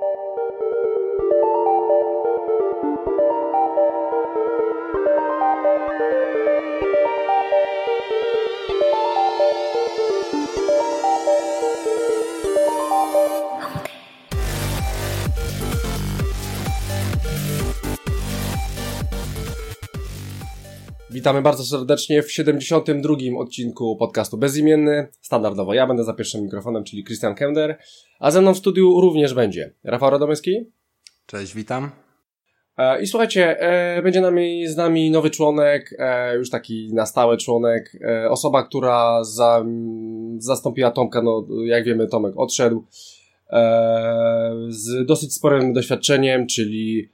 Thank you. Witamy bardzo serdecznie w 72. odcinku podcastu Bezimienny. Standardowo ja będę za pierwszym mikrofonem, czyli Christian Kender, a ze mną w studiu również będzie Rafał Radomyski. Cześć, witam. E, I słuchajcie, e, będzie nami, z nami nowy członek, e, już taki na stałe członek, osoba, która za, zastąpiła Tomka, no jak wiemy Tomek odszedł, z dosyć sporym doświadczeniem, czyli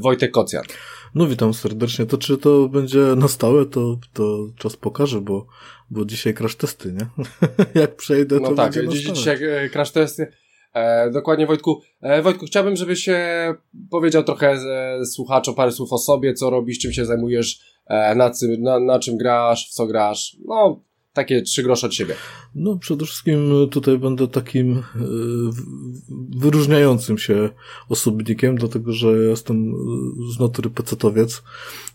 Wojtek Kocjan. No witam serdecznie. To czy to będzie na stałe, to, to czas pokaże, bo, bo dzisiaj crash testy, nie? Jak przejdę, to no tak, będzie dziś, dzisiaj e, crash testy. E, dokładnie Wojtku. E, Wojtku, chciałbym, żebyś e, powiedział trochę e, słuchaczom parę słów o sobie, co robisz, czym się zajmujesz, e, na, na, na czym grasz, w co grasz. No, takie trzy grosze od siebie. No, przede wszystkim tutaj będę takim e, wyróżniającym się osobnikiem, dlatego że jestem z natury pecetowiec.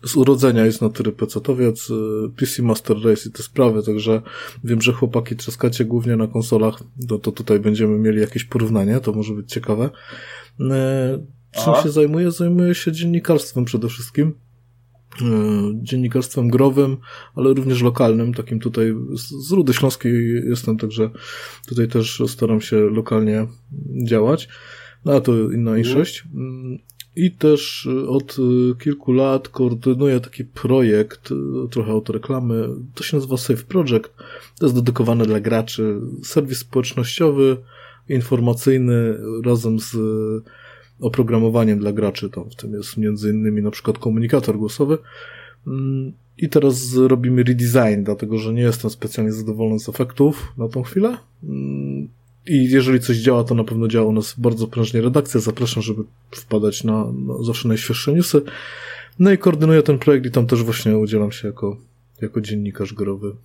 Z urodzenia jest natury pecetowiec, e, PC Master Race i te sprawy, także wiem, że chłopaki trzaskacie głównie na konsolach, to, to tutaj będziemy mieli jakieś porównanie, to może być ciekawe. E, czym się zajmuję? Zajmuję się dziennikarstwem przede wszystkim E, dziennikarstwem growym, ale również lokalnym, takim tutaj z Rudy Śląskiej jestem, także tutaj też staram się lokalnie działać. No a to inna mhm. inszość. Mm, I też od kilku lat koordynuję taki projekt, trochę od reklamy, to się nazywa Safe Project. To jest dedykowane dla graczy. Serwis społecznościowy, informacyjny razem z oprogramowaniem dla graczy. Tam w tym jest między innymi na przykład komunikator głosowy. Mm, I teraz robimy redesign, dlatego że nie jestem specjalnie zadowolony z efektów na tą chwilę. Mm, I jeżeli coś działa, to na pewno działa u nas bardzo prężnie redakcja. Zapraszam, żeby wpadać na, na zawsze najświeższe newsy. No i koordynuję ten projekt i tam też właśnie udzielam się jako, jako dziennikarz growy.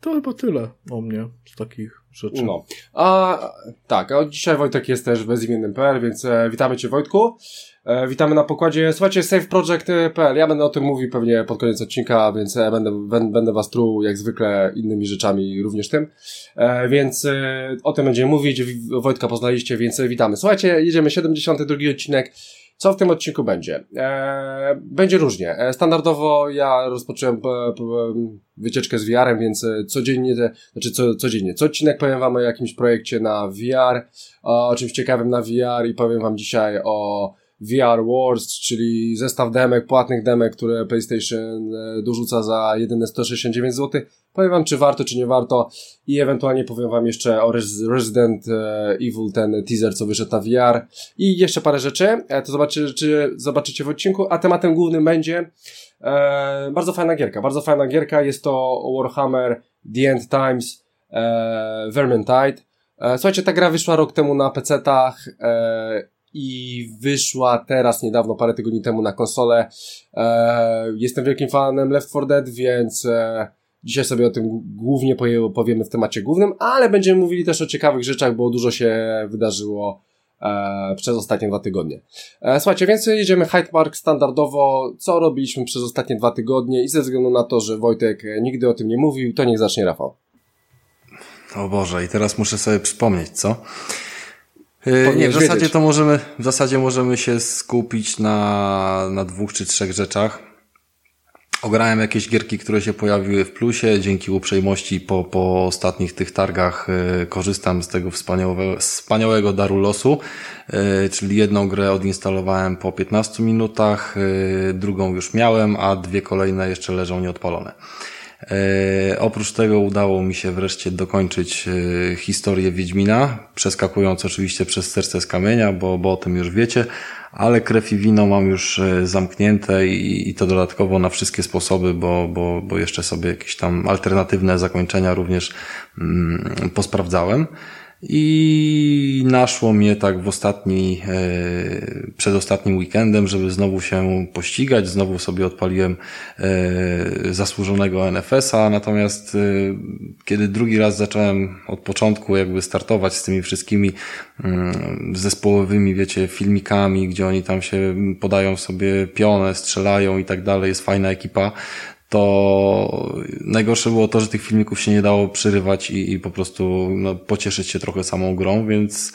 To chyba tyle o mnie z takich rzeczy. No. A tak, a dzisiaj Wojtek jest też bezimiennym.pl, więc e, witamy Cię Wojtku. E, witamy na pokładzie. Słuchajcie, SafeProject.pl. Ja będę o tym mówił pewnie pod koniec odcinka, więc e, będę, będę Was truł jak zwykle innymi rzeczami, również tym. E, więc e, o tym będziemy mówić. Wojtka poznaliście, więc e, witamy. Słuchajcie, jedziemy 72 odcinek. Co w tym odcinku będzie? E, będzie różnie. E, standardowo ja rozpocząłem e, wycieczkę z VR-em, więc e, codziennie, te, znaczy co, codziennie, co odcinek powiem wam o jakimś projekcie na VR, o czymś ciekawym na VR i powiem wam dzisiaj o VR Wars, czyli zestaw demek, płatnych demek, które PlayStation e, dorzuca za jedyne 169 zł. Powiem wam, czy warto, czy nie warto i ewentualnie powiem wam jeszcze o Resident e, Evil, ten teaser, co wyszedł na VR i jeszcze parę rzeczy, e, to zobaczycie, czy zobaczycie w odcinku, a tematem głównym będzie e, bardzo fajna gierka, bardzo fajna gierka, jest to Warhammer The End Times e, Vermintide. E, słuchajcie, ta gra wyszła rok temu na PC-tach, e, i wyszła teraz niedawno, parę tygodni temu na konsolę. E, jestem wielkim fanem Left 4 Dead, więc e, dzisiaj sobie o tym głównie powiemy w temacie głównym, ale będziemy mówili też o ciekawych rzeczach, bo dużo się wydarzyło e, przez ostatnie dwa tygodnie. E, słuchajcie, więc jedziemy Hyde Park standardowo, co robiliśmy przez ostatnie dwa tygodnie i ze względu na to, że Wojtek nigdy o tym nie mówił, to niech zacznie Rafał. O Boże, i teraz muszę sobie przypomnieć, co? Yy, nie, w zasadzie to możemy, w zasadzie możemy się skupić na, na dwóch czy trzech rzeczach. Ograłem jakieś gierki, które się pojawiły w plusie. Dzięki uprzejmości po, po ostatnich tych targach yy, korzystam z tego wspaniałego, wspaniałego daru losu. Yy, czyli jedną grę odinstalowałem po 15 minutach, yy, drugą już miałem, a dwie kolejne jeszcze leżą nieodpalone. E, oprócz tego udało mi się wreszcie dokończyć e, historię Wiedźmina, przeskakując oczywiście przez serce z kamienia, bo, bo o tym już wiecie, ale krew i wino mam już e, zamknięte i, i to dodatkowo na wszystkie sposoby, bo, bo, bo jeszcze sobie jakieś tam alternatywne zakończenia również mm, posprawdzałem. I naszło mnie tak w ostatni, e, przed ostatnim weekendem, żeby znowu się pościgać, znowu sobie odpaliłem e, zasłużonego NFS-a, natomiast e, kiedy drugi raz zacząłem od początku jakby startować z tymi wszystkimi mm, zespołowymi, wiecie, filmikami, gdzie oni tam się podają sobie pionę, strzelają i tak dalej, jest fajna ekipa, to najgorsze było to, że tych filmików się nie dało przerywać i, i po prostu no, pocieszyć się trochę samą grą, więc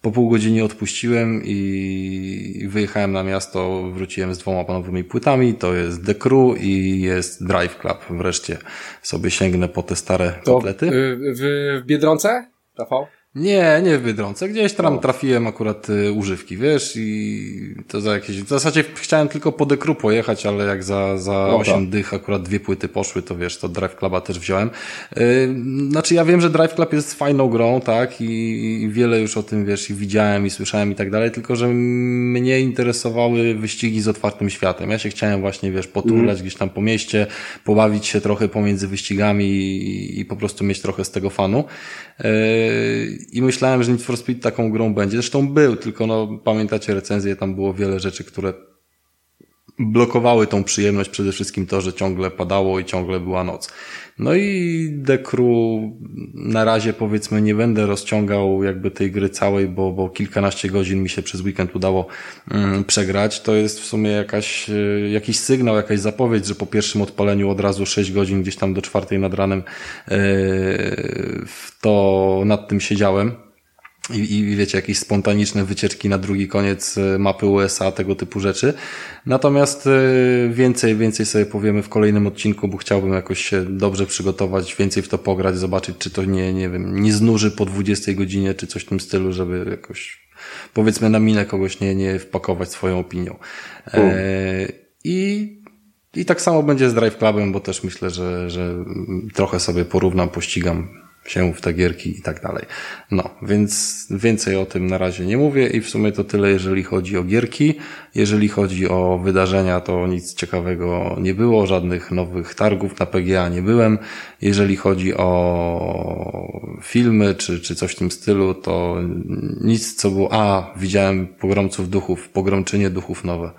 po pół godzinie odpuściłem i wyjechałem na miasto, wróciłem z dwoma panowymi płytami, to jest The Crew i jest Drive Club. Wreszcie sobie sięgnę po te stare to kotlety. W, w Biedronce, Rafał? Nie, nie w Biedronce. Gdzieś tam trafiłem akurat y, używki, wiesz, i to za jakieś... W zasadzie chciałem tylko po dekru pojechać, ale jak za, za no 8 tak. dych akurat dwie płyty poszły, to wiesz, to Drive Cluba też wziąłem. Y, znaczy ja wiem, że Drive Club jest fajną grą, tak, i, i wiele już o tym, wiesz, i widziałem, i słyszałem i tak dalej, tylko że mnie interesowały wyścigi z otwartym światem. Ja się chciałem właśnie, wiesz, poturlać mm. gdzieś tam po mieście, pobawić się trochę pomiędzy wyścigami i, i po prostu mieć trochę z tego fanu. Y, i myślałem, że Need for Speed taką grą będzie. Zresztą był, tylko no, pamiętacie recenzję, tam było wiele rzeczy, które blokowały tą przyjemność, przede wszystkim to, że ciągle padało i ciągle była noc. No i The Crew na razie powiedzmy nie będę rozciągał jakby tej gry całej, bo, bo kilkanaście godzin mi się przez weekend udało mm, przegrać. To jest w sumie jakaś, y, jakiś sygnał, jakaś zapowiedź, że po pierwszym odpaleniu od razu 6 godzin gdzieś tam do czwartej nad ranem yy, w to nad tym siedziałem i, i wiecie, jakieś spontaniczne wycieczki na drugi koniec e, mapy USA, tego typu rzeczy. Natomiast e, więcej, więcej sobie powiemy w kolejnym odcinku, bo chciałbym jakoś się dobrze przygotować, więcej w to pograć, zobaczyć, czy to nie, nie wiem, nie znuży po 20 godzinie, czy coś w tym stylu, żeby jakoś powiedzmy na minę kogoś nie, nie wpakować swoją opinią. E, I i tak samo będzie z Drive Clubem, bo też myślę, że, że trochę sobie porównam, pościgam się w te gierki i tak dalej. No, więc więcej o tym na razie nie mówię i w sumie to tyle, jeżeli chodzi o gierki. Jeżeli chodzi o wydarzenia, to nic ciekawego nie było, żadnych nowych targów na PGA nie byłem. Jeżeli chodzi o filmy czy, czy coś w tym stylu, to nic co było, a widziałem Pogromców Duchów, Pogromczynie Duchów nowe.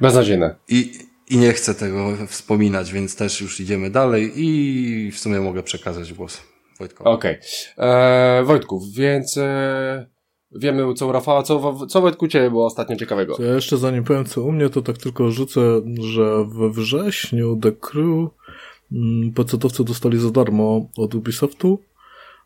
Beznadziejne. I, i nie chcę tego wspominać, więc też już idziemy dalej i w sumie mogę przekazać głos. Wojtkowi. Okej. Okay. E, Wojtku, więc e, wiemy co u Rafała, co, co Wojtku Ciebie było ostatnio ciekawego? Ja jeszcze zanim powiem co u mnie, to tak tylko rzucę, że we wrześniu The Crew mm, pecetowcy dostali za darmo od Ubisoftu.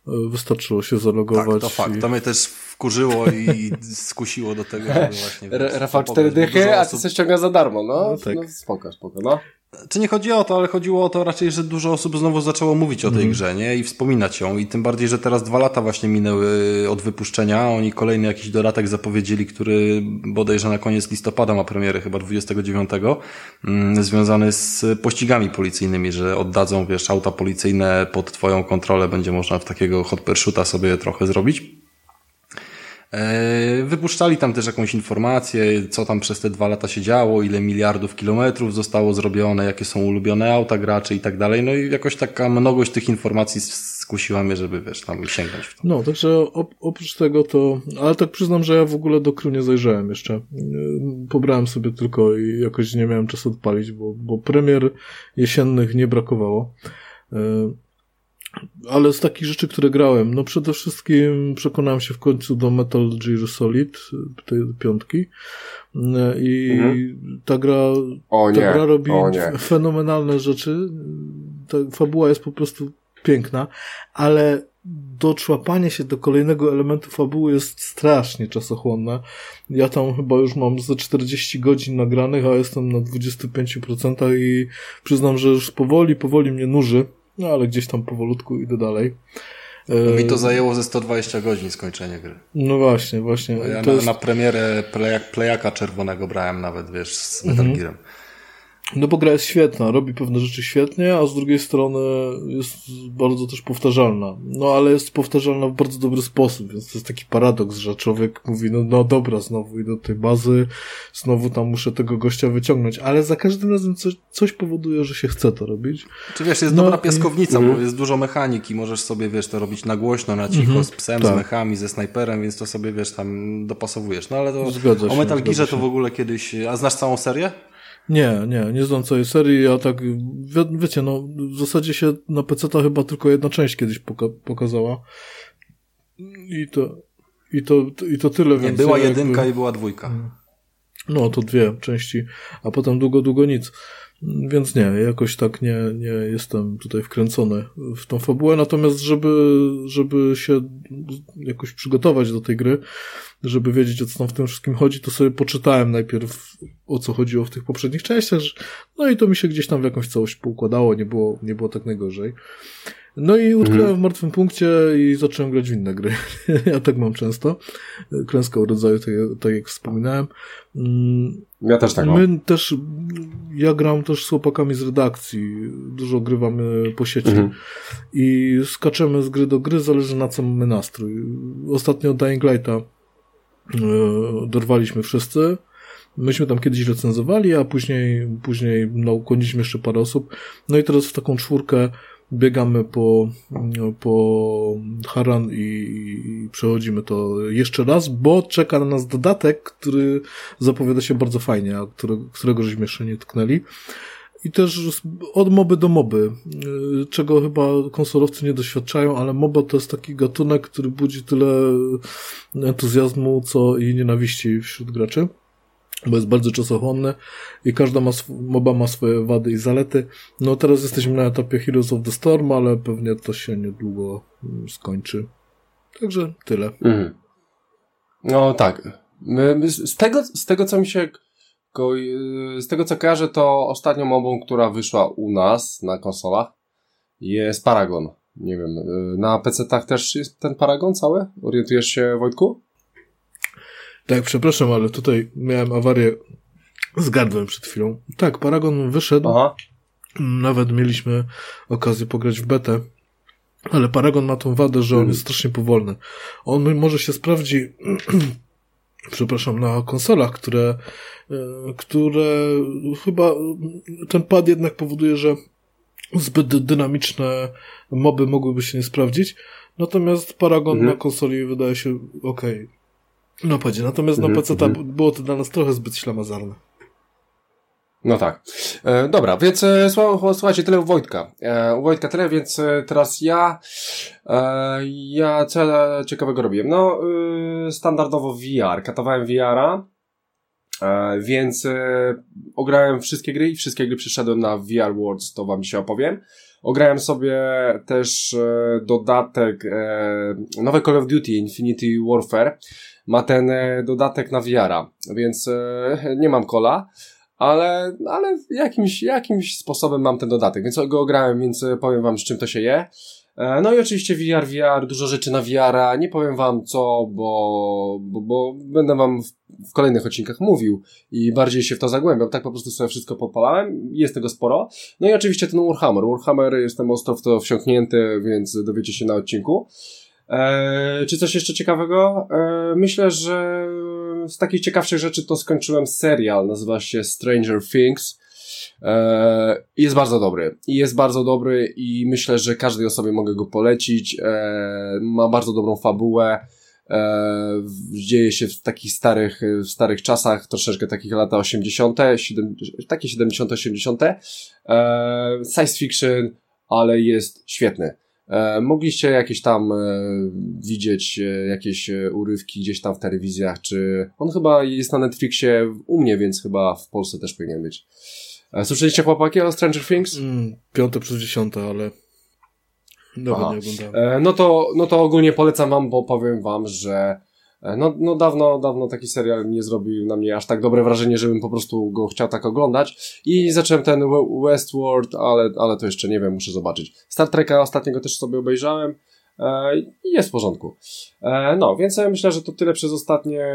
E, wystarczyło się zalogować. Tak, to fakt. To mnie też wkurzyło i skusiło do tego, żeby właśnie... Rafał cztery dychy, a ty coś ściąga za darmo, no? no, tak. no spoko, spoko, no. Czy nie chodzi o to, ale chodziło o to raczej, że dużo osób znowu zaczęło mówić o tej mm. grze, nie? I wspominać ją. I tym bardziej, że teraz dwa lata właśnie minęły od wypuszczenia. Oni kolejny jakiś dodatek zapowiedzieli, który bodajże na koniec listopada ma premierę, chyba 29, mm, związany z pościgami policyjnymi, że oddadzą, wiesz, auta policyjne pod twoją kontrolę. Będzie można w takiego hot pursuita sobie trochę zrobić. E, wypuszczali tam też jakąś informację, co tam przez te dwa lata się działo, ile miliardów kilometrów zostało zrobione, jakie są ulubione auta graczy i tak dalej. No i jakoś taka mnogość tych informacji skusiła mnie, żeby wiesz, tam sięgnąć w to. No, także op oprócz tego to, ale tak przyznam, że ja w ogóle do Kru nie zajrzałem jeszcze. Pobrałem sobie tylko i jakoś nie miałem czasu odpalić, bo, bo premier jesiennych nie brakowało. E, ale z takich rzeczy, które grałem, no przede wszystkim przekonałem się w końcu do Metal Gear Solid, tej piątki. I mhm. ta gra, o ta gra robi fenomenalne rzeczy. Ta fabuła jest po prostu piękna, ale doczłapanie się do kolejnego elementu fabuły jest strasznie czasochłonne. Ja tam chyba już mam ze 40 godzin nagranych, a jestem na 25% i przyznam, że już powoli, powoli mnie nuży. No ale gdzieś tam powolutku idę dalej. Mi to zajęło ze 120 godzin skończenie gry. No właśnie, właśnie. Ja na, jest... na premierę playaka czerwonego brałem nawet, wiesz, z Metal mhm. Gearem. No bo gra jest świetna, robi pewne rzeczy świetnie, a z drugiej strony jest bardzo też powtarzalna. No ale jest powtarzalna w bardzo dobry sposób, więc to jest taki paradoks, że człowiek mówi, no, no dobra, znowu idę do tej bazy, znowu tam muszę tego gościa wyciągnąć, ale za każdym razem coś, coś powoduje, że się chce to robić. Czy wiesz, jest no, dobra piaskownica, i... bo jest dużo mechaniki, możesz sobie, wiesz, to robić na głośno, na cicho, -hmm, z psem, tak. z mechami, ze snajperem, więc to sobie, wiesz, tam dopasowujesz. No ale to zgadza o Metal Gearze to w ogóle kiedyś, a znasz całą serię? Nie, nie, nie znam całej serii, ja tak, wie, wiecie, no, w zasadzie się na PC to chyba tylko jedna część kiedyś poka pokazała. I to, i to, i to tyle. Nie, była ja jedynka jakby... i była dwójka. No, to dwie części, a potem długo, długo nic. Więc nie, jakoś tak nie, nie jestem tutaj wkręcony w tą fabułę, natomiast żeby, żeby się jakoś przygotować do tej gry, żeby wiedzieć o co tam w tym wszystkim chodzi, to sobie poczytałem najpierw o co chodziło w tych poprzednich częściach, no i to mi się gdzieś tam w jakąś całość poukładało, nie było, nie było tak najgorzej. No i utknąłem mhm. w martwym punkcie i zacząłem grać w inne gry. ja tak mam często. Klęska rodzaju, tak, tak jak wspominałem. Mm, ja też tak mam. My też, ja gram też z chłopakami z redakcji. Dużo grywamy po sieci. Mhm. I skaczemy z gry do gry, zależy na co mamy nastrój. Ostatnio Dying Lighta dorwaliśmy wszyscy. Myśmy tam kiedyś recenzowali, a później, później no, koniliśmy jeszcze parę osób. No i teraz w taką czwórkę biegamy po, po Haran i przechodzimy to jeszcze raz, bo czeka na nas dodatek, który zapowiada się bardzo fajnie, a którego żeśmy jeszcze nie tknęli. I też od moby do moby, czego chyba konsolowcy nie doświadczają, ale moba to jest taki gatunek, który budzi tyle entuzjazmu, co i nienawiści wśród graczy bo jest bardzo czasochłonne i każda ma, MOBA ma swoje wady i zalety. No teraz jesteśmy na etapie Heroes of the Storm, ale pewnie to się niedługo mm, skończy. Także tyle. Mhm. No tak. Z, tego, z tego, co mi się z tego, co kojarzę, to ostatnią mobą, która wyszła u nas na konsolach jest Paragon. Nie wiem, y, na PC-tach też jest ten Paragon cały? Orientujesz się, Wojtku? Tak, przepraszam, ale tutaj miałem awarię z gardłem przed chwilą. Tak, Paragon wyszedł. Aha. Nawet mieliśmy okazję pograć w betę. Ale Paragon ma tą wadę, że on jest strasznie powolny. On może się sprawdzi, przepraszam, na konsolach, które, e, które chyba ten pad jednak powoduje, że zbyt dynamiczne moby mogłyby się nie sprawdzić. Natomiast Paragon mhm. na konsoli wydaje się ok. No podzie, natomiast na PC mhm. było to dla nas trochę zbyt ślamazarne. No tak. E, dobra, więc e, słuchajcie, tyle u Wojtka. E, u Wojtka tyle, więc e, teraz ja e, ja co ciekawego robiłem? No, e, standardowo VR. Katowałem VR-a, e, więc e, ograłem wszystkie gry i wszystkie gry przyszedłem na VR Worlds, to wam dzisiaj opowiem. Ograłem sobie też dodatek e, nowe Call of Duty Infinity Warfare ma ten dodatek na wiara, więc nie mam kola, ale, ale jakimś, jakimś sposobem mam ten dodatek, więc go grałem, więc e, powiem wam z czym to się je. No i oczywiście VR, VR, dużo rzeczy na VR, nie powiem wam co, bo, bo, bo będę wam w, w, kolejnych odcinkach mówił i bardziej się w to zagłębiam, tak po prostu sobie wszystko podpalałem, jest tego sporo. No i oczywiście ten Warhammer, Warhammer jestem ostro w to wsiąknięty, więc dowiecie się na odcinku. E, czy coś jeszcze ciekawego? E, myślę, że z takich ciekawszych rzeczy to skończyłem serial, nazywa się Stranger Things. E, jest bardzo dobry. I jest bardzo dobry i myślę, że każdej osobie mogę go polecić. E, ma bardzo dobrą fabułę. E, dzieje się w takich starych, w starych czasach, troszeczkę takich lata 80., 7, takie 70., 80. E, science fiction, ale jest świetny. E, mogliście jakieś tam e, widzieć e, jakieś urywki gdzieś tam w telewizjach, czy on chyba jest na Netflixie u mnie, więc chyba w Polsce też powinien być. Słyszeliście chłopaki o Stranger Things? Mm, piąte przez dziesiąte, ale Dobra, nie oglądałem. No to, no to ogólnie polecam wam, bo powiem wam, że no, no dawno, dawno taki serial nie zrobił na mnie aż tak dobre wrażenie, żebym po prostu go chciał tak oglądać. I zacząłem ten Westworld, ale, ale to jeszcze nie wiem, muszę zobaczyć. Star Treka ostatniego też sobie obejrzałem e, i jest w porządku. E, no, więc ja myślę, że to tyle przez ostatnie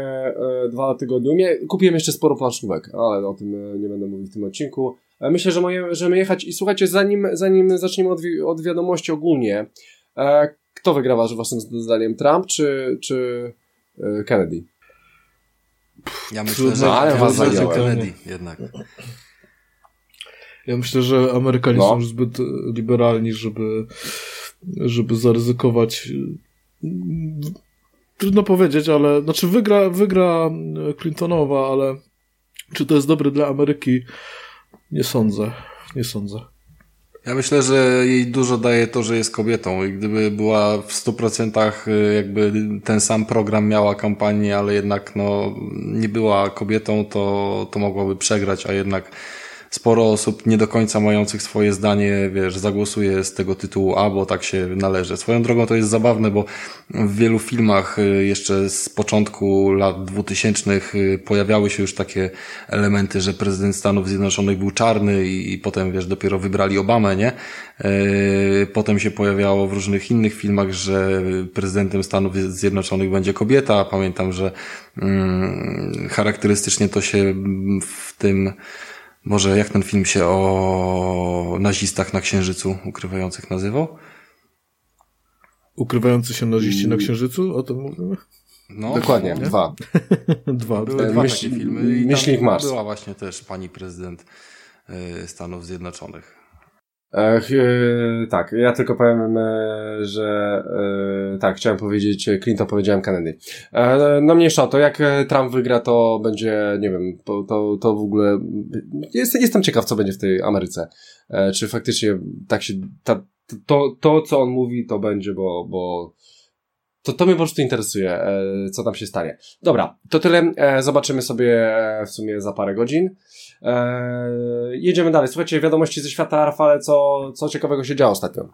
dwa tygodnie. Kupiłem jeszcze sporo planszówek, ale o tym nie będę mówił w tym odcinku. E, myślę, że możemy jechać i słuchajcie, zanim, zanim zaczniemy od, wi od wiadomości ogólnie, e, kto wygrywa waszym zdaniem, Trump czy, czy e, Kennedy? Ja myślę, że, ale was że Kennedy jednak. Ja myślę, że Amerykanie no. są zbyt liberalni, żeby, żeby zaryzykować. Trudno powiedzieć, ale znaczy wygra, wygra Clintonowa, ale czy to jest dobre dla Ameryki? Nie sądzę. Nie sądzę. Ja myślę, że jej dużo daje to, że jest kobietą i gdyby była w 100% y, jakby ten sam program miała kampanię, ale jednak no, nie była kobietą, to, to mogłaby przegrać, a jednak sporo osób nie do końca mających swoje zdanie, wiesz, zagłosuje z tego tytułu A, bo tak się należy. Swoją drogą to jest zabawne, bo w wielu filmach y, jeszcze z początku lat 2000 y, pojawiały się już takie elementy, że prezydent Stanów Zjednoczonych był czarny i, i potem, wiesz, dopiero wybrali Obamę, nie? Y, potem się pojawiało w różnych innych filmach, że prezydentem Stanów Zjednoczonych będzie kobieta. Pamiętam, że mm, charakterystycznie to się w tym może jak ten film się o nazistach na Księżycu ukrywających nazywał? Ukrywający się naziści na Księżycu? O tym mówimy? No, Dokładnie, nie? dwa. dwa. Były dwa takie filmy i Myślnik Mars. była właśnie też pani prezydent y, Stanów Zjednoczonych. E, tak, ja tylko powiem, e, że e, tak, chciałem powiedzieć Clinton, powiedziałem Kennedy. E, no mniejsza to, jak Trump wygra, to będzie, nie wiem, to, to, to w ogóle, jest, jestem ciekaw, co będzie w tej Ameryce. E, czy faktycznie tak się, ta, to, to, co on mówi, to będzie, bo, bo to, to mnie po prostu interesuje, e, co tam się stanie. Dobra, to tyle. E, zobaczymy sobie w sumie za parę godzin. Eee, jedziemy dalej. Słuchajcie, wiadomości ze świata, Rafale, co, co ciekawego się działo ostatnio?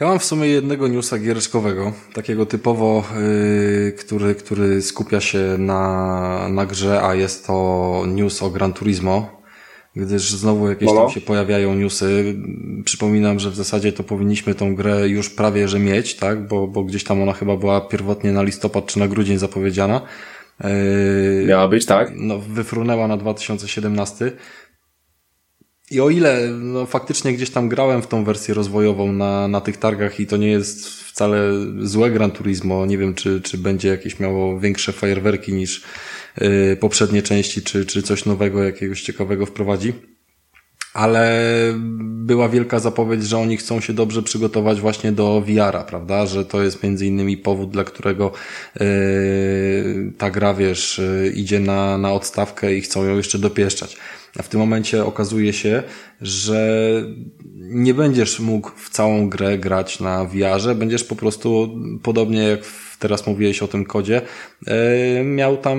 Ja mam w sumie jednego newsa giereczkowego, takiego typowo, yy, który, który skupia się na, na grze, a jest to news o Gran Turismo, gdyż znowu jakieś Bolo? tam się pojawiają newsy. Przypominam, że w zasadzie to powinniśmy tą grę już prawie że mieć, tak, bo, bo gdzieś tam ona chyba była pierwotnie na listopad czy na grudzień zapowiedziana. Yy, Miała być, tak? No, wyfrunęła na 2017. I o ile no, faktycznie gdzieś tam grałem w tą wersję rozwojową na, na tych targach i to nie jest wcale złe Gran Turismo, nie wiem czy, czy będzie jakieś miało większe fajerwerki niż yy, poprzednie części, czy, czy coś nowego, jakiegoś ciekawego wprowadzi ale była wielka zapowiedź, że oni chcą się dobrze przygotować właśnie do VR-a, prawda? Że to jest między innymi powód, dla którego yy, ta gra, wiesz, yy, idzie na, na odstawkę i chcą ją jeszcze dopieszczać. A w tym momencie okazuje się, że nie będziesz mógł w całą grę grać na VR-ze, będziesz po prostu podobnie jak w teraz mówiłeś o tym kodzie, e, miał tam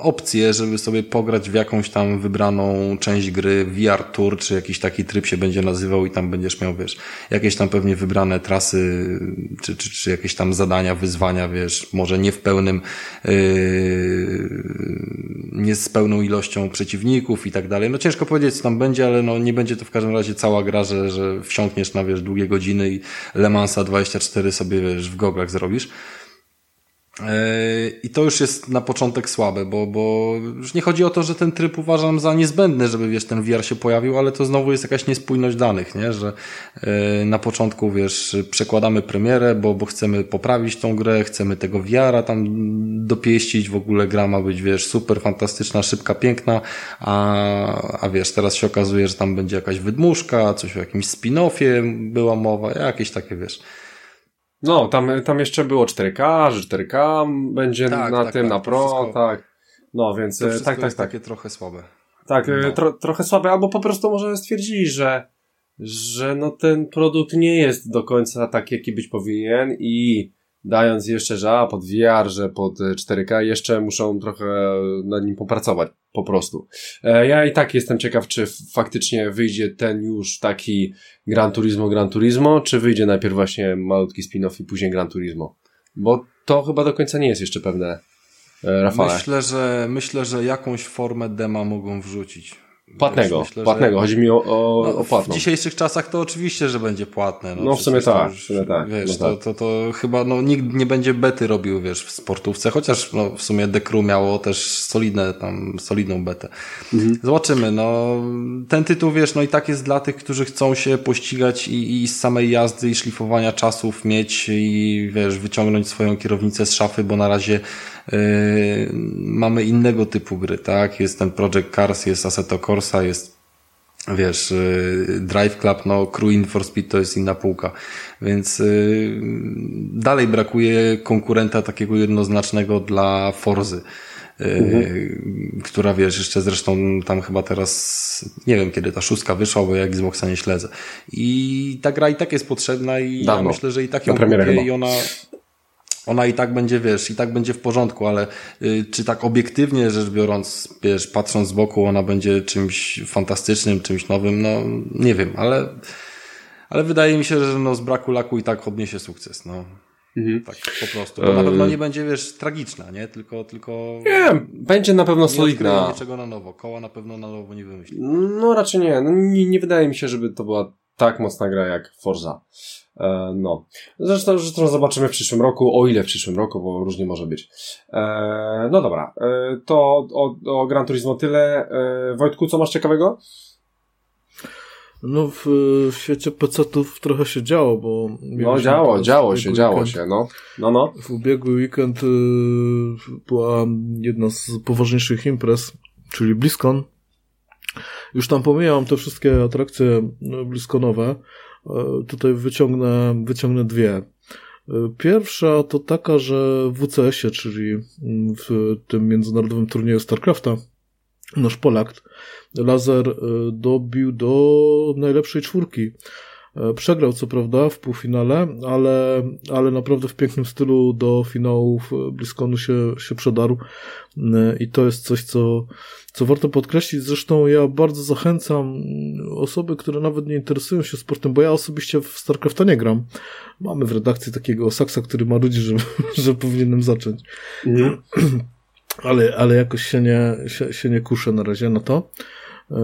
opcję, żeby sobie pograć w jakąś tam wybraną część gry, VR Tour, czy jakiś taki tryb się będzie nazywał i tam będziesz miał, wiesz, jakieś tam pewnie wybrane trasy, czy, czy, czy jakieś tam zadania, wyzwania, wiesz, może nie w pełnym, yy, nie z pełną ilością przeciwników i tak dalej. No ciężko powiedzieć, co tam będzie, ale no nie będzie to w każdym razie cała gra, że, że wsiąkniesz na, wiesz, długie godziny i Le Mansa 24 sobie, wiesz, w goglach zrobisz. I to już jest na początek słabe, bo, bo już nie chodzi o to, że ten tryb uważam za niezbędny, żeby wiesz, ten VR się pojawił, ale to znowu jest jakaś niespójność danych, nie? że e, na początku wiesz, przekładamy premierę, bo, bo chcemy poprawić tą grę, chcemy tego VR-a tam dopieścić, w ogóle gra ma być wiesz, super, fantastyczna, szybka, piękna, a, a wiesz, teraz się okazuje, że tam będzie jakaś wydmuszka, coś o jakimś spin-offie była mowa, jakieś takie wiesz. No, tam, tam jeszcze było 4K, że 4K będzie tak, na tak, tym, tak, na Pro, wszystko, tak. No, więc to tak, tak, jest tak. takie trochę słabe. Tak, no. tro, trochę słabe, albo po prostu może stwierdzili, że, że no ten produkt nie jest do końca tak, jaki być powinien i dając jeszcze, że a, pod VR, że pod 4K, jeszcze muszą trochę nad nim popracować, po prostu. E, ja i tak jestem ciekaw, czy faktycznie wyjdzie ten już taki Gran Turismo, Gran Turismo, czy wyjdzie najpierw właśnie malutki spin-off i później Gran Turismo. Bo to chyba do końca nie jest jeszcze pewne, e, Rafale. Myślę, że, myślę, że jakąś formę dema mogą wrzucić. Płatnego, myślę, płatnego. Że... Chodzi mi o, o, no, o płatną. W dzisiejszych czasach to oczywiście, że będzie płatne. No, no w sumie tak, już, w sumie tak. Wiesz, no tak. To, to, to chyba no, nikt nie będzie bety robił, wiesz, w sportówce, chociaż no, w sumie Decru miało też solidne, tam, solidną betę. Mhm. Zobaczymy, no, ten tytuł, wiesz, no i tak jest dla tych, którzy chcą się pościgać i, i z samej jazdy i szlifowania czasów mieć i, wiesz, wyciągnąć swoją kierownicę z szafy, bo na razie yy, mamy innego typu gry, tak? Jest ten Project Cars, jest Assetto Corsa, jest wiesz, y, Drive Club, no Crew for Speed to jest inna półka, więc y, dalej brakuje konkurenta takiego jednoznacznego dla Forzy. Mhm. która wiesz, jeszcze zresztą tam chyba teraz, nie wiem kiedy ta szóstka wyszła, bo ja Xboxa nie śledzę. I ta gra i tak jest potrzebna i Dawno. ja myślę, że i tak ją kupię i ona, ona i tak będzie, wiesz, i tak będzie w porządku, ale y, czy tak obiektywnie rzecz biorąc, wiesz, patrząc z boku, ona będzie czymś fantastycznym, czymś nowym, no nie wiem, ale, ale wydaje mi się, że no z braku laku i tak odniesie sukces, no. Mhm. Tak, po prostu. Bo na pewno nie będzie, wiesz, tragiczna, nie? Tylko, tylko... Nie, będzie na pewno solidna. Nie niczego na nowo. Koła na pewno na nowo nie wymyśli. No raczej nie. No, nie. Nie wydaje mi się, żeby to była tak mocna gra jak Forza. E, no. Zresztą, zresztą zobaczymy w przyszłym roku, o ile w przyszłym roku, bo różnie może być. E, no dobra, e, to o, o Gran Turismo tyle. Wojtku, co masz ciekawego? No w, w świecie PC-ów trochę się działo, bo... No działo, działo się, działo weekend, się, no. no, no. W ubiegły weekend y, była jedna z poważniejszych imprez, czyli BlizzCon. Już tam pomijam te wszystkie atrakcje BlizzConowe, E, tutaj wyciągnę, wyciągnę dwie. E, pierwsza to taka, że w WCS-ie, czyli w tym międzynarodowym turnieju StarCrafta, nasz Polak, Lazer e, dobił do najlepszej czwórki. Przegrał co prawda w półfinale, ale, ale naprawdę w pięknym stylu do finałów Bliskonu się, się przedarł i to jest coś, co, co warto podkreślić, zresztą ja bardzo zachęcam osoby, które nawet nie interesują się sportem, bo ja osobiście w StarCrafta nie gram. Mamy w redakcji takiego saksa, który ma ludzi, że, że powinienem zacząć. Mm. Ale, ale jakoś się nie, się, się nie kuszę na razie na to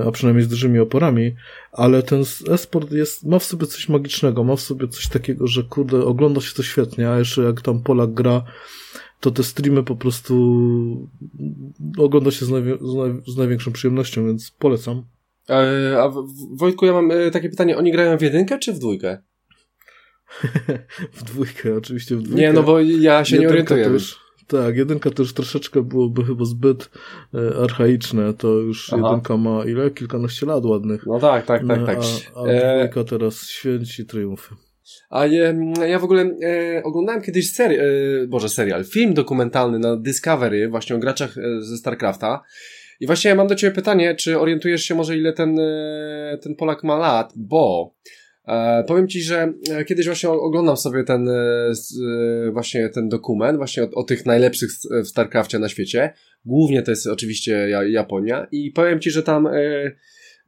a przynajmniej z dużymi oporami, ale ten esport jest, ma w sobie coś magicznego, ma w sobie coś takiego, że kurde, ogląda się to świetnie, a jeszcze jak tam Polak gra to te streamy po prostu ogląda się z, najwi z, naj z największą przyjemnością, więc polecam. E, a Wojtku, ja mam e, takie pytanie, oni grają w jedynkę czy w dwójkę? w dwójkę, oczywiście w dwójkę. Nie, no bo ja się nie orientuję. Już, tak, jedynka to już troszeczkę byłoby chyba zbyt e, archaiczne, to już Aha. jedynka ma ile? Kilkanaście lat ładnych. No tak, tak, tak, tak. A, a e... dwójka teraz święci triumfy. A ja, ja w ogóle e, oglądałem kiedyś serial, e, boże serial, film dokumentalny na Discovery właśnie o graczach e, ze StarCrafta. I właśnie ja mam do Ciebie pytanie, czy orientujesz się może ile ten, e, ten Polak ma lat, bo e, powiem Ci, że e, kiedyś właśnie oglądam sobie ten e, właśnie ten dokument właśnie o, o tych najlepszych w StarCrafcie na świecie. Głównie to jest oczywiście Japonia. I powiem Ci, że tam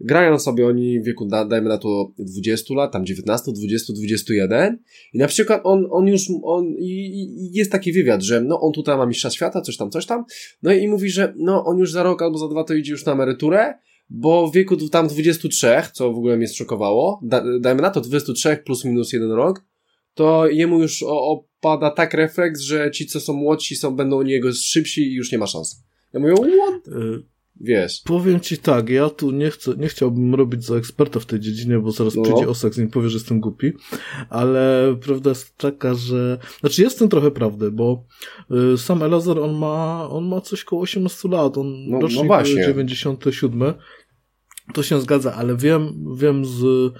grają sobie oni w wieku, da, dajmy na to 20 lat, tam 19, 20, 21 i na przykład on, on już, on, i, i jest taki wywiad, że no on tutaj ma mistrza świata, coś tam, coś tam, no i mówi, że no on już za rok albo za dwa to idzie już na emeryturę, bo w wieku tam 23, co w ogóle mnie zszokowało, da, dajmy na to 23 plus minus jeden rok, to jemu już opada tak refleks, że ci, co są młodsi, są, będą u niego szybsi i już nie ma szans. Ja mówię, what? Wiesz. Powiem ci tak, ja tu nie chcę, nie chciałbym robić za eksperta w tej dziedzinie, bo zaraz no. przyjdzie Osak z nim powie, że jestem głupi, ale prawda jest taka, że, znaczy jest tym trochę prawdy, bo y, sam Elazar, on ma, on ma coś koło 18 lat, on no, rocznik no 97, to się zgadza, ale wiem, wiem z,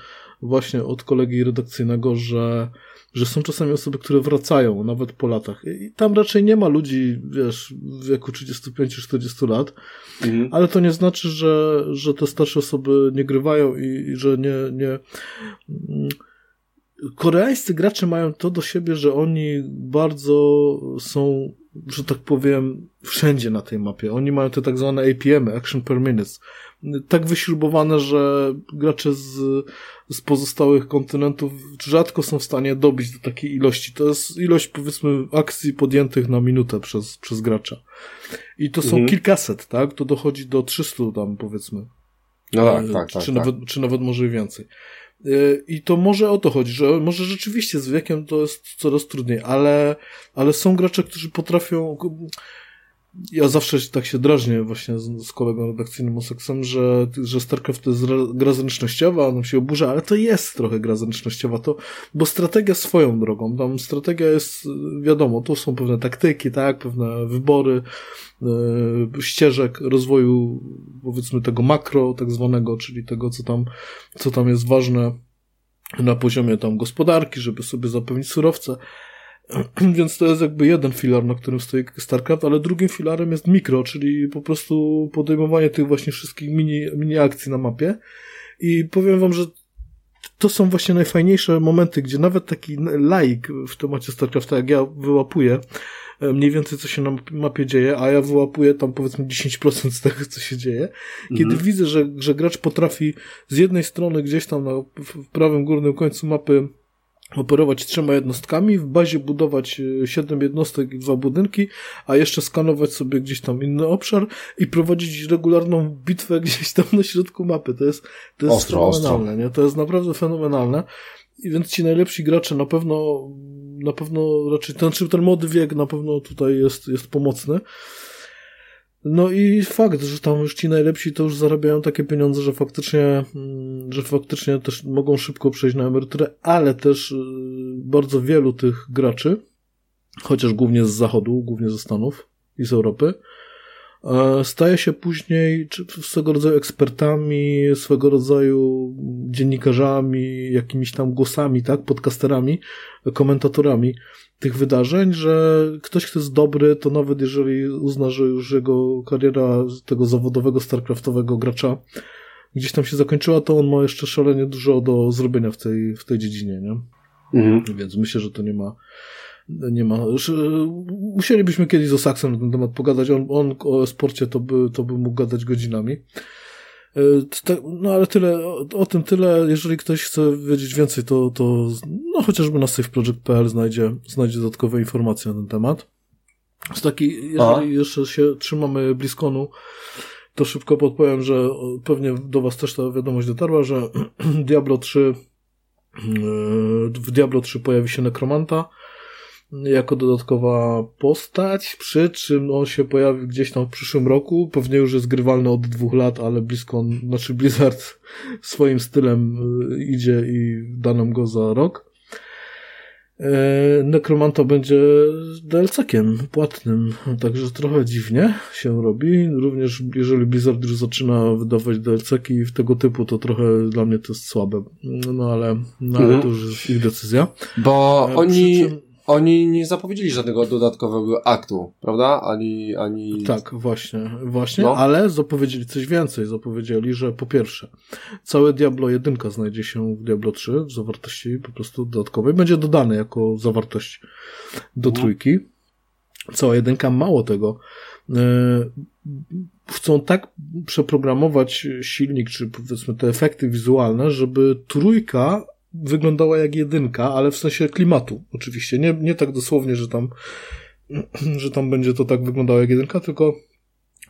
właśnie od kolegi redakcyjnego, że że są czasami osoby, które wracają, nawet po latach. I tam raczej nie ma ludzi, wiesz, w wieku 35-40 lat, mhm. ale to nie znaczy, że, że te starsze osoby nie grywają i, i że nie, nie. Koreańscy gracze mają to do siebie, że oni bardzo są, że tak powiem, wszędzie na tej mapie. Oni mają te tak zwane APM, Action per Minute, tak wyśrubowane, że gracze z, z pozostałych kontynentów rzadko są w stanie dobić do takiej ilości. To jest ilość, powiedzmy, akcji podjętych na minutę przez, przez gracza. I to są mhm. kilkaset, tak? To dochodzi do 300 tam, powiedzmy. No tak, tak, tak. Czy, tak. Nawet, czy nawet może i więcej. I to może o to chodzi, że może rzeczywiście z wiekiem to jest coraz trudniej, ale, ale są gracze, którzy potrafią. Ja zawsze tak się drażnię właśnie z, z kolegą redakcyjnym Oseksem, że, że StarCraft to jest gra zręcznościowa, on się oburza, ale to jest trochę gra zręcznościowa, to, bo strategia swoją drogą, tam strategia jest, wiadomo, to są pewne taktyki, tak, pewne wybory, yy, ścieżek rozwoju, powiedzmy tego makro, tak zwanego, czyli tego, co tam, co tam jest ważne na poziomie tam gospodarki, żeby sobie zapewnić surowce, Więc to jest jakby jeden filar, na którym stoi StarCraft, ale drugim filarem jest mikro, czyli po prostu podejmowanie tych właśnie wszystkich mini, mini akcji na mapie. I powiem wam, że to są właśnie najfajniejsze momenty, gdzie nawet taki laik w temacie StarCrafta, jak ja wyłapuję e, mniej więcej co się na mapie dzieje, a ja wyłapuję tam powiedzmy 10% z tego, co się dzieje. Kiedy mhm. widzę, że, że gracz potrafi z jednej strony gdzieś tam na, w prawym górnym końcu mapy operować trzema jednostkami, w bazie budować e, siedem jednostek i dwa budynki, a jeszcze skanować sobie gdzieś tam inny obszar i prowadzić regularną bitwę gdzieś tam na środku mapy. To jest, to jest ostro, fenomenalne, ostro. nie? To jest naprawdę fenomenalne. I więc ci najlepsi gracze na pewno, na pewno raczej, ten, ten młody wiek na pewno tutaj jest, jest pomocny. No i fakt, że tam już ci najlepsi to już zarabiają takie pieniądze, że faktycznie, mm, że faktycznie też mogą szybko przejść na emeryturę, ale też y, bardzo wielu tych graczy, chociaż głównie z zachodu, głównie ze Stanów i z Europy, e, staje się później swego rodzaju ekspertami, swego rodzaju dziennikarzami, jakimiś tam głosami, tak, podcasterami, komentatorami tych wydarzeń, że ktoś, kto jest dobry, to nawet jeżeli uzna, że już jego kariera tego zawodowego, starcraftowego gracza gdzieś tam się zakończyła, to on ma jeszcze szalenie dużo do zrobienia w tej, w tej dziedzinie, nie? Mhm. Więc myślę, że to nie ma nie ma. Musielibyśmy kiedyś z Osaksem na ten temat pogadać. On, on o sporcie to by, to by mógł gadać godzinami. E, no ale tyle, o, o, tym tyle. Jeżeli ktoś chce wiedzieć więcej, to, to no chociażby na safeproject.pl znajdzie, znajdzie dodatkowe informacje na ten temat. Z taki, jeżeli A? jeszcze się trzymamy Bliskonu, to szybko podpowiem, że pewnie do Was też ta wiadomość dotarła, że Diablo 3 e, w Diablo 3 pojawi się Nekromanta, jako dodatkowa postać, przy czym on się pojawi gdzieś tam w przyszłym roku. Pewnie już jest grywalny od dwóch lat, ale blisko, znaczy Blizzard swoim stylem y, idzie i da nam go za rok. E, Necromanta będzie DLC-kiem płatnym, także trochę dziwnie się robi. Również jeżeli Blizzard już zaczyna wydawać DLC-ki w tego typu, to trochę dla mnie to jest słabe. No ale, no, ale mhm. to już jest ich decyzja. Bo e, oni... Czym... Oni nie zapowiedzieli żadnego dodatkowego aktu, prawda? Ani, ani... Tak, właśnie, właśnie, no. ale zapowiedzieli coś więcej. Zapowiedzieli, że po pierwsze, całe Diablo 1 znajdzie się w Diablo 3 w zawartości po prostu dodatkowej. Będzie dodane jako zawartość do mhm. trójki. Cała jedynka, mało tego, yy, chcą tak przeprogramować silnik, czy powiedzmy te efekty wizualne, żeby trójka wyglądała jak jedynka, ale w sensie klimatu oczywiście. Nie, nie tak dosłownie, że tam, że tam będzie to tak wyglądało jak jedynka, tylko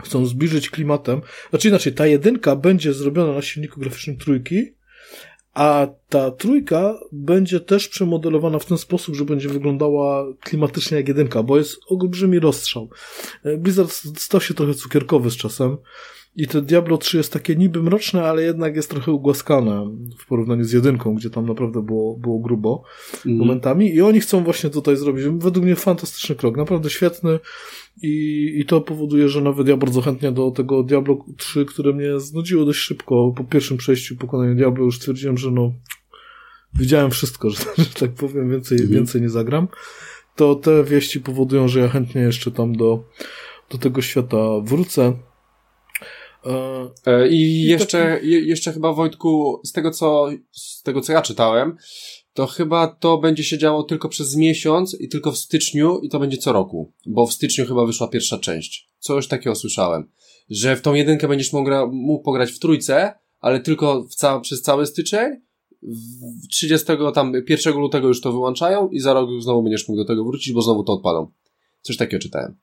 chcą zbliżyć klimatem. Znaczy inaczej, ta jedynka będzie zrobiona na silniku graficznym trójki, a ta trójka będzie też przemodelowana w ten sposób, że będzie wyglądała klimatycznie jak jedynka, bo jest olbrzymi rozstrzał. Blizzard stał się trochę cukierkowy z czasem. I to Diablo 3 jest takie niby mroczne, ale jednak jest trochę ugłaskane w porównaniu z jedynką, gdzie tam naprawdę było, było grubo mm. momentami. I oni chcą właśnie tutaj zrobić, według mnie fantastyczny krok, naprawdę świetny. I, I to powoduje, że nawet ja bardzo chętnie do tego Diablo 3, które mnie znudziło dość szybko, po pierwszym przejściu pokonania Diablo już stwierdziłem, że no widziałem wszystko, że, że tak powiem, więcej, mm. więcej nie zagram. To te wieści powodują, że ja chętnie jeszcze tam do, do tego świata wrócę. E, I jeszcze, jeszcze chyba Wojtku, z tego co, z tego co ja czytałem, to chyba to będzie się działo tylko przez miesiąc i tylko w styczniu i to będzie co roku, bo w styczniu chyba wyszła pierwsza część. Coś takiego słyszałem, że w tą jedynkę będziesz mógł, mógł pograć w trójce, ale tylko w ca przez cały styczeń, w 30 tam 1 lutego już to wyłączają i za rok znowu będziesz mógł do tego wrócić, bo znowu to odpadą. Coś takiego czytałem.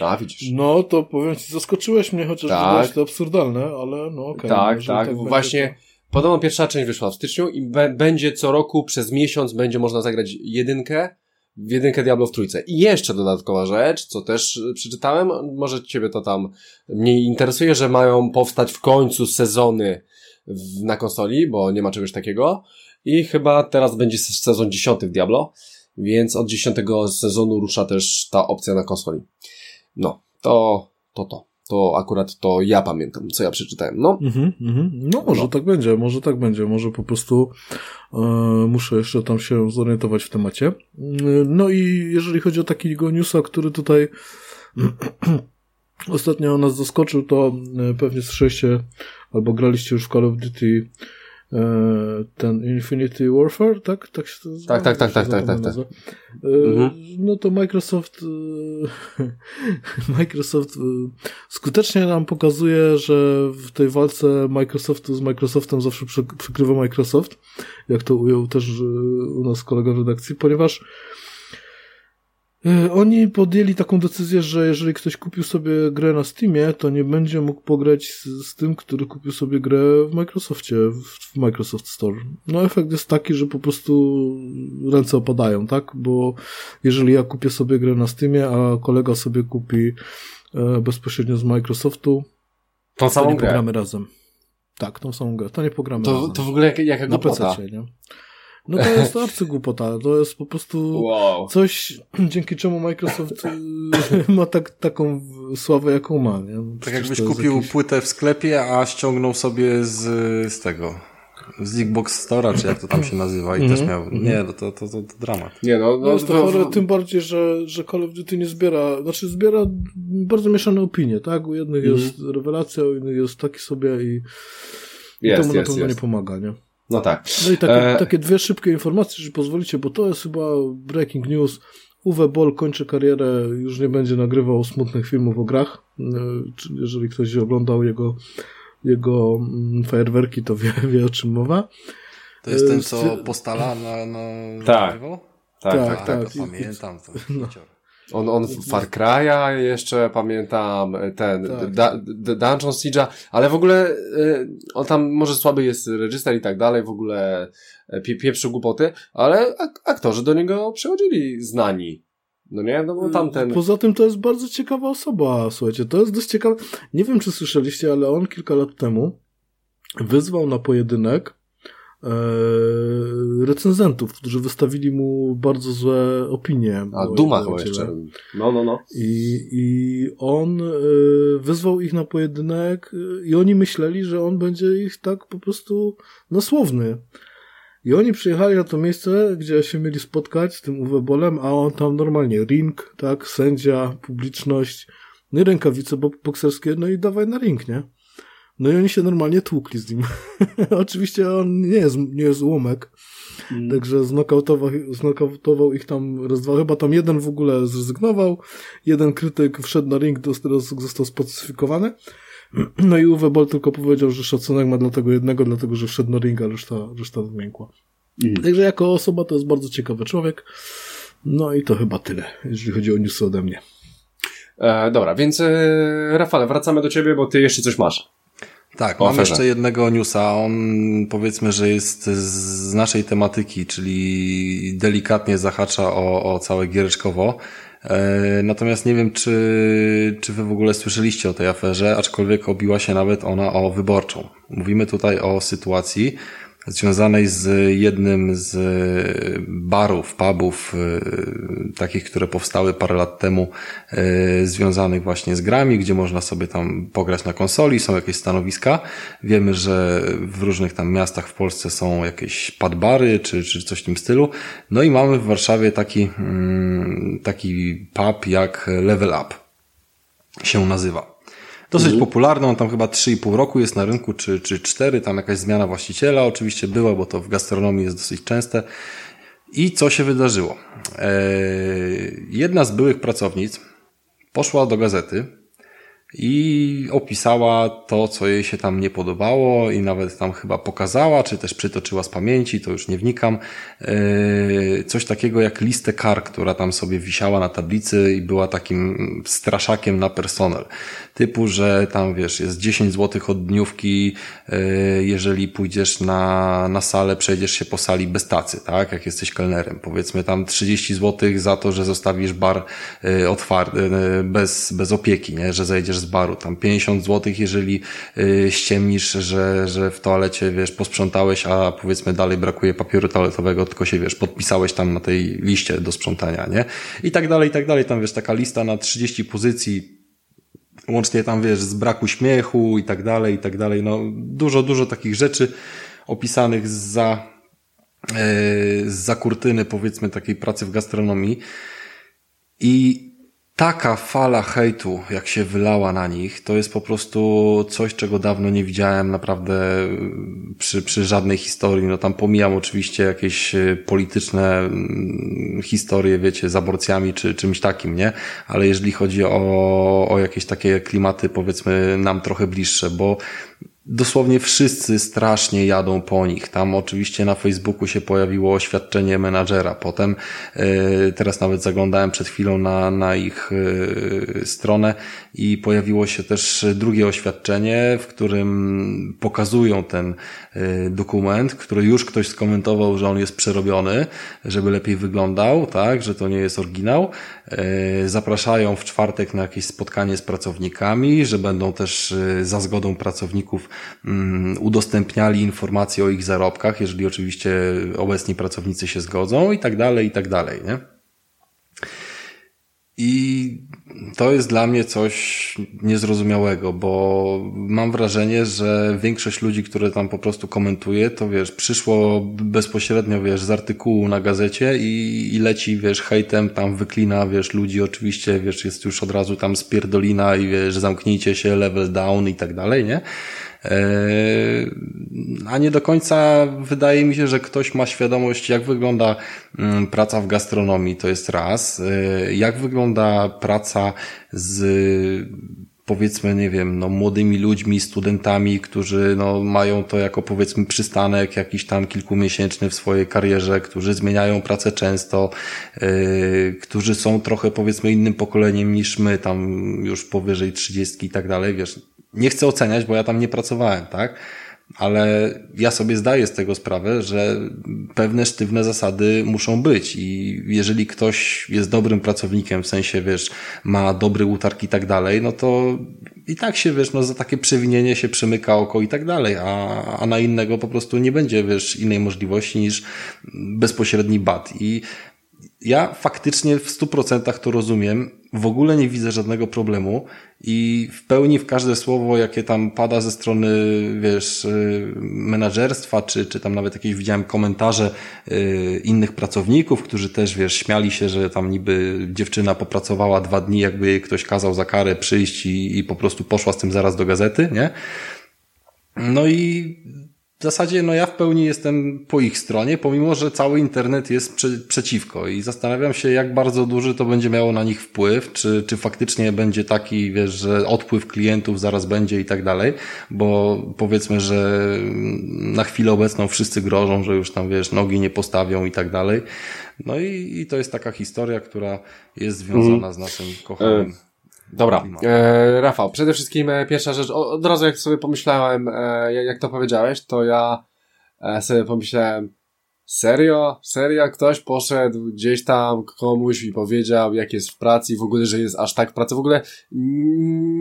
A, widzisz. No, to powiem ci, zaskoczyłeś mnie, chociaż tak. to absurdalne, ale no okej. Okay, tak, tak, tak, właśnie... To... Podobno pierwsza część wyszła w styczniu i będzie co roku przez miesiąc będzie można zagrać jedynkę, w jedynkę Diablo w trójce. I jeszcze dodatkowa rzecz, co też przeczytałem, może ciebie to tam mniej interesuje, że mają powstać w końcu sezony w, na konsoli, bo nie ma czegoś takiego. I chyba teraz będzie sezon dziesiąty w Diablo, więc od dziesiątego sezonu rusza też ta opcja na konsoli. No, to, to, to to akurat to ja pamiętam, co ja przeczytałem. No, mm-hmm, mm-hmm. no może no. tak będzie, może tak będzie, może po prostu e, muszę jeszcze tam się zorientować w temacie. E, no i jeżeli chodzi o takiego newsa, który tutaj ostatnio nas zaskoczył, to e, pewnie słyszeliście albo graliście już w Call of Duty ten Infinity Warfare, tak? Tak, się to tak, tak, tak, tak, tak, tak, tak. Mhm. No to Microsoft e, Microsoft skutecznie nam pokazuje, że w tej walce Microsoftu z Microsoftem zawsze przykrywa Microsoft, jak to ujął też u nas kolega w redakcji, ponieważ E, oni podjęli taką decyzję, że jeżeli ktoś kupił sobie grę na Steamie, to nie będzie mógł pograć z, z, tym, który kupił sobie grę w Microsoftie, w, w, Microsoft Store. No efekt jest taki, że po prostu ręce opadają, tak? Bo jeżeli ja kupię sobie grę na Steamie, a kolega sobie kupi e, bezpośrednio z Microsoftu, tą to nie grę. pogramy razem. Tak, tą samą grę. To nie pogramy to, razem. To w ogóle jak, jaka na PC, nie? No to jest arcygłupota. To jest po prostu wow. coś, dzięki czemu Microsoft y, ma tak, taką sławę, jaką ma. Nie? No, tak jakbyś kupił jakiś... płytę w sklepie, a ściągnął sobie z, z tego, z Xbox Store, czy jak to tam się nazywa i mm -hmm. też miał, mhm. nie, no to, to, to, to dramat. Nie, no, no, no jest to chore, tym bardziej, że, że Call of Duty nie zbiera, znaczy zbiera bardzo mieszane opinie, tak? U jednych mm -hmm. jest rewelacja, u innych jest taki sobie i, i jest, temu jest, na pewno jest. nie pomaga, nie? No tak. No i takie, e... takie dwie szybkie informacje, jeżeli pozwolicie, bo to jest chyba breaking news. Uwe Boll kończy karierę, już nie będzie nagrywał smutnych filmów o grach. E, jeżeli ktoś oglądał jego, jego mm, fajerwerki, to wie, wie o czym mowa. To jest ten, co postala na, na tak. Tak, tak, tak, tak, tak, pamiętam to. No. On, on Far Cry'a jeszcze pamiętam, ten tak. da, Dungeon Siege'a, ale w ogóle y, on tam może słaby jest reżyser i tak dalej, w ogóle e, pie, pieprzy głupoty, ale ak aktorzy do niego przychodzili znani. No nie, no bo tamten... Poza tym to jest bardzo ciekawa osoba, słuchajcie, to jest dość ciekawe. Nie wiem, czy słyszeliście, ale on kilka lat temu wyzwał na pojedynek recenzentów, którzy wystawili mu bardzo złe opinie. A Duma chyba jeszcze. No, no, no. I, I on e, wyzwał ich na pojedynek e, i oni myśleli, że on będzie ich tak po prostu nasłowny. I oni przyjechali na to miejsce, gdzie się mieli spotkać z tym Uwe Bolem, a on tam normalnie ring, tak, sędzia, publiczność, no i rękawice bokserskie, no i dawaj na ring, nie? No i oni się normalnie tłukli z nim. Oczywiście on nie jest, nie jest łomek, mm. także znokautował, znokautował ich tam raz, dwa. Chyba tam jeden w ogóle zrezygnował, jeden krytyk wszedł na ring, został spacyfikowany. No i Uwe Boll tylko powiedział, że szacunek ma dla tego jednego, dlatego że wszedł na ring, a reszta, reszta zmiękła. Mm. Także jako osoba to jest bardzo ciekawy człowiek. No i to chyba tyle, jeżeli chodzi o newsy ode mnie. E, dobra, więc e, Rafale, wracamy do ciebie, bo ty jeszcze coś masz. Tak, mam jeszcze jednego newsa. On powiedzmy, że jest z naszej tematyki, czyli delikatnie zahacza o, o całe giereczkowo. E, natomiast nie wiem, czy, czy wy w ogóle słyszeliście o tej aferze, aczkolwiek obiła się nawet ona o wyborczą. Mówimy tutaj o sytuacji, związanej z jednym z barów, pubów, e, takich, które powstały parę lat temu, e, związanych właśnie z grami, gdzie można sobie tam pograć na konsoli, są jakieś stanowiska. Wiemy, że w różnych tam miastach w Polsce są jakieś padbary, czy, czy coś w tym stylu. No i mamy w Warszawie taki, mm, taki pub jak Level Up się nazywa. Dosyć mhm. popularny, on tam chyba 3,5 roku jest na rynku, czy, czy 4, tam jakaś zmiana właściciela oczywiście była, bo to w gastronomii jest dosyć częste. I co się wydarzyło? Eee, jedna z byłych pracownic poszła do gazety i opisała to, co jej się tam nie podobało i nawet tam chyba pokazała, czy też przytoczyła z pamięci, to już nie wnikam, yy, coś takiego jak listę kar, która tam sobie wisiała na tablicy i była takim straszakiem na personel. Typu, że tam wiesz, jest 10 zł od dniówki, yy, jeżeli pójdziesz na, na salę, przejdziesz się po sali bez tacy, tak, jak jesteś kelnerem. Powiedzmy tam 30 zł za to, że zostawisz bar yy, otwarty, bez, bez opieki, nie, że zejdziesz z baru, tam 50 zł, jeżeli yy, ściemnisz, że, że w toalecie, wiesz, posprzątałeś, a powiedzmy dalej brakuje papieru toaletowego, tylko się, wiesz, podpisałeś tam na tej liście do sprzątania, nie? I tak dalej, i tak dalej, tam, wiesz, taka lista na 30 pozycji, łącznie tam, wiesz, z braku śmiechu i tak dalej, i tak dalej, no, dużo, dużo takich rzeczy opisanych za, yy, za kurtyny, powiedzmy, takiej pracy w gastronomii. I taka fala hejtu, jak się wylała na nich, to jest po prostu coś, czego dawno nie widziałem naprawdę mm, przy, przy żadnej historii. No tam pomijam oczywiście jakieś e, polityczne mm, historie, wiecie, z aborcjami czy czymś takim, nie? Ale jeżeli chodzi o, o jakieś takie klimaty, powiedzmy, nam trochę bliższe, bo dosłownie wszyscy strasznie jadą po nich. Tam oczywiście na Facebooku się pojawiło oświadczenie menadżera. Potem yy, teraz nawet zaglądałem przed chwilą na, na ich yy, stronę i pojawiło się też drugie oświadczenie, w którym pokazują ten yy, dokument, który już ktoś skomentował, że on jest przerobiony, żeby lepiej wyglądał, tak, że to nie jest oryginał. Zapraszają w czwartek na jakieś spotkanie z pracownikami, że będą też za zgodą pracowników Mm, udostępniali informacje o ich zarobkach, jeżeli oczywiście obecni pracownicy się zgodzą i tak dalej, i tak dalej, nie? I to jest dla mnie coś niezrozumiałego, bo mam wrażenie, że większość ludzi, które tam po prostu komentuje, to wiesz, przyszło bezpośrednio, wiesz, z artykułu na gazecie i, i leci, wiesz, hejtem, tam wyklina, wiesz, ludzi oczywiście, wiesz, jest już od razu tam spierdolina i wiesz, zamknijcie się, level down i tak dalej, nie? Eee, a nie do końca wydaje mi się, że ktoś ma świadomość, jak wygląda mm, praca w gastronomii, to jest raz. Eee, jak wygląda praca z powiedzmy, nie wiem, no, młodymi ludźmi, studentami, którzy no, mają to jako powiedzmy przystanek jakiś tam kilkumiesięczny w swojej karierze, którzy zmieniają pracę często, yy, którzy są trochę powiedzmy innym pokoleniem niż my, tam już powyżej trzydziestki i tak dalej, wiesz, nie chcę oceniać, bo ja tam nie pracowałem, tak? Ale ja sobie zdaję z tego sprawę, że pewne sztywne zasady muszą być i jeżeli ktoś jest dobrym pracownikiem, w sensie, wiesz, ma dobry utarg i tak dalej, no to i tak się, wiesz, no za takie przewinienie się przymyka oko i tak dalej, a, a na innego po prostu nie będzie, wiesz, innej możliwości niż bezpośredni bat. I ja faktycznie w stu procentach to rozumiem. W ogóle nie widzę żadnego problemu i w pełni w każde słowo, jakie tam pada ze strony, wiesz, y, menadżerstwa, czy, czy tam nawet jakieś widziałem komentarze y, innych pracowników, którzy też, wiesz, śmiali się, że tam niby dziewczyna popracowała dwa dni, jakby jej ktoś kazał za karę przyjść i, i po prostu poszła z tym zaraz do gazety, nie? No i w zasadzie no ja w pełni jestem po ich stronie, pomimo, że cały internet jest prze przeciwko i zastanawiam się, jak bardzo duży to będzie miało na nich wpływ, czy, czy faktycznie będzie taki, wiesz, że odpływ klientów zaraz będzie i tak dalej, bo powiedzmy, że na chwilę obecną wszyscy grożą, że już tam, wiesz, nogi nie postawią i tak dalej. No i, i to jest taka historia, która jest związana mm. z naszym kochanym e, Dobra, e, Rafał, przede wszystkim e, pierwsza rzecz, o, od razu jak sobie pomyślałem, e, jak to powiedziałeś, to ja e, sobie pomyślałem, serio? Serio? Ktoś poszedł gdzieś tam komuś i powiedział, jak jest w pracy i w ogóle, że jest aż tak w pracy. W ogóle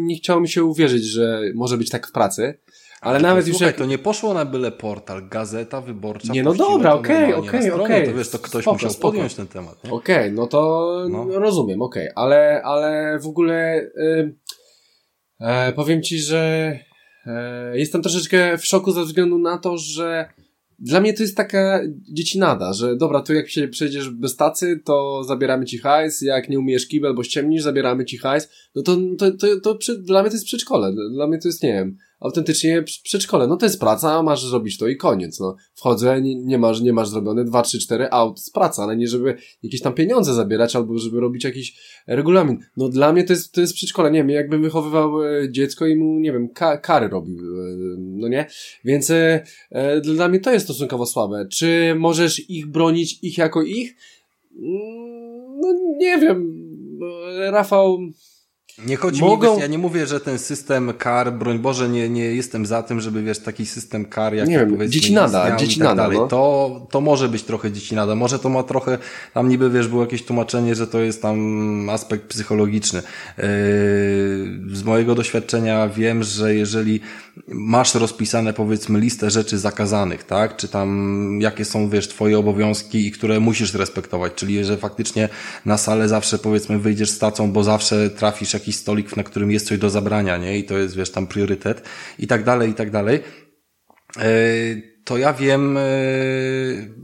nie chciało mi się uwierzyć, że może być tak w pracy. Ale nawet już jak... to nie poszło na byle portal, gazeta wyborcza. Nie, no dobra, okej, okej, okej. To wiesz, to ktoś spoko, musiał spoko. podjąć ten temat. Okej, okay, no to no. rozumiem, okej, okay. ale, ale w ogóle yy, yy, powiem ci, że yy, jestem troszeczkę w szoku ze względu na to, że dla mnie to jest taka dziecinada, że dobra, to jak się przejdziesz bez tacy, to zabieramy ci hajs, jak nie umiesz kibel, bo ściemnisz, zabieramy ci hajs, no to, to, to, to, to przy, dla mnie to jest przedszkole, dla mnie to jest, nie wiem, autentycznie przedszkole. No to jest praca, masz zrobić to i koniec, no. Wchodzę, nie, nie masz, nie masz zrobione, dwa, trzy, cztery, aut, z praca, ale nie żeby jakieś tam pieniądze zabierać, albo żeby robić jakiś regulamin. No dla mnie to jest, to jest przedszkole, nie wiem, jakbym wychowywał e, dziecko i mu, nie wiem, ka kary robił, e, no nie? Więc e, e, dla mnie to jest stosunkowo słabe. Czy możesz ich bronić, ich jako ich? Mm, no nie wiem, Rafał, nie chodzi Mogą... mi, ja nie mówię, że ten system kar, broń Boże, nie, nie jestem za tym, żeby wiesz, taki system kar, jak nie wiem, powiedzmy, nada, dzieci tak dalej. No. To, to może być trochę nada. Może to ma trochę, tam niby wiesz, było jakieś tłumaczenie, że to jest tam aspekt psychologiczny. Yy, z mojego doświadczenia wiem, że jeżeli masz rozpisane powiedzmy listę rzeczy zakazanych, tak? Czy tam jakie są, wiesz, twoje obowiązki i które musisz respektować, czyli że faktycznie na salę zawsze powiedzmy wyjdziesz z tacą, bo zawsze trafisz jakiś stolik, na którym jest coś do zabrania, nie? I to jest, wiesz, tam priorytet i tak dalej, i tak dalej. E, to ja wiem, e,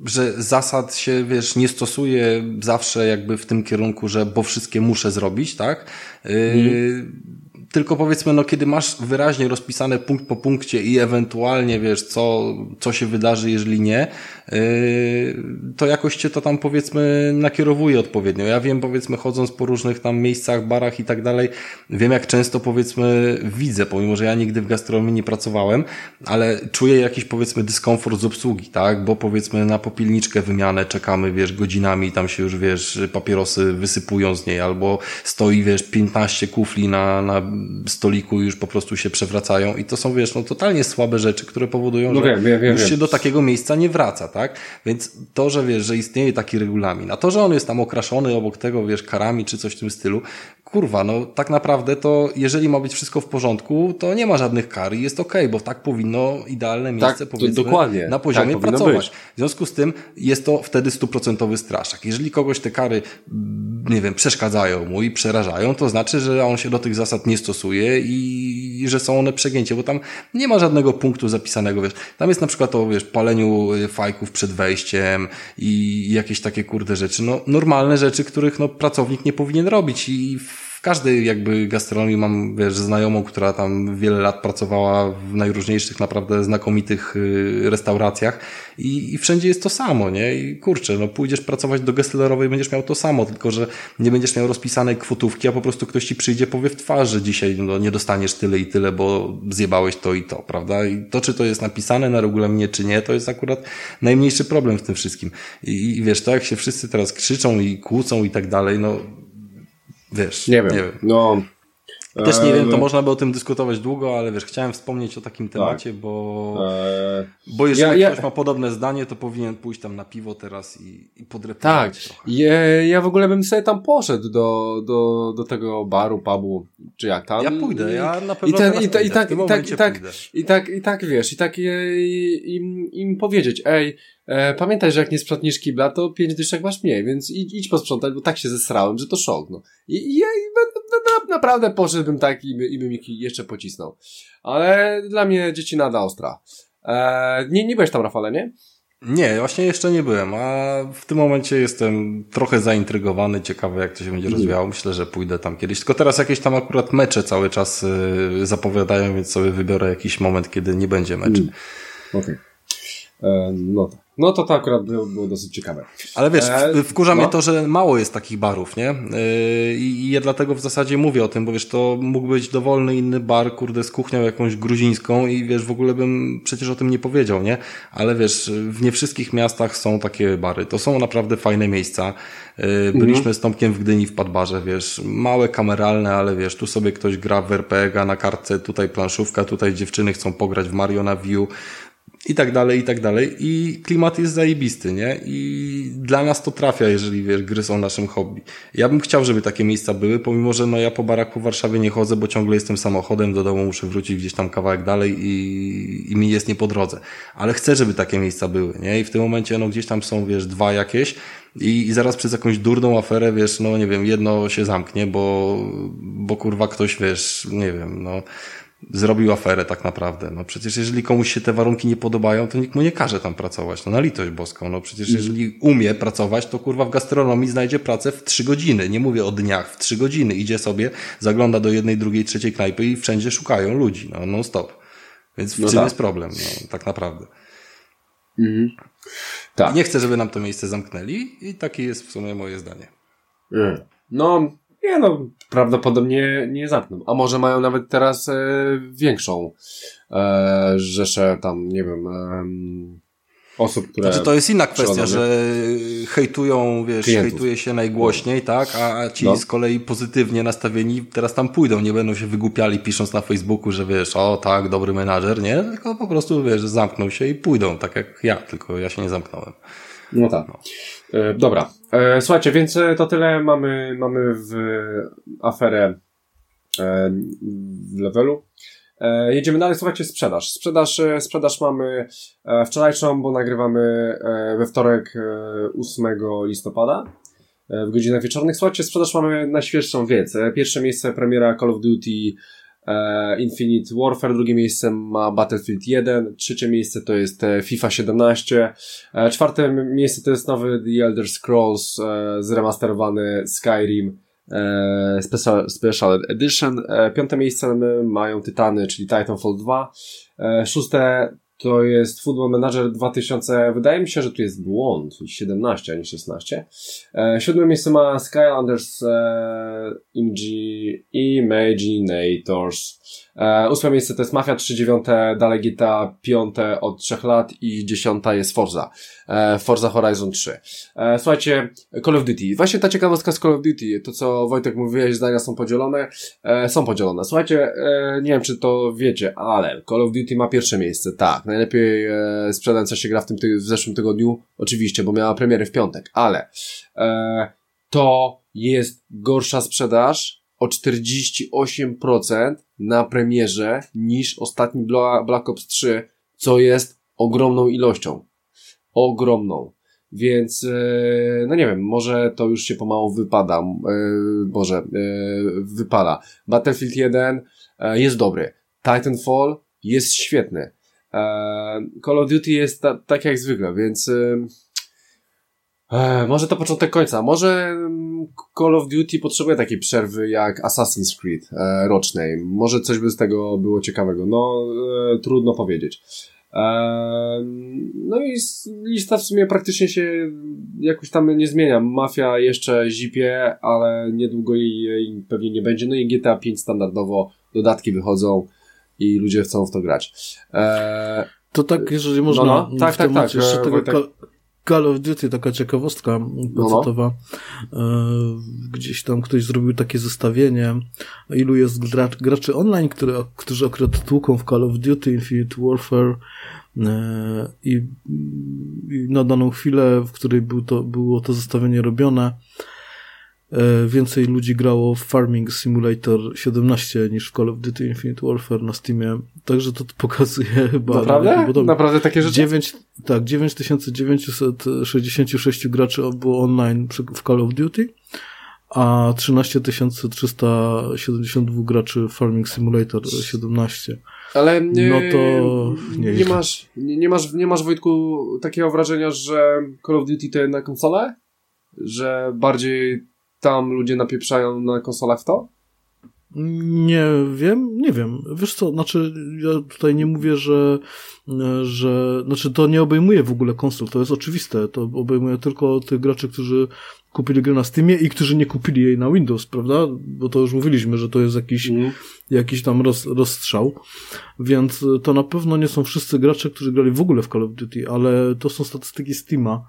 że zasad się, wiesz, nie stosuje zawsze jakby w tym kierunku, że bo wszystkie muszę zrobić, tak? Mm tylko powiedzmy, no kiedy masz wyraźnie rozpisane punkt po punkcie i ewentualnie wiesz, co, co się wydarzy, jeżeli nie, yy, to jakoś cię to tam powiedzmy nakierowuje odpowiednio. Ja wiem, powiedzmy, chodząc po różnych tam miejscach, barach i tak dalej, wiem jak często powiedzmy widzę, pomimo, że ja nigdy w gastronomii nie pracowałem, ale czuję jakiś powiedzmy dyskomfort z obsługi, tak? Bo powiedzmy na popilniczkę wymianę czekamy, wiesz, godzinami, tam się już, wiesz, papierosy wysypują z niej, albo stoi, wiesz, 15 kufli na, na stoliku już po prostu się przewracają i to są, wiesz, no totalnie słabe rzeczy, które powodują, no że wiem, wiem, już wiem. się do takiego miejsca nie wraca, tak? Więc to, że wiesz, że istnieje taki regulamin, a to, że on jest tam okraszony obok tego, wiesz, karami czy coś w tym stylu, kurwa, no tak naprawdę to jeżeli ma być wszystko w porządku, to nie ma żadnych kar i jest okej, okay, bo tak powinno idealne tak, miejsce tak, powiedzmy dokładnie. na poziomie tak, pracować. Być. W związku z tym jest to wtedy stuprocentowy straszak. Jeżeli kogoś te kary, nie wiem, przeszkadzają mu i przerażają, to znaczy, że on się do tych zasad nie stosuje i, że są one przegięcie, bo tam nie ma żadnego punktu zapisanego, wiesz. Tam jest na przykład o, wiesz, paleniu y, fajków przed wejściem i jakieś takie kurde rzeczy, no normalne rzeczy, których no pracownik nie powinien robić i każdej jakby gastronomii mam, wiesz, znajomą, która tam wiele lat pracowała w najróżniejszych, naprawdę znakomitych y, restauracjach i, i wszędzie jest to samo, nie? I kurczę, no pójdziesz pracować do gestlerowej, będziesz miał to samo, tylko że nie będziesz miał rozpisanej kwotówki, a po prostu ktoś ci przyjdzie, powie w twarzy dzisiaj, no nie dostaniesz tyle i tyle, bo zjebałeś to i to, prawda? I to, czy to jest napisane na regulaminie, czy nie, to jest akurat najmniejszy problem w tym wszystkim. I, i wiesz, to jak się wszyscy teraz krzyczą i kłócą i tak dalej, no Wiesz, nie wiem. Nie wiem. No, też nie wiem, to można by o tym dyskutować długo, ale wiesz, chciałem wspomnieć o takim temacie, tak. bo, eee, bo jeżeli ja, ktoś ja... ma podobne zdanie, to powinien pójść tam na piwo teraz i, i podreperować Tak, ja, ja w ogóle bym sobie tam poszedł do, do, do tego baru, pubu, czy jak tam. Ja pójdę, ja na pewno i, ten, i, ta, i, tak, i, tak, i, tak, i, tak, i tak, wiesz, i tak im, im powiedzieć, ej, E, pamiętaj, że jak nie sprzątniesz kibla, to pięć dyszek masz mniej, więc idź, idź posprzątać, bo tak się zesrałem, że to szok, no. I, i ja i, na, naprawdę poszedłbym tak i, i bym ich jeszcze pocisnął. Ale dla mnie dzieci nada ostra. E, nie, nie byłeś tam, Rafale, nie? Nie, właśnie jeszcze nie byłem, a w tym momencie jestem trochę zaintrygowany, ciekawy jak to się będzie rozwijało. Myślę, że pójdę tam kiedyś. Tylko teraz jakieś tam akurat mecze cały czas y, zapowiadają, więc sobie wybiorę jakiś moment, kiedy nie będzie meczy. Mm. Okej. Okay. E, no tak. No to to akurat było, było dosyć ciekawe. Ale wiesz, e, wkurza no. mnie to, że mało jest takich barów, nie? E, I ja dlatego w zasadzie mówię o tym, bo wiesz, to mógł być dowolny inny bar, kurde, z kuchnią jakąś gruzińską i wiesz, w ogóle bym przecież o tym nie powiedział, nie? Ale wiesz, w nie wszystkich miastach są takie bary. To są naprawdę fajne miejsca. E, byliśmy mhm. z Tomkiem w Gdyni w Padbarze, wiesz, małe, kameralne, ale wiesz, tu sobie ktoś gra w RPG na kartce, tutaj planszówka, tutaj dziewczyny chcą pograć w Mario na View i tak dalej, i tak dalej. I klimat jest zajebisty, nie? I dla nas to trafia, jeżeli wiesz, gry są naszym hobby. Ja bym chciał, żeby takie miejsca były, pomimo, że no ja po barach po Warszawie nie chodzę, bo ciągle jestem samochodem, do domu muszę wrócić gdzieś tam kawałek dalej i, i mi jest nie po drodze. Ale chcę, żeby takie miejsca były, nie? I w tym momencie, no gdzieś tam są, wiesz, dwa jakieś, i, i zaraz przez jakąś durną aferę, wiesz, no nie wiem, jedno się zamknie, bo, bo kurwa ktoś, wiesz, nie wiem, no zrobił aferę tak naprawdę. No przecież jeżeli komuś się te warunki nie podobają, to nikt mu nie każe tam pracować. No na litość boską. No przecież mhm. jeżeli umie pracować, to kurwa w gastronomii znajdzie pracę w trzy godziny. Nie mówię o dniach, w trzy godziny. Idzie sobie, zagląda do jednej, drugiej, trzeciej knajpy i wszędzie szukają ludzi. No non stop. Więc w no czym tak. jest problem, no, tak naprawdę. Mhm. Tak. nie chcę, żeby nam to miejsce zamknęli i takie jest w sumie moje zdanie. Mm. No, nie no, prawdopodobnie nie zamkną. A może mają nawet teraz e, większą e, rzeszę tam, nie wiem, e, osób, które... Znaczy to jest inna kwestia, że hejtują, wiesz, klientów. hejtuje się najgłośniej, tak, a ci no. z kolei pozytywnie nastawieni teraz tam pójdą, nie będą się wygłupiali pisząc na Facebooku, że wiesz, o tak, dobry menadżer, nie, tylko po prostu, wiesz, zamkną się i pójdą, tak jak ja, tylko ja się nie zamknąłem. No tak. No. E, dobra. E, słuchajcie, więc e, to tyle mamy, mamy w aferę w levelu. Jedziemy dalej, słuchajcie, sprzedaż. Sprzedaż, sprzedaż mamy wczorajszą, bo nagrywamy we wtorek 8 e, listopada w godzinach wieczornych. Słuchajcie, sprzedaż mamy najświeższą wiedzę. Pierwsze miejsce premiera Call of Duty Infinite Warfare, drugie miejsce ma Battlefield 1, trzecie miejsce to jest FIFA 17, czwarte miejsce to jest nowy The Elder Scrolls zremasterowany Skyrim, E, special, special Edition. E, piąte miejsce mają Tytany, czyli Titanfall 2. E, szóste to jest Football Manager 2000, wydaje mi się, że tu jest błąd, 17, a nie 16. siódme miejsce ma Skylanders Imaginators. E, ósme miejsce to jest Mafia 3, dziewiąte dalej GTA, piąte od trzech lat i dziesiąta jest Forza. E, Forza Horizon 3. E, słuchajcie, Call of Duty. Właśnie ta ciekawostka z Call of Duty, to co Wojtek mówiłeś, zdania są podzielone, e, są podzielone. Słuchajcie, e, nie wiem czy to wiecie, ale Call of Duty ma pierwsze miejsce, tak. Najlepiej e, sprzedająca się gra w tym ty w zeszłym tygodniu, oczywiście, bo miała premierę w piątek, ale e, to jest gorsza sprzedaż o 48% na premierze niż ostatni Black Ops 3, co jest ogromną ilością. Ogromną. Więc, e, no nie wiem, może to już się pomału wypada, e, Boże, e, wypala. Battlefield 1 jest dobry. Titanfall jest świetny. Call of Duty jest ta, tak jak zwykle, więc E, może to początek końca. Może mm, Call of Duty potrzebuje takiej przerwy jak Assassin's Creed e, rocznej. Może coś by z tego było ciekawego. No, e, trudno powiedzieć. E, no i lista w sumie praktycznie się jakoś tam nie zmienia. Mafia jeszcze zipie, ale niedługo jej, pewnie nie będzie. No i GTA 5 standardowo dodatki wychodzą i ludzie chcą w to grać. E, to tak, jeżeli można. No, no, tak, tak, tak. Jeszcze tego Wojtek... Call of Duty, taka ciekawostka pecetowa. No, no. Gdzieś tam ktoś zrobił takie zestawienie, ilu jest graczy online, które, którzy akurat tłuką w Call of Duty Infinite Warfare e, i, i na daną chwilę, w której był to, było to zestawienie robione, E, więcej ludzi grało w Farming Simulator 17 niż w Call of Duty Infinite Warfare na Steamie. Także to pokazuje chyba... Naprawdę? Naprawdę takie rzeczy? 9, tak, 9966 graczy było online w Call of Duty, a 13372 graczy w Farming Simulator 17. Ale nie, no to nie, nie masz, nie, nie, masz, nie masz Wojtku takiego wrażenia, że Call of Duty to na konsolę? Że bardziej tam ludzie napieprzają na konsolach w to? Nie wiem, nie wiem. Wiesz co, znaczy ja tutaj nie mówię, że, że znaczy to nie obejmuje w ogóle konsol, to jest oczywiste. To obejmuje tylko tych graczy, którzy kupili grę na Steamie i którzy nie kupili jej na Windows, prawda? Bo to już mówiliśmy, że to jest jakiś, mm. jakiś tam roz, rozstrzał. Więc to na pewno nie są wszyscy gracze, którzy grali w ogóle w Call of Duty, ale to są statystyki Steama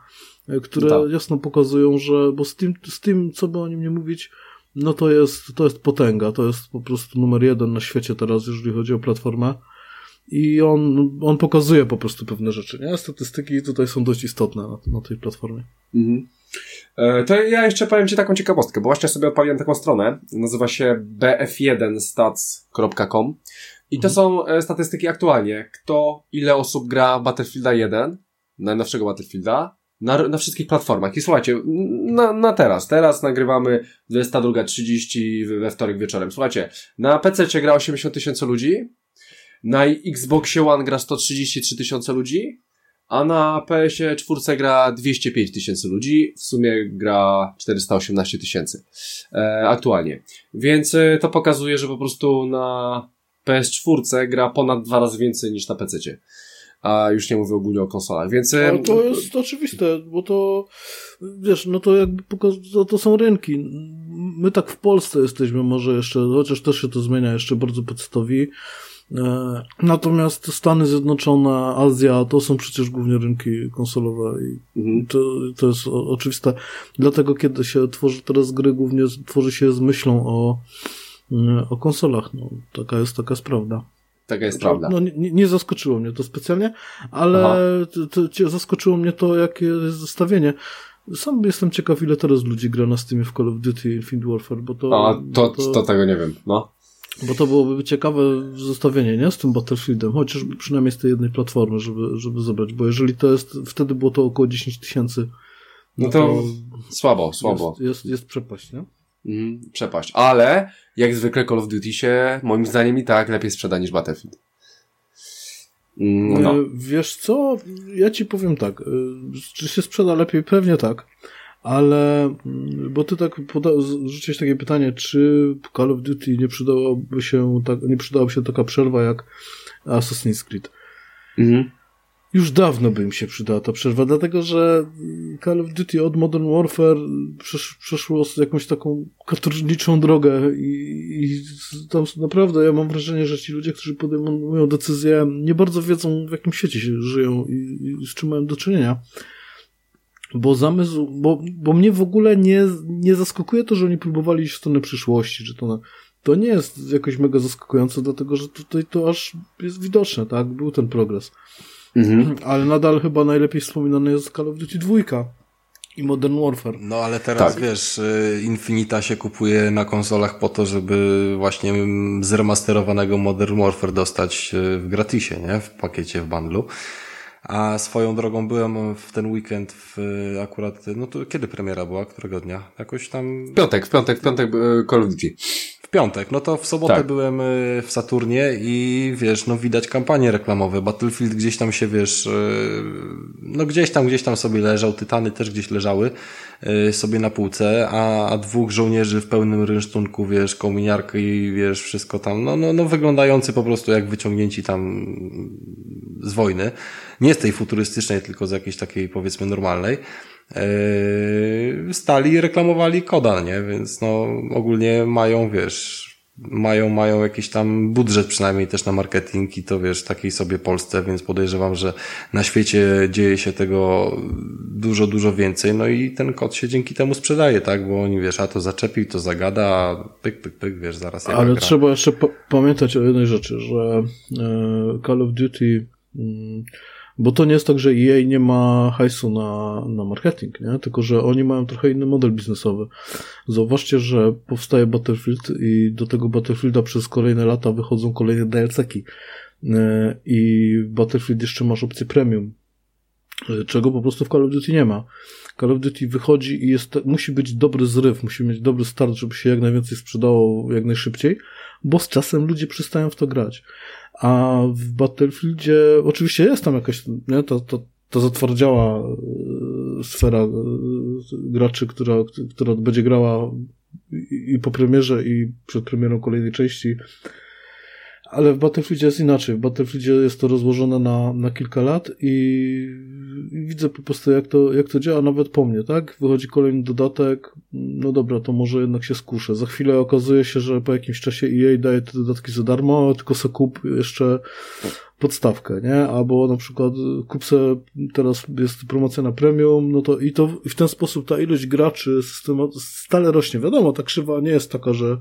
które tak. jasno pokazują, że, bo z tym, z tym, co by o nim nie mówić, no to jest, to jest potęga, to jest po prostu numer jeden na świecie teraz, jeżeli chodzi o platformę. I on, on pokazuje po prostu pewne rzeczy, nie? Statystyki tutaj są dość istotne na, na tej platformie. Mhm. E, to ja jeszcze powiem Ci taką ciekawostkę, bo właśnie sobie odpaliłem taką stronę, nazywa się bf1stats.com i to mhm. są e, statystyki aktualnie. Kto, ile osób gra Battlefielda 1, najnowszego Battlefielda, na, na wszystkich platformach. I słuchajcie, na, na teraz, teraz nagrywamy 22.30 we wtorek wieczorem. Słuchajcie, na PC gra 80 tysięcy ludzi, na Xboxie One gra 133 tysiące ludzi, a na PS-ie 4 gra 205 tysięcy ludzi, w sumie gra 418 tysięcy e, aktualnie. Więc e, to pokazuje, że po prostu na PS4 gra ponad dwa razy więcej niż na PC. A już nie mówię ogólnie o konsolach, więc... Ale to jest oczywiste, bo to, wiesz, no to jakby to, to są rynki. My tak w Polsce jesteśmy może jeszcze, chociaż też się to zmienia, jeszcze bardzo podstawowi. E, natomiast Stany Zjednoczone, Azja to są przecież głównie rynki konsolowe i mhm. to, to jest oczywiste. Dlatego kiedy się tworzy teraz gry, głównie tworzy się z myślą o, e, o konsolach. No, taka jest taka jest prawda. Taka jest prawda. No, nie, nie zaskoczyło mnie to specjalnie, ale to, to, zaskoczyło mnie to, jakie jest zestawienie. Sam jestem ciekaw, ile teraz ludzi gra na Steamie w Call of Duty Infinite Warfare, bo to... A, to, to, to tego nie wiem, no. Bo to byłoby ciekawe zestawienie, nie? Z tym Battlefieldem, chociażby przynajmniej z tej jednej platformy, żeby, żeby zebrać, bo jeżeli to jest, wtedy było to około 10 tysięcy. No, no to, to, słabo, słabo. Jest, jest, jest przepaść, nie? Mm, przepaść. Ale, jak zwykle Call of Duty się, moim zdaniem i tak lepiej sprzeda niż Battlefield. Mm, no. E, wiesz co? Ja ci powiem tak. E, czy się sprzeda lepiej? Pewnie tak ale mm, bo ty tak rzuciłeś takie pytanie, czy Call of Duty nie przydałoby się tak, nie przydałaby się taka przerwa jak Assassin's Creed. Mhm. Już dawno by im się przydała ta przerwa, dlatego że Call of Duty od Modern Warfare przesz, przeszło jakąś taką katorżniczą drogę i, i tam naprawdę ja mam wrażenie, że ci ludzie, którzy podejmują decyzje, nie bardzo wiedzą w jakim świecie się żyją i, i z czym mają do czynienia. Bo zamysł, bo, bo mnie w ogóle nie, nie zaskakuje to, że oni próbowali iść w stronę przyszłości, że to, to nie jest jakoś mega zaskakujące, dlatego że tutaj to aż jest widoczne, tak? Był ten progres. Mhm. Ale nadal chyba najlepiej wspominany jest Call of Duty 2 i Modern Warfare. No ale teraz tak. wiesz, y, Infinita się kupuje na konsolach po to, żeby właśnie zremasterowanego Modern Warfare dostać y, w gratisie, nie? W pakiecie, w bundlu. A swoją drogą byłem w ten weekend w akurat, no to kiedy premiera była? Którego dnia? Jakoś tam... W piątek, w piątek, w piątek e, Call of Duty. W piątek, no to w sobotę tak. byłem e, w Saturnie i wiesz, no widać kampanie reklamowe. Battlefield gdzieś tam się, wiesz, e, no gdzieś tam, gdzieś tam sobie leżał, Tytany też gdzieś leżały sobie na półce, a, a dwóch żołnierzy w pełnym rynsztunku, wiesz, kominiarki i wiesz, wszystko tam, no, no, no wyglądający po prostu jak wyciągnięci tam z wojny. Nie z tej futurystycznej, tylko z jakiejś takiej powiedzmy normalnej. Yy, stali i reklamowali Kodan, nie? Więc no ogólnie mają, wiesz, mają, mają jakiś tam budżet przynajmniej też na marketing i to wiesz, takiej sobie Polsce, więc podejrzewam, że na świecie dzieje się tego dużo, dużo więcej, no i ten kod się dzięki temu sprzedaje, tak, bo oni wiesz, a to zaczepił, to zagada, pyk, pyk, pyk, wiesz, zaraz Ale gra. trzeba jeszcze pamiętać o jednej rzeczy, że e, Call of Duty mm, bo to nie jest tak, że EA nie ma hajsu na, na marketing, nie? tylko że oni mają trochę inny model biznesowy. Zauważcie, że powstaje Battlefield i do tego Battlefielda przez kolejne lata wychodzą kolejne DLC-ki. E, I Battlefield jeszcze masz opcję premium, e, czego po prostu w Call of Duty nie ma. Call of Duty wychodzi i jest, musi być dobry zryw, musi mieć dobry start, żeby się jak najwięcej sprzedało jak najszybciej, bo z czasem ludzie przestają w to grać. A w Battlefieldzie oczywiście jest tam jakaś, nie, to, to, to zatwardziała e, sfera e, graczy, która, która będzie grała i po premierze, i przed premierą kolejnej części ale w Battlefieldzie jest inaczej. W Battlefieldzie jest to rozłożone na, na kilka lat i, i widzę po prostu jak to, jak to działa nawet po mnie, tak? Wychodzi kolejny dodatek, no dobra, to może jednak się skuszę. Za chwilę okazuje się, że po jakimś czasie EA daje te dodatki za darmo, tylko se kup jeszcze podstawkę, nie? Albo na przykład kup se, teraz jest promocja na premium, no to i to w ten sposób ta ilość graczy stale rośnie. Wiadomo, ta krzywa nie jest taka, że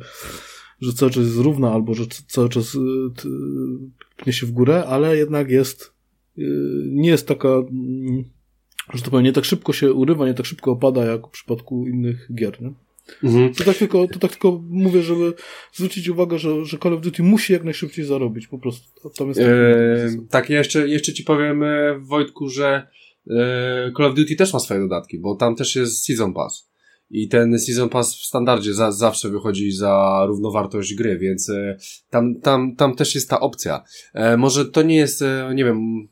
że cały czas jest równa, albo że cały czas y, pnie się w górę, ale jednak jest, y, nie jest taka, mm, że to powiem, nie tak szybko się urywa, nie tak szybko opada, jak w przypadku innych gier, nie? Mhm. To, tak tylko, to tak tylko mówię, żeby zwrócić uwagę, że, że Call of Duty musi jak najszybciej zarobić, po prostu. Tam jest eee, tak, jeszcze, jeszcze ci powiem, e, Wojtku, że e, Call of Duty też ma swoje dodatki, bo tam też jest Season Pass. I ten Season Pass w standardzie za, zawsze wychodzi za równowartość gry, więc e, tam, tam, tam też jest ta opcja. E, może to nie jest, e, nie wiem,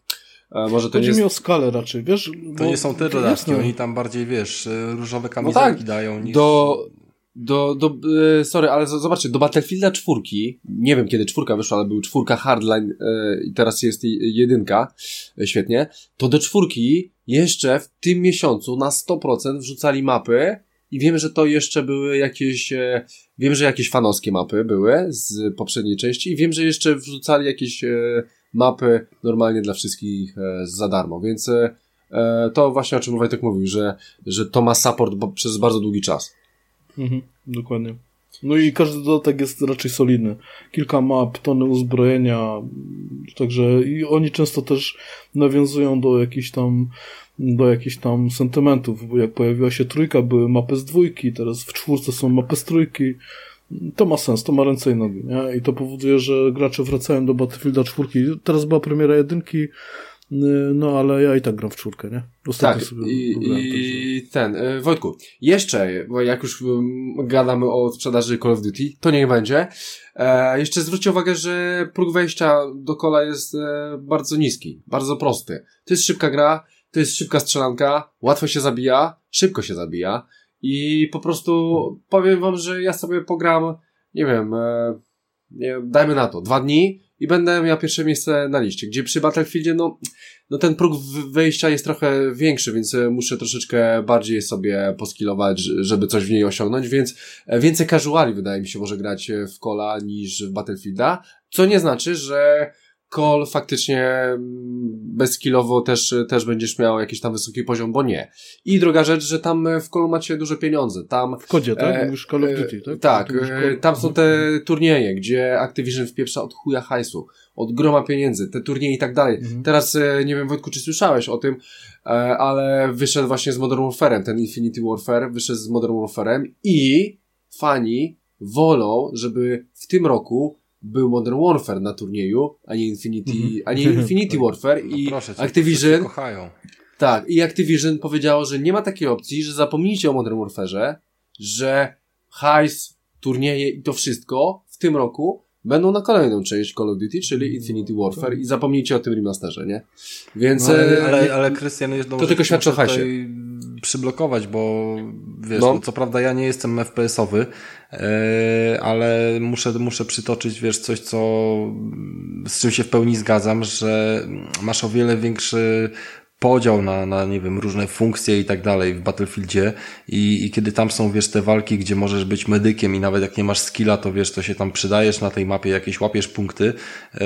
e, może to Chodzi nie jest... mi o skalę raczej, wiesz? To nie są te dodatki, oni tam bardziej, wiesz, różowe kamizelki no tak, dają niż... Do, do, do, sorry, ale zobaczcie, do Battlefielda czwórki, nie wiem kiedy czwórka wyszła, ale był czwórka Hardline i teraz jest jedynka, świetnie, to do czwórki jeszcze w tym miesiącu na 100% wrzucali mapy i wiem, że to jeszcze były jakieś, wiem, że jakieś fanowskie mapy były z poprzedniej części i wiem, że jeszcze wrzucali jakieś mapy normalnie dla wszystkich za darmo, więc to właśnie o czym Wojtek mówił, że, że to ma support przez bardzo długi czas. Mhm, dokładnie. No i każdy dodatek jest raczej solidny. Kilka map, tony uzbrojenia, także i oni często też nawiązują do jakichś tam do jakichś tam sentymentów, bo jak pojawiła się trójka, były mapy z dwójki, teraz w czwórce są mapy z trójki. To ma sens, to ma ręce i nogi, nie? I to powoduje, że gracze wracają do Battlefielda czwórki. Teraz była premiera jedynki, Y, no, ale ja i tak gram w czwórkę, nie? Ostatnio tak, sobie i, i ten, y, Wojtku, jeszcze, bo jak już gadamy o sprzedaży Call of Duty, to niech będzie. E, jeszcze zwróćcie uwagę, że próg wejścia do kola jest e, bardzo niski, bardzo prosty. To jest szybka gra, to jest szybka strzelanka, łatwo się zabija, szybko się zabija i po prostu powiem wam, że ja sobie pogram, nie wiem, e, nie, dajmy na to, dwa dni i będę miał pierwsze miejsce na liście, gdzie przy Battlefieldzie, no, no ten próg wejścia jest trochę większy, więc e, muszę troszeczkę bardziej sobie poskilować, żeby coś w niej osiągnąć, więc e, więcej casuali wydaje mi się może grać w Cola niż w Battlefielda, co nie znaczy, że Call faktycznie mm, bezkilowo też, też będziesz miał jakiś tam wysoki poziom, bo nie. I druga rzecz, że tam w Callu macie duże pieniądze. Tam, w kodzie, tak? E, Mówisz Call of Duty, tak? Tak, e, tam są te turnieje, gdzie Activision wpieprza od chuja hajsu, od groma pieniędzy, te turnieje i tak dalej. Mhm. Teraz, e, nie wiem Wojtku, czy słyszałeś o tym, e, ale wyszedł właśnie z Modern Warfare'em, ten Infinity Warfare, wyszedł z Modern Warfare'em i fani wolą, żeby w tym roku był Modern Warfare na turnieju, a nie Infinity, mhm. a nie Infinity Warfare no i proszę, Activision. Kochają. Tak, i Activision powiedziało, że nie ma takiej opcji, że zapomnijcie o Modern Warfare, że hajs, turnieje i to wszystko w tym roku będą na kolejną część Call of Duty, czyli Infinity Warfare i zapomnijcie o tym remasterze, nie? Więc... No, ale, ale, ale Krystian, to tylko świadczy o hajsie przyblokować, bo wiesz, no. no co prawda ja nie jestem FPS-owy, e, ale muszę, muszę przytoczyć, wiesz, coś, co, z czym się w pełni zgadzam, że masz o wiele większy podział na, na, nie wiem, różne funkcje i tak dalej w Battlefieldzie i, i kiedy tam są, wiesz, te walki, gdzie możesz być medykiem i nawet jak nie masz skilla, to wiesz, to się tam przydajesz na tej mapie, jakieś łapiesz punkty. Yy,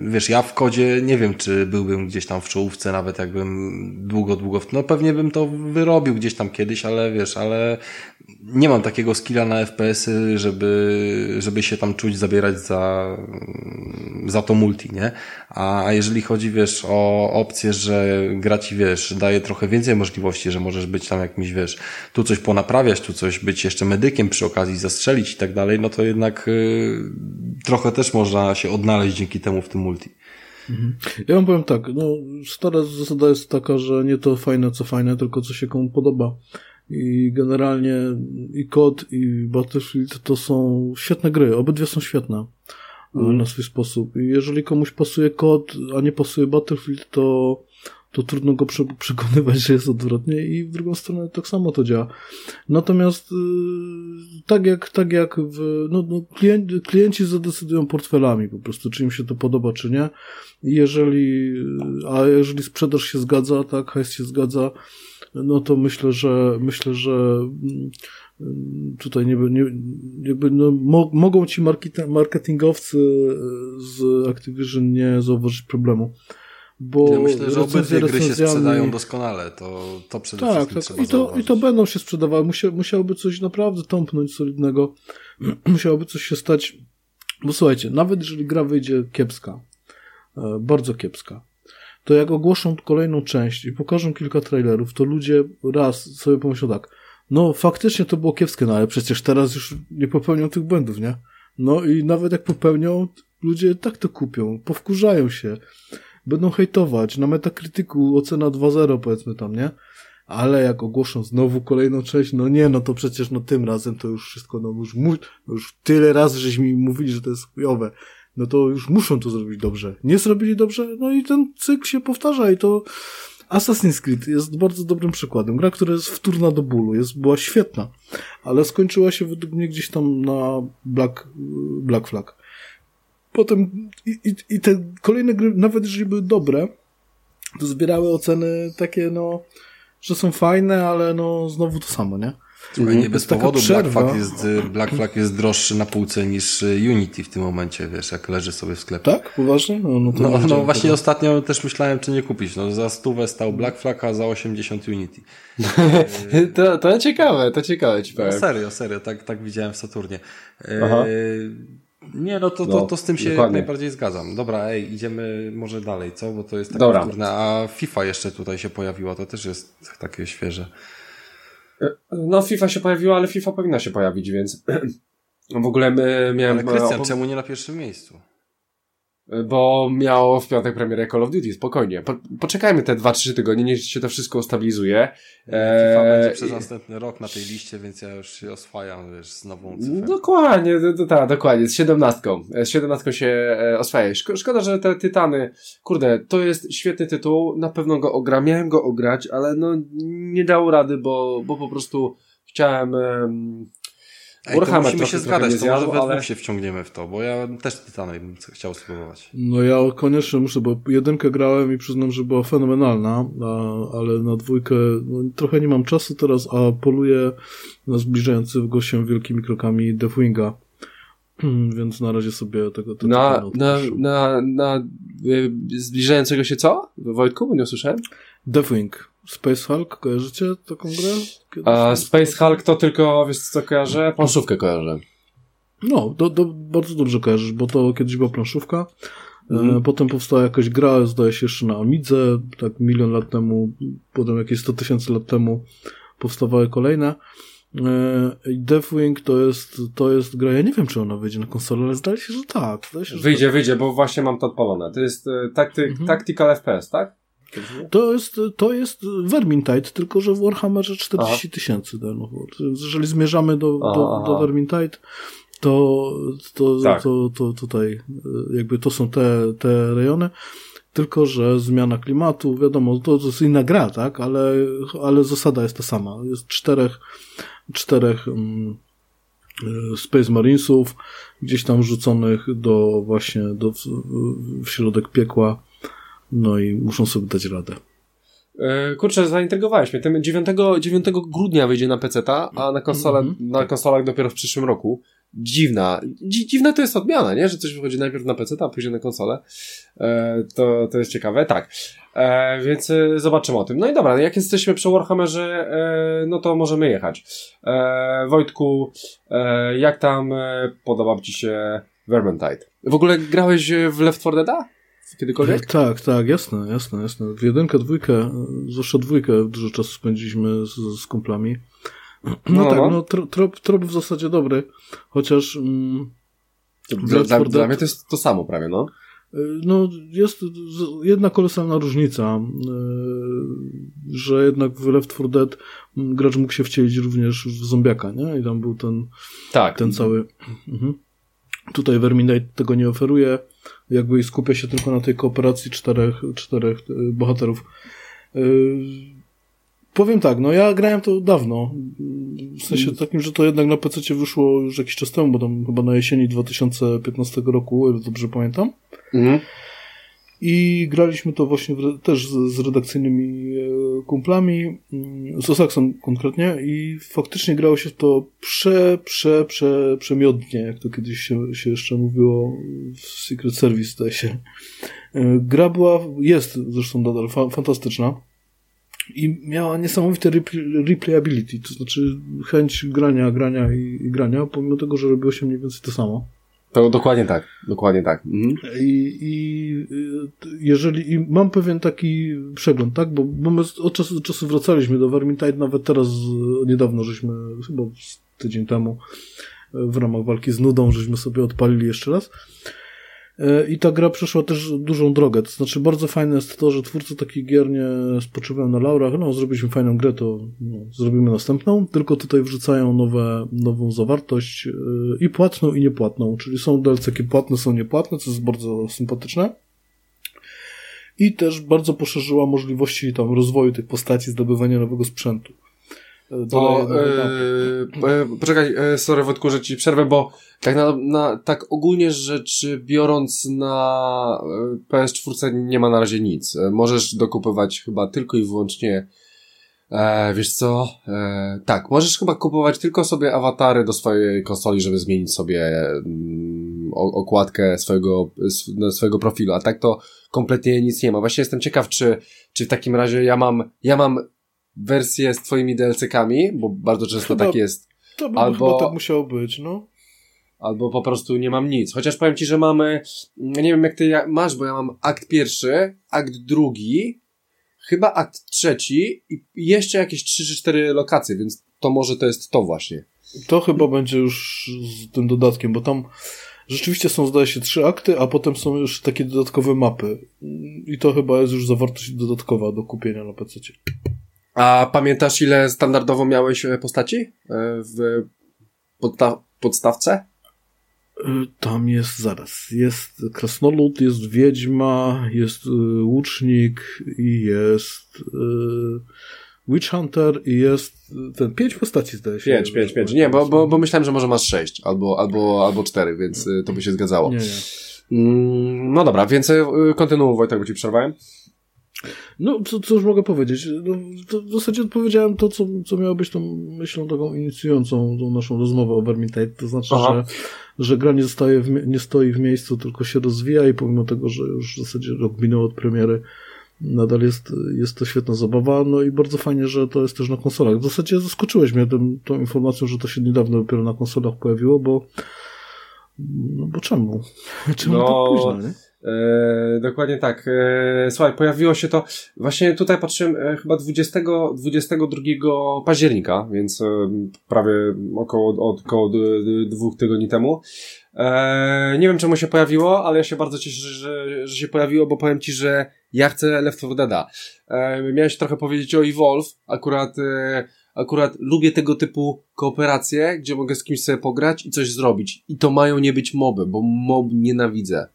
wiesz, ja w kodzie nie wiem, czy byłbym gdzieś tam w czołówce, nawet jakbym długo, długo, no pewnie bym to wyrobił gdzieś tam kiedyś, ale wiesz, ale nie mam takiego skilla na FPS-y, żeby, żeby się tam czuć, zabierać za, za to multi, nie? A, a jeżeli chodzi, wiesz, o opcję, że gra ci, wiesz, daje trochę więcej możliwości, że możesz być tam jakimś, wiesz, tu coś ponaprawiać, tu coś być jeszcze medykiem przy okazji, zastrzelić i tak dalej, no to jednak y, trochę też można się odnaleźć dzięki temu w tym multi. Mhm. Ja wam powiem tak, no stara zasada jest taka, że nie to fajne co fajne, tylko co się komu podoba. I generalnie i COD i Battlefield to są świetne gry, obydwie są świetne mm. na swój sposób. I jeżeli komuś pasuje COD, a nie pasuje Battlefield, to to trudno go przekonywać, że jest odwrotnie i w drugą stronę tak samo to działa. Natomiast yy, tak jak, tak jak w, no, no klienci, klienci zadecydują portfelami po prostu, czy im się to podoba, czy nie. Jeżeli, a jeżeli sprzedaż się zgadza, tak, hajs się zgadza, no to myślę, że myślę, że mm, tutaj nie, nie jakby no, mo, mogą ci marketingowcy z Activision nie zauważyć problemu. Bo ja myślę, że obydwie gry się sprzedają doskonale, to, to przede tak, wszystkim tak. I to, I to będą się sprzedawały. Musia, musiałoby coś naprawdę tąpnąć solidnego. musiałoby coś się stać. Bo słuchajcie, nawet jeżeli gra wyjdzie kiepska, e, bardzo kiepska, to jak ogłoszą kolejną część i pokażą kilka trailerów, to ludzie raz sobie pomyślą tak, no faktycznie to było kiepskie, no ale przecież teraz już nie popełnią tych błędów, nie? No i nawet jak popełnią, ludzie tak to kupią, powkurzają się będą hejtować. Na metakrytyku ocena 2.0 powiedzmy tam, nie? Ale jak ogłoszą znowu kolejną część, no nie, no to przecież no tym razem to już wszystko, no już, mu, no już tyle razy żeśmy mi mówili, że to jest chujowe. No to już muszą to zrobić dobrze. Nie zrobili dobrze, no i ten cykl się powtarza i to Assassin's Creed jest bardzo dobrym przykładem. Gra, która jest wtórna do bólu, jest, była świetna, ale skończyła się według mnie gdzieś tam na Black, Black Flag. Potem i, i, i te kolejne gry, nawet jeżeli były dobre, to zbierały oceny takie, no, że są fajne, ale no, znowu to samo, nie? Słuchaj, nie bez powodu Black Flag, jest, Black Flag jest droższy na półce niż Unity w tym momencie, wiesz, jak leży sobie w sklepie. Tak? Poważnie? No, no, no, no właśnie tego. ostatnio też myślałem, czy nie kupić. No, za stówę stał Black Flag, a za 80 Unity. to, to ciekawe, to ciekawe ci powiem. No, serio, serio, tak, tak widziałem w Saturnie. Aha. Nie, no to, to, to z tym się dokładnie. najbardziej zgadzam. Dobra, ej, idziemy może dalej, co? Bo to jest takie Dobra. Wtórne. A FIFA jeszcze tutaj się pojawiła, to też jest takie świeże. No, FIFA się pojawiła, ale FIFA powinna się pojawić, więc w ogóle my miałem... Ale Krystian, czemu nie na pierwszym miejscu? Bo miał w piątek premierę Call of Duty, spokojnie. Po, poczekajmy te 2-3 tygodnie, niech się to wszystko stabilizuje. FIFA eee, będzie przez następny rok na tej liście, więc ja już się oswajam wiesz, z nową cyfrą. Dokładnie, tak, dokładnie, z 17. Z 17 się e, oswajaj. Szkoda, że te Tytany, kurde, to jest świetny tytuł, na pewno go ogra, miałem go ograć, ale no nie dało rady, bo, bo po prostu chciałem... Um, Ej, to musimy się zgadać, to może we ale... się wciągniemy w to, bo ja też Tytanek bym chciał spróbować. No ja koniecznie muszę, bo jedynkę grałem i przyznam, że była fenomenalna, a, ale na dwójkę no, trochę nie mam czasu teraz, a poluję na zbliżającego się wielkimi krokami Deathwinga. Więc na razie sobie tego, tego na, na, na, na, y, zbliżającego się co? Wojtku, bo nie usłyszałem? Deathwing. Space Hulk, kojarzycie taką grę? A Space Hulk to tylko, wiesz co kojarzę? Planszówkę kojarzę. No, do, do, bardzo dobrze kojarzysz, bo to kiedyś była planszówka. Mm. Potem powstała jakaś gra, zdaje się jeszcze na Amidze, tak milion lat temu, potem jakieś 100 tysięcy lat temu powstawały kolejne. E, I Deathwing to jest, to jest gra, ja nie wiem czy ona wyjdzie na konsolę, ale zdaje się, że tak. Się, że wyjdzie, tak. wyjdzie, bo właśnie mam to odpalone. To jest takty, mhm. Tactical FPS, tak? To jest, to jest Vermintide, tylko że w Warhammerze 40 tysięcy. No, jeżeli zmierzamy do, do, do Vermintide, to, to, tak. to, to tutaj jakby to są te, te rejony. Tylko, że zmiana klimatu, wiadomo, to, to jest inna gra, tak? Ale, ale zasada jest ta sama. Jest czterech, czterech um, Space Marinesów, gdzieś tam rzuconych do właśnie do, w, w środek piekła no i muszą sobie dać radę. E, kurczę, zaintrygowałeś mnie. Ten 9, 9 grudnia wyjdzie na PC, a na, konsole, mm -hmm. na konsolach dopiero w przyszłym roku. Dziwna. Dzi dziwna to jest odmiana, nie? Że coś wychodzi najpierw na PC, a później na konsolę. E, to, to jest ciekawe. Tak. E, więc e, zobaczymy o tym. No i dobra, jak jesteśmy przy Warhammerze, e, no to możemy jechać. E, Wojtku, jak tam podoba Ci się Vermintide? W ogóle grałeś w Left 4 Dead'a? Kiedykolwiek? Tak, tak, jasne, jasne, jasne. W jedynkę, dwójkę, zwłaszcza dwójkę dużo czasu spędziliśmy z, z kumplami. No, no tak, no, no trop, trop w zasadzie dobry, chociaż mm, dla, dla, dla mnie to jest to samo prawie, no. Y, no, jest jedna kolosalna różnica, y, że jednak w Left 4 Dead mm, gracz mógł się wcielić również w zombiaka, nie? I tam był ten, tak. ten cały... Mhm. Tutaj Vermintide tego nie oferuje jakby skupia się tylko na tej kooperacji czterech, czterech e, bohaterów. E, powiem tak, no ja grałem to dawno. W sensie mm. takim, że to jednak na PC wyszło już jakiś czas temu, bo tam chyba na jesieni 2015 roku, dobrze pamiętam. Mhm. I graliśmy to właśnie w, też z, z, redakcyjnymi e, kumplami, mm, z Osaksem konkretnie, i faktycznie grało się to prze, prze, prze, przemiodnie, jak to kiedyś się, się jeszcze mówiło w Secret Service, zdaje się. E, gra była, jest zresztą nadal fa, fantastyczna i miała niesamowite replayability, to znaczy chęć grania, grania i, i grania, pomimo tego, że robiło się mniej więcej to samo. To dokładnie tak, dokładnie tak. Mhm. I, I jeżeli i mam pewien taki przegląd, tak? Bo, bo my od czasu do czasu wracaliśmy do Vermintide, nawet teraz niedawno żeśmy, chyba tydzień temu w ramach walki z nudą, żeśmy sobie odpalili jeszcze raz. E, I ta gra przeszła też dużą drogę. To znaczy, bardzo fajne jest to, że twórcy takich gier nie spoczywają na laurach. No, zrobiliśmy fajną grę, to no, zrobimy następną. Tylko tutaj wrzucają nowe, nową zawartość e, i płatną, i niepłatną. Czyli są DLC płatne, są niepłatne, co jest bardzo sympatyczne. i też bardzo poszerzyła możliwości tam rozwoju tych postaci, zdobywania nowego sprzętu. To, yy, poczekaj, sorry Wojtku, że ci przerwę, bo tak, na, na, tak ogólnie rzecz biorąc na PS4 nie ma na razie nic. Możesz dokupywać chyba tylko i wyłącznie E, wiesz co? E, tak, możesz chyba kupować tylko sobie awatary do swojej konsoli, żeby zmienić sobie mm, okładkę swojego, swojego profilu, a tak to kompletnie nic nie ma. Właśnie jestem ciekaw, czy, czy w takim razie ja mam, ja mam wersję z twoimi DLC-kami, bo bardzo często chyba, tak jest. To by albo, tak musiało być, no. Albo po prostu nie mam nic. Chociaż powiem ci, że mamy, nie wiem jak ty masz, bo ja mam akt pierwszy, akt drugi, chyba akt trzeci i jeszcze jakieś 3 czy 4 lokacje, więc to może to jest to właśnie. To chyba będzie już z tym dodatkiem, bo tam rzeczywiście są, zdaje się, trzy akty, a potem są już takie dodatkowe mapy. I to chyba jest już zawartość dodatkowa do kupienia na PC. A pamiętasz, ile standardowo miałeś e, postaci e, w podsta podstawce? Y, tam jest, zaraz, jest krasnolud, jest wiedźma, jest łucznik i jest y, witch hunter i jest ten, pięć postaci zdaje się. Pięć, pięć, pięć. Nie, bo, bo, bo myślałem, że może masz sześć albo, albo, albo cztery, więc to by się zgadzało. Nie, nie. Mm, no dobra, więc kontynuuj Wojtek, bo ci przerwałem. No, co, już mogę powiedzieć? No, w zasadzie odpowiedziałem to, co, co miało być tą myślą taką inicjującą tą naszą rozmowę o Vermintide. To znaczy, że, że gra nie, zostaje w, nie stoi w miejscu, tylko się rozwija i pomimo tego, że już w zasadzie rok minął od premiery, nadal jest, jest to świetna zabawa. No i bardzo fajnie, że to jest też na konsolach. W zasadzie zaskoczyłeś mnie tym, tą informacją, że to się niedawno dopiero na konsolach pojawiło, bo no bo czemu? Czemu no, tak późno, nie? E, dokładnie tak. E, słuchaj, pojawiło się to, właśnie tutaj patrzyłem, e, chyba 20, 22 października, więc e, prawie około, od, około dwóch tygodni temu. E, nie wiem czemu się pojawiło, ale ja się bardzo cieszę, że, że się pojawiło, bo powiem Ci, że ja chcę Left 4 Dead'a. Miałeś trochę powiedzieć o Evolve, akurat akurat lubię tego typu kooperacje, gdzie mogę z kimś sobie pograć i coś zrobić. I to mają nie być moby, bo mob nienawidzę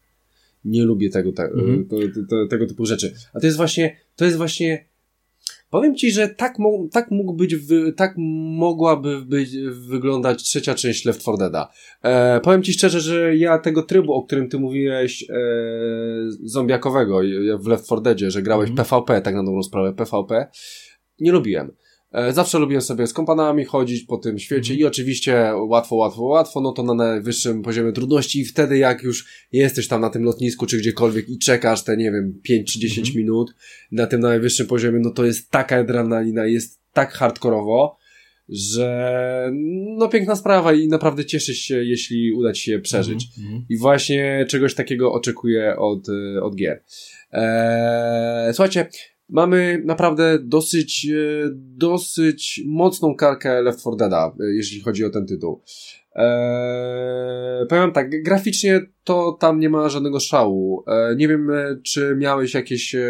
nie lubię tego, te, mhm. to, to, tego typu rzeczy. A to jest właśnie, to jest właśnie, powiem ci, że tak, mo, tak mógł być, tak mogłaby być, wyglądać trzecia część Left 4 Dead'a. E, powiem ci szczerze, że ja tego trybu, o którym ty mówiłeś, e, zombiakowego w Left 4 Deadzie, że grałeś mhm. PvP, tak na dobrą sprawę, PvP, nie lubiłem. E, zawsze lubiłem sobie z kompanami chodzić po tym świecie mm. i oczywiście łatwo, łatwo, łatwo, no to na najwyższym poziomie trudności i wtedy jak już jesteś tam na tym lotnisku czy gdziekolwiek i czekasz te, nie wiem, 5 czy 10 mm. minut na tym najwyższym poziomie, no to jest taka adrenalina, jest tak hardkorowo, że no piękna sprawa i naprawdę cieszysz się, jeśli uda ci się przeżyć. Mm. I właśnie czegoś takiego oczekuję od, od gier. Eee, słuchajcie, mamy naprawdę dosyć, e, dosyć mocną karkę Left 4 Dead'a, e, jeśli chodzi o ten tytuł. Eee, powiem tak, graficznie to tam nie ma żadnego szału. Eee, nie wiem, e, czy miałeś jakieś, e,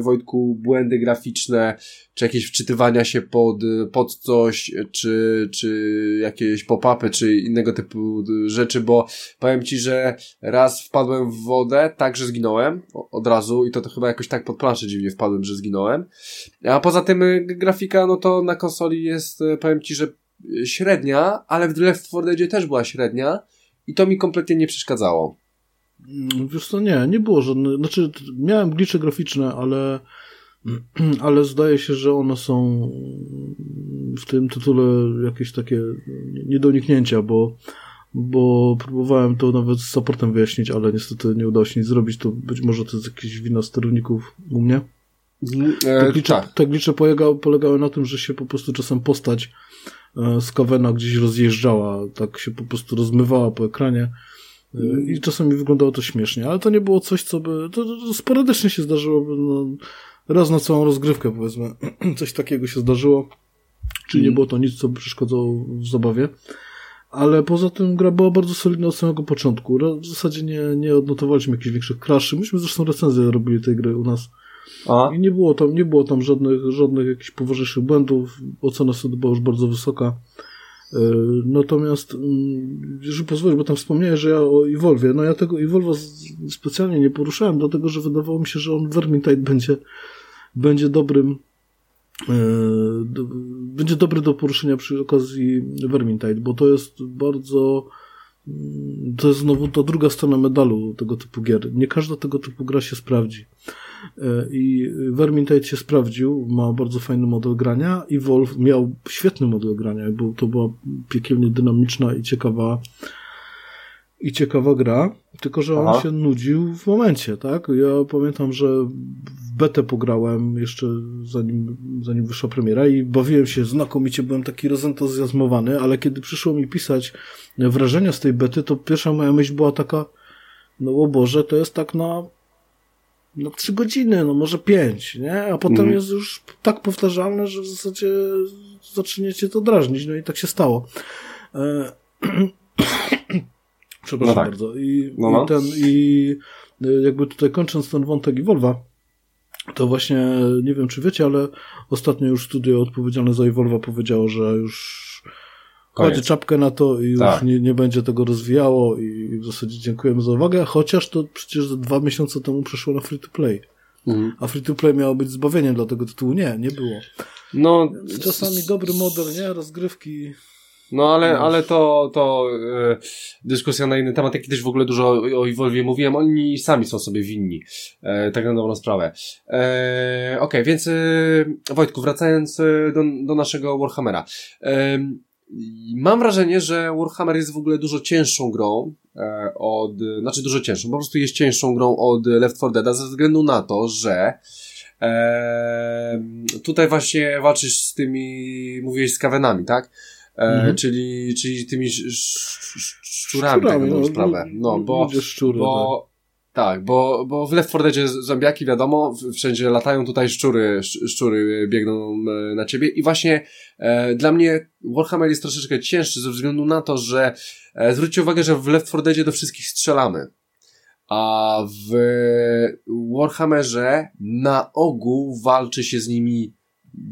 Wojtku, błędy graficzne, czy jakieś wczytywania się pod, pod coś, czy, czy jakieś pop-upy, czy innego typu rzeczy, bo powiem Ci, że raz wpadłem w wodę, tak, że zginąłem od razu i to, to chyba jakoś tak pod planszę dziwnie wpadłem, że zginąłem. A poza tym e, grafika, no to na konsoli jest, powiem Ci, że średnia, ale w Left 4 Deadzie też była średnia i to mi kompletnie nie przeszkadzało. Mm, wiesz co, nie, nie było żadnych, znaczy miałem glicze graficzne, ale ale zdaje się, że one są w tym tytule jakieś takie nie do uniknięcia, bo bo próbowałem to nawet z supportem wyjaśnić, ale niestety nie udało się nic zrobić, to być może to jest jakieś wina sterowników u mnie. Mm, e, te glicze, tak. te glicze polegały, polegały na tym, że się po prostu czasem postać z Kawena gdzieś rozjeżdżała, tak się po prostu rozmywała po ekranie. E, I czasami wyglądało to śmiesznie, ale to nie było coś, co by. To, to sporadycznie się zdarzyło. No, raz na całą rozgrywkę, powiedzmy, coś takiego się zdarzyło. Czyli nie mm. było to nic, co by przeszkadzało w zabawie. Ale poza tym gra była bardzo solidna od samego początku. W zasadzie nie, nie odnotowaliśmy jakichś większych kraszy. Myśmy zresztą recenzję robili tej gry u nas I nie było tam, nie było tam żadnych, żadnych jakichś poważniejszych błędów. Ocena sobie była już bardzo wysoka. Natomiast, jeżeli pozwolisz, bo tam wspomniałeś, że ja o Evolve, no ja tego Evolve specjalnie nie poruszałem, dlatego, że wydawało mi się, że on Vermintide będzie, będzie dobrym będzie dobry do poruszenia przy okazji Vermintide, bo to jest bardzo to jest znowu to druga strona medalu tego typu gier. Nie każda tego typu gra się sprawdzi. E, I Vermintide się sprawdził, ma bardzo fajny model grania i Wolf miał świetny model grania, bo to była piekielnie dynamiczna i ciekawa i ciekawa gra, tylko że Aha. on się nudził w momencie, tak? Ja pamiętam, że w betę pograłem jeszcze zanim, zanim wyszła premiera i bawiłem się znakomicie, byłem taki rozentuzjazmowany, ale kiedy przyszło mi pisać wrażenia z tej bety, to pierwsza moja myśl była taka, no o Boże, to jest tak na no trzy godziny, no może pięć, nie? A potem mm. jest już tak powtarzalne, że w zasadzie zaczniecie to drażnić, no i tak się stało. E Przepraszam no tak. bardzo. I, no, no. i ten, i y, jakby tutaj kończąc ten wątek Evolva, to właśnie, nie wiem czy wiecie, ale ostatnio już studio odpowiedzialne za Evolva powiedziało, że już kładzie czapkę na to i tak. już nie, nie będzie tego rozwijało i w zasadzie dziękujemy za uwagę, chociaż to przecież dwa miesiące temu przeszło na free to play. Mhm. A free to play miało być zbawieniem dla tego tytułu. Nie, nie było. No, czasami dobry model, nie? Rozgrywki no ale, ale to, to e, dyskusja na inny temat, jak kiedyś w ogóle dużo o, o Evolve mówiłem, oni sami są sobie winni, e, tak na dobrą sprawę. E, Okej, okay, więc e, Wojtku, wracając e, do, do naszego Warhammera. E, mam wrażenie, że Warhammer jest w ogóle dużo cięższą grą e, od, znaczy dużo cięższą, po prostu jest cięższą grą od Left 4 Dead ze względu na to, że e, tutaj właśnie walczysz z tymi, mówiłeś z kawenami, tak? E, mhm. czyli, czyli tymi szczurami, tak na no, sprawę. No, bo, szczury, bo tak. bo, bo w Left 4 Deadzie zombiaki, wiadomo, wszędzie latają tutaj szczury, szczury biegną e, na ciebie i właśnie e, dla mnie Warhammer jest troszeczkę cięższy ze względu na to, że e, zwróćcie uwagę, że w Left 4 Deadzie do wszystkich strzelamy. A w Warhammerze na ogół walczy się z nimi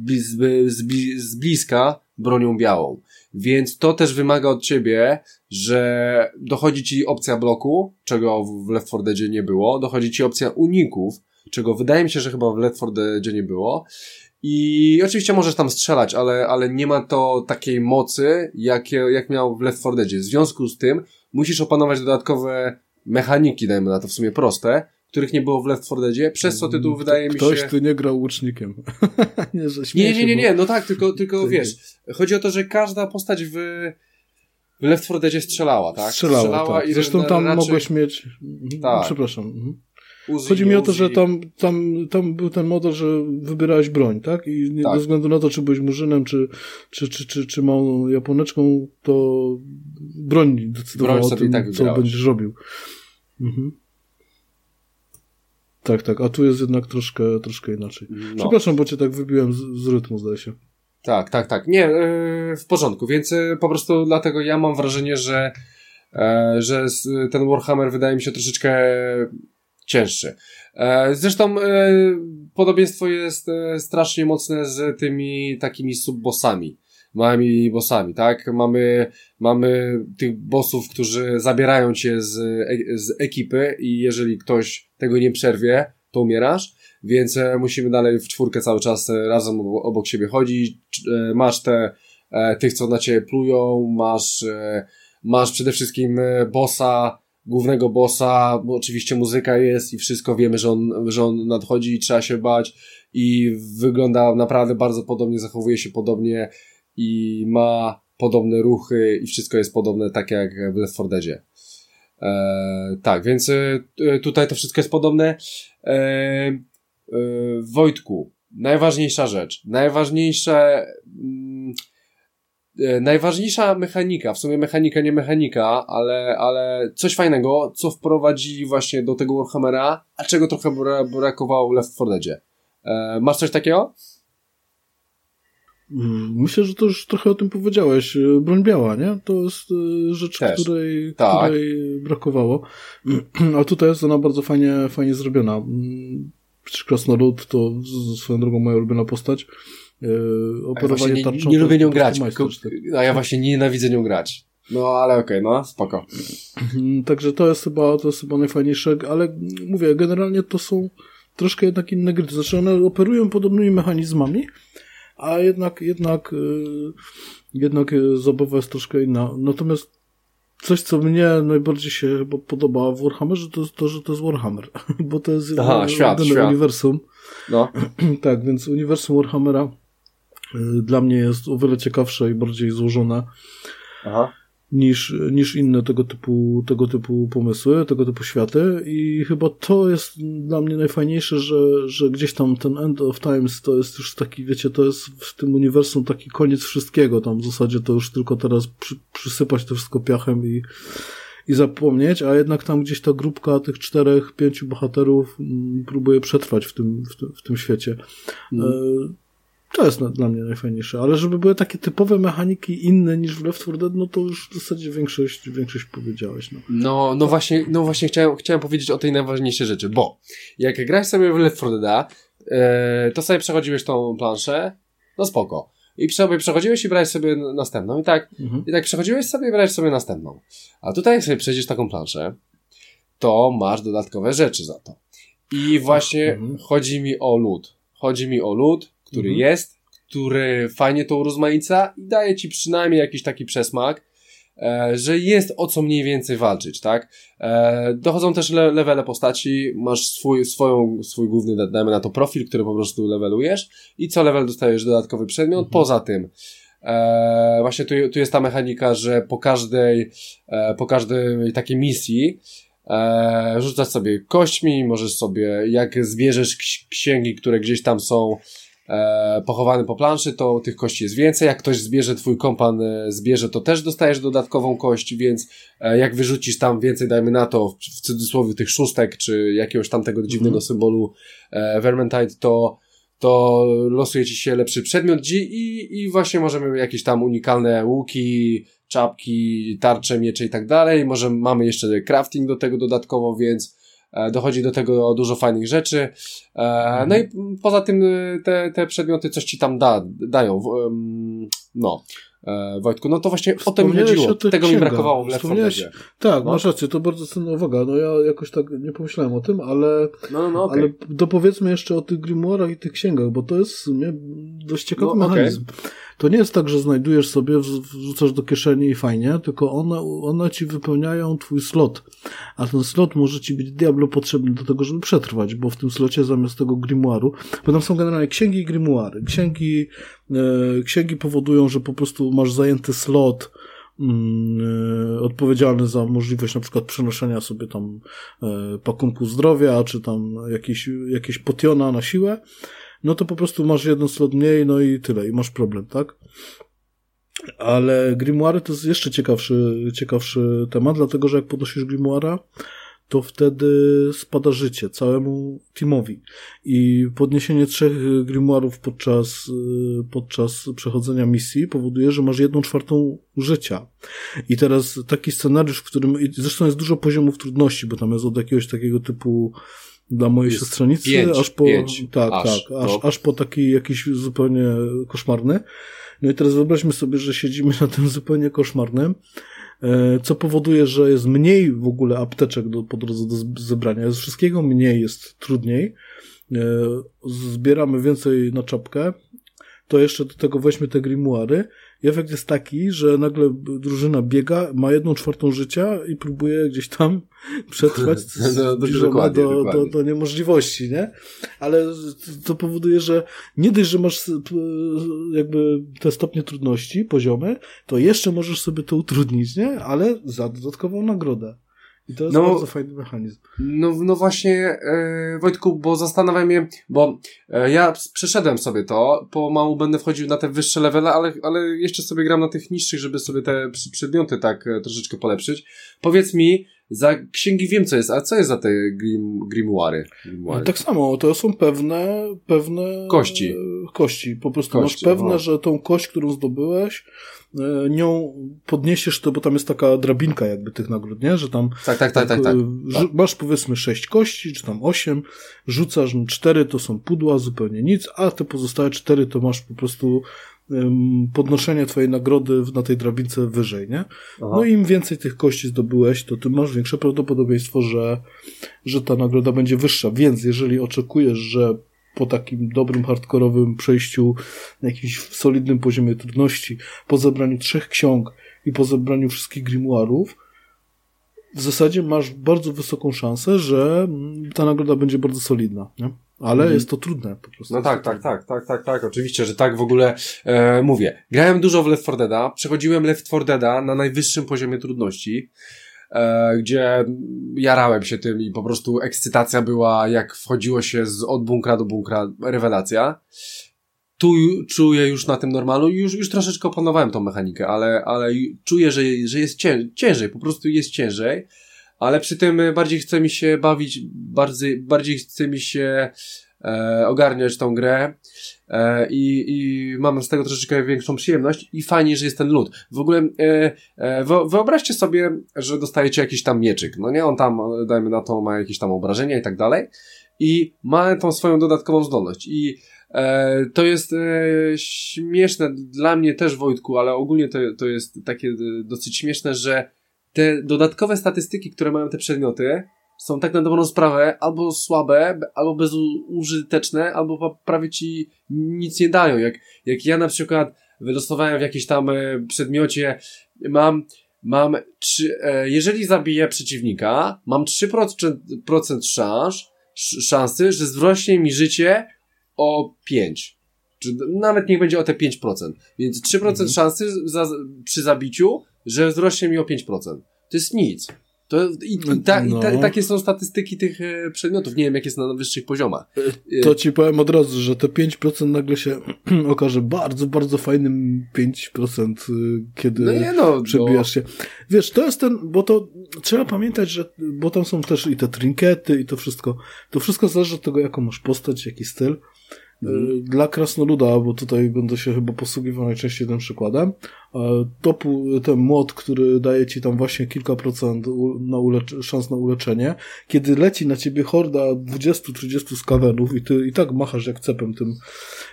z, z, z bliska bronią białą. Więc to też wymaga od ciebie, że dochodzi ci opcja bloku, czego w Left 4 Deadzie nie było, dochodzi ci opcja uników, czego wydaje mi się, że chyba w Left 4 Deadzie nie było. I oczywiście możesz tam strzelać, ale, ale nie ma to takiej mocy, jak, jak miał w Left 4 Deadzie. W związku z tym musisz opanować dodatkowe mechaniki, dajmy na to w sumie proste, których nie było w Left 4 Deadzie, przez co tytuł wydaje Ktoś mi się... Ktoś tu nie grał łucznikiem. nie, nie, nie, nie, no tak, tylko, tylko wiesz, chodzi o to, że każda postać w, w Left 4 Deadzie strzelała, tak? Strzelała, strzelała tak. I Zresztą tam raczej... mogłeś mieć... Mhm, tak. Przepraszam. Mhm. Uzi, Chodzi mi o to, że tam, tam, tam był ten model, że wybierałeś broń, tak? I nie, tak. bez względu na to, czy byłeś murzynem, czy, czy, czy, czy, czy małą japoneczką, to broń decydowała broń o tym, tak co będziesz robił. Mhm. Tak, tak, a tu jest jednak troszkę, troszkę inaczej. No. Przepraszam, bo cię tak wybiłem z, z rytmu, zdaje się. Tak, tak, tak. Nie, yy, w porządku, więc yy, po prostu dlatego ja mam wrażenie, że, yy, że ten Warhammer wydaje mi się troszeczkę cięższy. Zresztą podobieństwo jest strasznie mocne z tymi takimi subbossami małymi bossami, tak? Mamy, mamy tych bossów, którzy zabierają cię z, z ekipy i jeżeli ktoś tego nie przerwie, to umierasz, więc e, musimy dalej w czwórkę cały czas e, razem obok siebie chodzić. E, masz te, tych, co na ciebie plują, masz, masz przede wszystkim bossa, głównego bossa, bo oczywiście muzyka jest i wszystko wiemy, że on, że on nadchodzi i trzeba się bać i wygląda naprawdę bardzo podobnie, zachowuje się podobnie i ma podobne ruchy i wszystko jest podobne tak jak w Left 4 Deadzie. Tak, więc tutaj to wszystko jest podobne. E, Wojtku, najważniejsza rzecz, najważniejsze, mm, e, najważniejsza mechanika, w sumie mechanika, nie mechanika, ale, ale coś fajnego, co wprowadzili właśnie do tego Warhammera, a czego trochę brakowało w Left 4 Deadzie. E, masz coś takiego? Mm, myślę, że to już trochę o tym powiedziałeś. E, broń biała, nie? To jest e, rzecz, której, tak. której brakowało. A tutaj jest ona bardzo fajnie, fajnie zrobiona. Mm, przecież Krasnolud to swoją drogą moja ulubiona postać. Yy, operowanie ja tarczą. Nie, nie lubię nią grać, a ja właśnie nienawidzę nią grać. No, ale okej, okay, no, spoko. Także to jest chyba, to jest chyba najfajniejsze, ale mówię, generalnie to są troszkę jednak inne gry. Znaczy one operują podobnymi mechanizmami, a jednak, jednak, yy, jednak zabawa jest troszkę inna. Natomiast coś, co mnie najbardziej się chyba podoba w Warhammerze, to jest to, że to jest Warhammer, bo to jest Aha, świat, świat. uniwersum. No. tak, więc uniwersum Warhammera y, dla mnie jest o wiele ciekawsze i bardziej złożone. Aha niż, niż inne tego typu, tego typu pomysły, tego typu światy i chyba to jest dla mnie najfajniejsze, że, że gdzieś tam ten End of Times to jest już taki, wiecie, to jest w tym uniwersum taki koniec wszystkiego, tam w zasadzie to już tylko teraz przy, przysypać to wszystko piachem i, i zapomnieć, a jednak tam gdzieś ta grupka tych czterech, pięciu bohaterów m, próbuje przetrwać w tym, w, tym, w tym świecie. Mm. E, to jest dla mnie najfajniejsze, ale żeby były takie typowe mechaniki inne niż w Left 4 Dead, no to już w zasadzie większość, większość powiedziałeś. No, no, no właśnie, no właśnie chciałem, chciałem powiedzieć o tej najważniejszej rzeczy, bo jak grałeś sobie w Left 4 Dead, e, to sobie przechodziłeś tą planszę, no spoko. I sobie przechodziłeś i brałeś sobie następną. I tak, mhm. i tak przechodziłeś sobie i brałeś sobie następną. A tutaj jak sobie przejdziesz taką planszę, to masz dodatkowe rzeczy za to. I właśnie mhm. chodzi mi o lód. Chodzi mi o lód, który mhm. jest, który fajnie to urozmaica i daje ci przynajmniej jakiś taki przesmak, e, że jest o co mniej więcej walczyć, tak? E, dochodzą też le levele postaci, masz swój, swoją, swój główny, dajmy na to profil, który po prostu levelujesz i co level dostajesz dodatkowy przedmiot. Mhm. Poza tym, e, właśnie tu, tu jest ta mechanika, że po każdej, e, po każdej takiej misji e, rzucasz sobie kośćmi, możesz sobie, jak zbierzesz księgi, które gdzieś tam są, e, pochowany po planszy, to tych kości jest więcej. Jak ktoś zbierze, twój kompan e, zbierze, to też dostajesz dodatkową kość, więc e, jak wyrzucisz tam więcej, dajmy na to, w, w cudzysłowie tych szóstek, czy jakiegoś tam tego dziwnego mm. symbolu e, Vermintide, to to losuje ci się lepszy przedmiot i, i właśnie możemy jakieś tam unikalne łuki, czapki, tarcze, miecze i tak dalej. Może mamy jeszcze crafting do tego dodatkowo, więc dochodzi do tego dużo fajnych rzeczy. E, no i poza tym e, te, te przedmioty coś ci tam da, dają. No. Wojtku, no to właśnie o tym chodziło. Tego mi brakowało w Left Tak, no. masz rację, to bardzo cenna uwaga. No ja jakoś tak nie pomyślałem o tym, ale, no, no, okay. ale dopowiedzmy jeszcze o tych grimoirach i tych księgach, bo to jest w sumie dość ciekawy no, mechanizm. Okay. To nie jest tak, że znajdujesz sobie, wrzucasz do kieszeni i fajnie, tylko one, one ci wypełniają twój slot. A ten slot może ci być diablo potrzebny do tego, żeby przetrwać, bo w tym slocie zamiast tego grimoiru, bo tam są generalnie księgi i grimoiry. Księgi, e, księgi powodują, że po prostu masz zajęty slot, mm, e, odpowiedzialny za możliwość na przykład przenoszenia sobie tam e, pakunku zdrowia, czy tam jakieś, jakieś potiona na siłę, no to po prostu masz jeden slot mniej, no i tyle, i masz problem, tak? Ale grimoire to jest jeszcze ciekawszy, ciekawszy temat, dlatego że jak podnosisz grimoire, to wtedy spada życie całemu teamowi. I podniesienie trzech grimoirów podczas, podczas przechodzenia misji powoduje, że masz jedną czwartą życia. I teraz taki scenariusz, w którym, zresztą jest dużo poziomów trudności, bo tam jest od jakiegoś takiego typu dla mojej jest siostrzenicy, pięć, aż po, pięć, tak, aż, tak, aż, aż po taki jakiś zupełnie koszmarny. No i teraz wyobraźmy sobie, że siedzimy na tym zupełnie koszmarnym, e, co powoduje, że jest mniej w ogóle apteczek do, po drodze do zebrania, jest wszystkiego mniej, jest trudniej, e, zbieramy więcej na czapkę, to jeszcze do tego weźmy te grimoiry efekt jest taki, że nagle drużyna biega, ma jedną czwartą życia i próbuje gdzieś tam przetrwać no, do, do, do, do niemożliwości, nie? Ale to powoduje, że nie dość, że masz jakby te stopnie trudności, poziomy, to jeszcze możesz sobie to utrudnić, nie? Ale za dodatkową nagrodę. I to jest no, bardzo fajny mechanizm. No, no właśnie, e, Wojtku, bo zastanawiam się, bo e, ja przeszedłem sobie to, pomału będę wchodził na te wyższe levele, ale, ale jeszcze sobie gram na tych niższych, żeby sobie te przedmioty tak e, troszeczkę polepszyć. Powiedz mi, za księgi wiem co jest, a co jest za te grim, grimoire? grimoire? Tak samo, to są pewne, pewne kości. Kości. Po prostu kości, masz pewne, że tą kość, którą zdobyłeś, e, nią podniesiesz to, bo tam jest taka drabinka jakby tych nagród, nie? Że tam tak, tak, tak, tak, tak. tak. masz powiedzmy sześć kości, czy tam osiem, rzucasz no, cztery to są pudła, zupełnie nic, a te pozostałe cztery to masz po prostu podnoszenie twojej nagrody na tej drabince wyżej, nie? Aha. No i im więcej tych kości zdobyłeś, to ty masz większe prawdopodobieństwo, że, że ta nagroda będzie wyższa. Więc jeżeli oczekujesz, że po takim dobrym, hardkorowym przejściu na jakimś solidnym poziomie trudności, po zebraniu trzech ksiąg i po zebraniu wszystkich grimoirów, w zasadzie masz bardzo wysoką szansę, że ta nagroda będzie bardzo solidna, nie? Ale mhm. jest to trudne po prostu. No tak, tak, tak, tak, tak, tak, oczywiście, że tak w ogóle e, mówię. Grałem dużo w Left 4 Deada, przechodziłem Left 4 Deada na najwyższym poziomie trudności, e, gdzie jarałem się tym i po prostu ekscytacja była, jak wchodziło się z, od bunkra do bunkra, rewelacja. Tu czuję już na tym normalu, już, już troszeczkę opanowałem tą mechanikę, ale, ale czuję, że, że jest cię, ciężej, po prostu jest ciężej ale przy tym bardziej chce mi się bawić, bardziej, bardziej chce mi się e, ogarniać tą grę e, i, i mam z tego troszeczkę większą przyjemność i fajnie, że jest ten lód. W ogóle e, e, wyobraźcie sobie, że dostajecie jakiś tam mieczyk, no nie? On tam, dajmy na to, ma jakieś tam obrażenia i tak dalej i ma tą swoją dodatkową zdolność i e, to jest e, śmieszne dla mnie też, Wojtku, ale ogólnie to, to jest takie dosyć śmieszne, że te dodatkowe statystyki, które mają te przedmioty, są tak na dobrą sprawę albo słabe, albo bezużyteczne, albo prawie ci nic nie dają. Jak, jak ja na przykład wylosowałem w jakimś tam e, przedmiocie, mam, mam trzy, e, jeżeli zabiję przeciwnika, mam 3% procent szans, szansy, że zwrośnie mi życie o 5. Czy nawet niech będzie o te 5%. Więc 3% mhm. szansy za, przy zabiciu, że wzrośnie mi o 5%. To jest nic. To, i, ta, no. i ta, takie są statystyki tych e, przedmiotów. Nie wiem, jak jest na wyższych poziomach. E, to ci powiem od razu, że te 5% nagle się okaże bardzo, bardzo fajnym 5%, e, kiedy no nie no, przebijasz się. Wiesz, to jest ten, bo to trzeba pamiętać, że, bo tam są też i te trinkety i to wszystko. To wszystko zależy od tego, jaką masz postać, jaki styl. Mhm. Dla krasnoluda, bo tutaj będę się chyba posługiwał najczęściej tym przykładem, to ten młot, który daje ci tam właśnie kilka procent na szans na uleczenie, kiedy leci na ciebie horda 20-30 skawenów i ty i tak machasz jak cepem tym,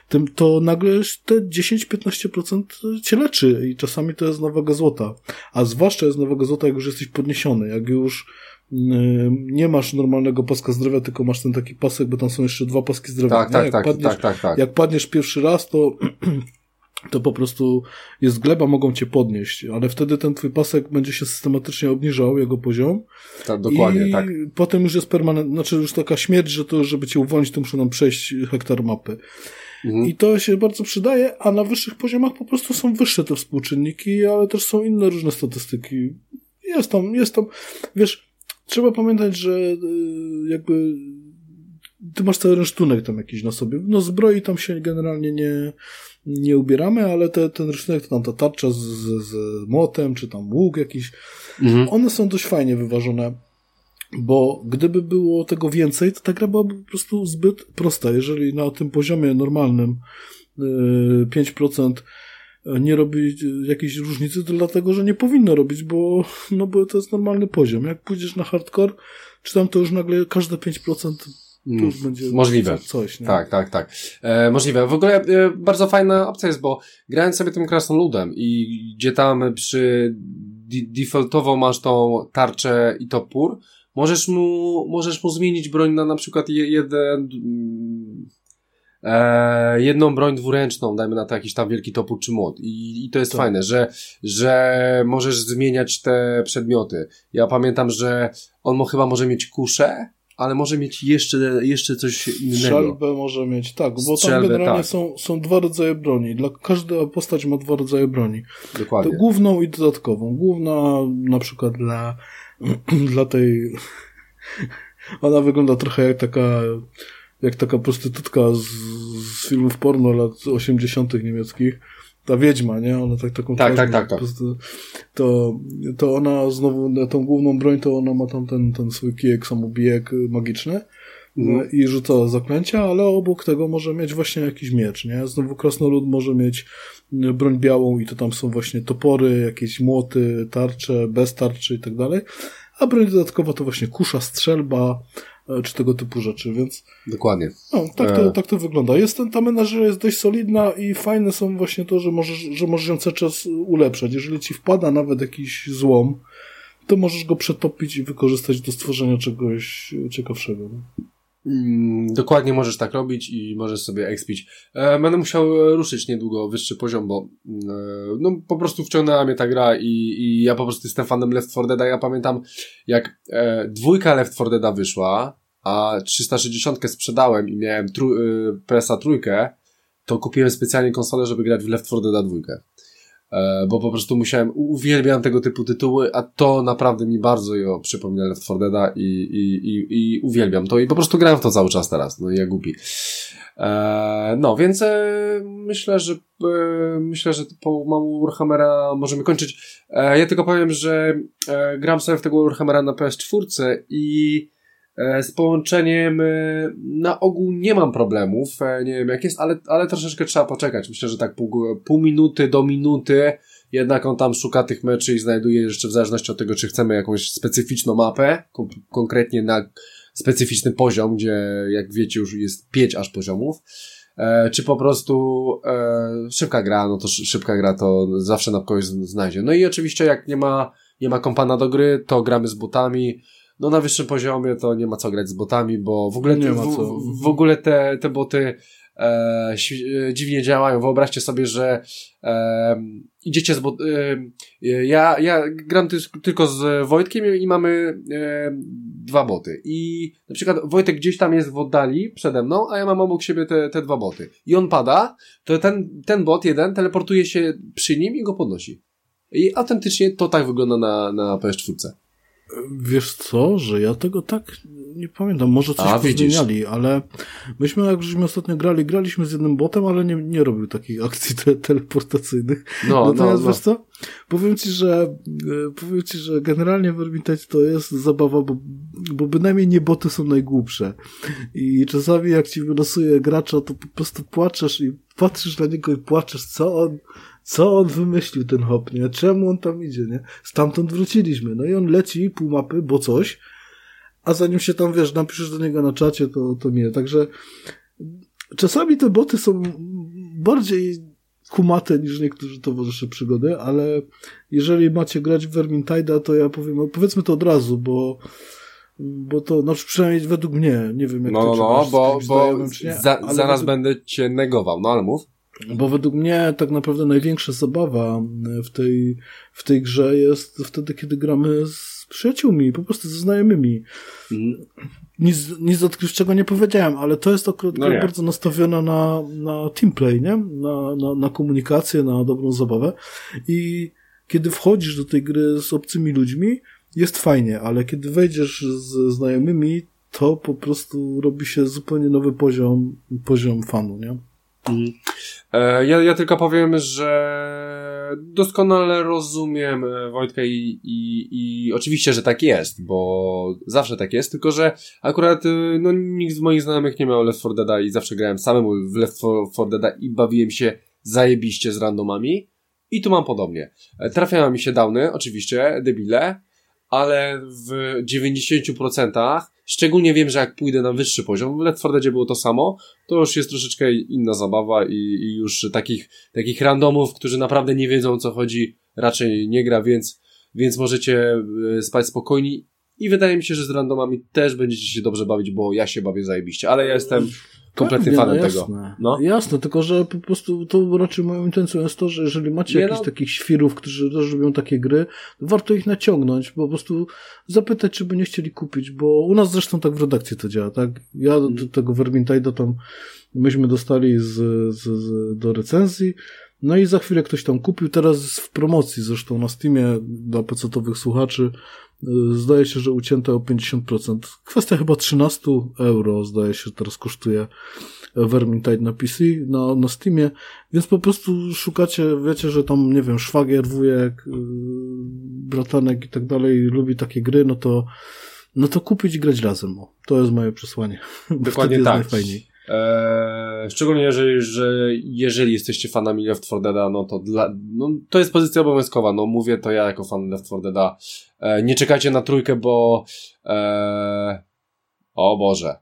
tym to nagle te 10-15% cię leczy i czasami to jest nowego złota. A zwłaszcza jest nowego złota, jak już jesteś podniesiony, jak już nie masz normalnego paska zdrowia, tylko masz ten taki pasek, bo tam są jeszcze dwa paski zdrowia. Tak, tak, jak tak, padniesz, tak, tak, tak. Jak padniesz pierwszy raz, to to po prostu jest gleba, mogą cię podnieść, ale wtedy ten twój pasek będzie się systematycznie obniżał, jego poziom. Tak, dokładnie, i tak. potem już jest permanent, znaczy już taka śmierć, że to, żeby cię uwolnić, to muszą nam przejść hektar mapy. Mhm. I to się bardzo przydaje, a na wyższych poziomach po prostu są wyższe te współczynniki, ale też są inne różne statystyki. Jest tam, jest tam, wiesz, trzeba pamiętać, że y, jakby ty masz cały rynsztunek tam jakiś na sobie. No zbroi tam się generalnie nie, nie ubieramy, ale te, ten rysunek, to tam ta tarcza z, z, z młotem, czy tam łuk jakiś, mhm. one są dość fajnie wyważone, bo gdyby było tego więcej, to ta gra byłaby po prostu zbyt prosta. Jeżeli na tym poziomie normalnym yy, 5% nie robi jakiejś różnicy, to dlatego, że nie powinno robić, bo, no bo to jest normalny poziom. Jak pójdziesz na hardcore, czy tam to już nagle każde 5% to już będzie Możliwe. coś. Nie? Tak, tak, tak. E, możliwe. W ogóle e, bardzo fajna opcja jest, bo grając sobie tym krasnoludem i gdzie tam przy defaultowo masz tą tarczę i topór, możesz mu, możesz mu zmienić broń na na przykład jeden e, jedną broń dwuręczną, dajmy na to jakiś tam wielki topór czy młot. I, i to jest tak. fajne, że, że możesz zmieniać te przedmioty. Ja pamiętam, że on mo, chyba może mieć kuszę, ale może mieć jeszcze, jeszcze coś innego. Strzelbę może mieć, tak, bo Strzelbę, tam generalnie tak. są, są dwa rodzaje broni. Dla, każda postać ma dwa rodzaje broni. Dokładnie. To główną i dodatkową. Główna na przykład dla, dla tej... Ona wygląda trochę jak taka jak taka prostytutka z, z filmów porno lat 80. niemieckich ta wiedźma, nie? Ona tak taką tak, tak, tak, tak. To, to ona znowu, na tą główną broń, to ona ma tam ten, ten swój kijek, samobijek magiczny mhm. i rzuca zaklęcia, ale obok tego może mieć właśnie jakiś miecz, nie? Znowu krasnolud może mieć broń białą i to tam są właśnie topory, jakieś młoty, tarcze, bez tarczy i tak dalej, a broń dodatkowa to właśnie kusza, strzelba, czy tego typu rzeczy, więc... Dokładnie. No, tak to, e... tak to wygląda. Jest ten, ta menażeria jest dość solidna i fajne są właśnie to, że możesz, że możesz ją cały czas ulepszać. Jeżeli ci wpada nawet jakiś złom, to możesz go przetopić i wykorzystać do stworzenia czegoś ciekawszego. No? Mm, dokładnie możesz tak robić i możesz sobie ekspić. E, będę musiał e, ruszyć niedługo wyższy poziom, bo mm, e, no, po prostu wciągnęła mnie ta gra i, i ja po prostu jestem fanem Left 4 Dead. Ja pamiętam, jak e, dwójka Left 4 Dead wyszła, a 360 sprzedałem i miałem tru, e, trójkę, to kupiłem specjalnie konsolę, żeby grać w Left 4 Dead dwójkę bo po prostu musiałem, uwielbiam tego typu tytuły, a to naprawdę mi bardzo ją przypomina Left 4 Dead'a i, i, i, i uwielbiam to i po prostu grałem w to cały czas teraz, no i ja głupi. E, no, więc e, myślę, że e, myślę, że po mału Warhammera możemy kończyć. E, ja tylko powiem, że e, gram sobie w tego Warhammera na PS4 i E, z połączeniem e, na ogół nie mam problemów, e, nie wiem jak jest, ale, ale troszeczkę trzeba poczekać. Myślę, że tak pół, pół minuty do minuty jednak on tam szuka tych meczy i znajduje jeszcze w zależności od tego, czy chcemy jakąś specyficzną mapę, konkretnie na specyficzny poziom, gdzie jak wiecie już jest pięć aż poziomów, e, czy po prostu e, szybka gra, no to szybka gra to zawsze na kogoś znajdzie. No i oczywiście jak nie ma, nie ma kompana do gry, to gramy z butami, no na wyższym poziomie to nie ma co grać z botami, bo w ogóle, w, w, w ogóle te, te boty e, e, dziwnie działają. Wyobraźcie sobie, że e, idziecie z bot... E, ja, ja gram ty, tylko z Wojtkiem i mamy e, dwa boty. I na przykład Wojtek gdzieś tam jest w oddali przede mną, a ja mam obok siebie te, te dwa boty. I on pada, to ten, ten bot jeden teleportuje się przy nim i go podnosi. I autentycznie to tak wygląda na, na PS4. Wiesz co, że ja tego tak nie pamiętam, może coś A, zmieniali, ale myśmy jak żeśmy ostatnio grali, graliśmy z jednym botem, ale nie, nie robił takich akcji te, teleportacyjnych. No, Natomiast no, no. wiesz co? Powiem ci, że e, powiem ci, że generalnie Vermintide to jest zabawa, bo, bo bynajmniej nie boty są najgłupsze. I czasami jak ci wylosuje gracza, to po prostu płaczesz i patrzysz na niego i płaczesz, co on co on wymyślił, ten hop, nie? Czemu on tam idzie, nie? Stamtąd wróciliśmy. No i on leci pół mapy, bo coś, a zanim się tam, wiesz, napiszesz do niego na czacie, to, to nie. Także czasami te boty są bardziej kumate niż niektórzy towarzysze przygody, ale jeżeli macie grać w Vermintide'a, to ja powiem, powiedzmy to od razu, bo bo to, no przynajmniej według mnie, nie wiem jak no, to No, no, bo, bo za, zaraz według... będę cię negował, no ale mów. Bo według mnie tak naprawdę największa zabawa w tej, w tej grze jest wtedy, kiedy gramy z przyjaciółmi, po prostu ze znajomymi. Mhm. Nic, nic odkrywczego nie powiedziałem, ale to jest akurat no bardzo nastawiona na, na teamplay, nie? Na, na, na komunikację, na dobrą zabawę. I kiedy wchodzisz do tej gry z obcymi ludźmi, jest fajnie, ale kiedy wejdziesz z znajomymi, to po prostu robi się zupełnie nowy poziom, poziom fanu, nie? Mhm. E, ja, ja tylko powiem, że doskonale rozumiem e, Wojtka i, i, i oczywiście, że tak jest, bo zawsze tak jest, tylko że akurat e, no, nikt z moich znajomych nie miał Left 4 Dead'a i zawsze grałem samemu w Left 4 Dead'a i bawiłem się zajebiście z randomami i tu mam podobnie. Trafiają mi się downy, oczywiście, debile, ale w 90% Szczególnie wiem, że jak pójdę na wyższy poziom, w Left 4 Deadzie było to samo, to już jest troszeczkę inna zabawa i, i już takich, takich randomów, którzy naprawdę nie wiedzą o co chodzi, raczej nie gra, więc, więc możecie e, spać spokojni. I wydaje mi się, że z randomami też będziecie się dobrze bawić, bo ja się bawię zajebiście, ale ja jestem kompletnie Pewnie, fanem no tego. No. Jasne, tylko że po prostu to raczej moją intencją jest to, że jeżeli macie jakichś no. takich świrów, którzy też robią takie gry, to warto ich naciągnąć, po prostu zapytać, czy by nie chcieli kupić, bo u nas zresztą tak w redakcji to działa, tak? Ja do, do tego Vermintide'a tam myśmy dostali z, z, z, do recenzji, no i za chwilę ktoś tam kupił, teraz jest w promocji zresztą na Steamie dla pecetowych słuchaczy, Zdaje się, że ucięte o 50%. Kwestia chyba 13 euro, zdaje się, że teraz kosztuje Vermintide na PC, na, na Steamie, więc po prostu szukacie, wiecie, że tam, nie wiem, szwagier, wujek, yy, bratanek i tak dalej lubi takie gry, no to no to kupić i grać razem. O. To jest moje przesłanie. Dokładnie tak. Najfajniej. Eee, szczególnie jeżeli, że jeżeli jesteście fanami Left 4 Dead, no to dla, no, to jest pozycja obowiązkowa. No mówię to ja jako fan Left 4 Dead. Eee, nie czekajcie na trójkę, bo eee, o Boże.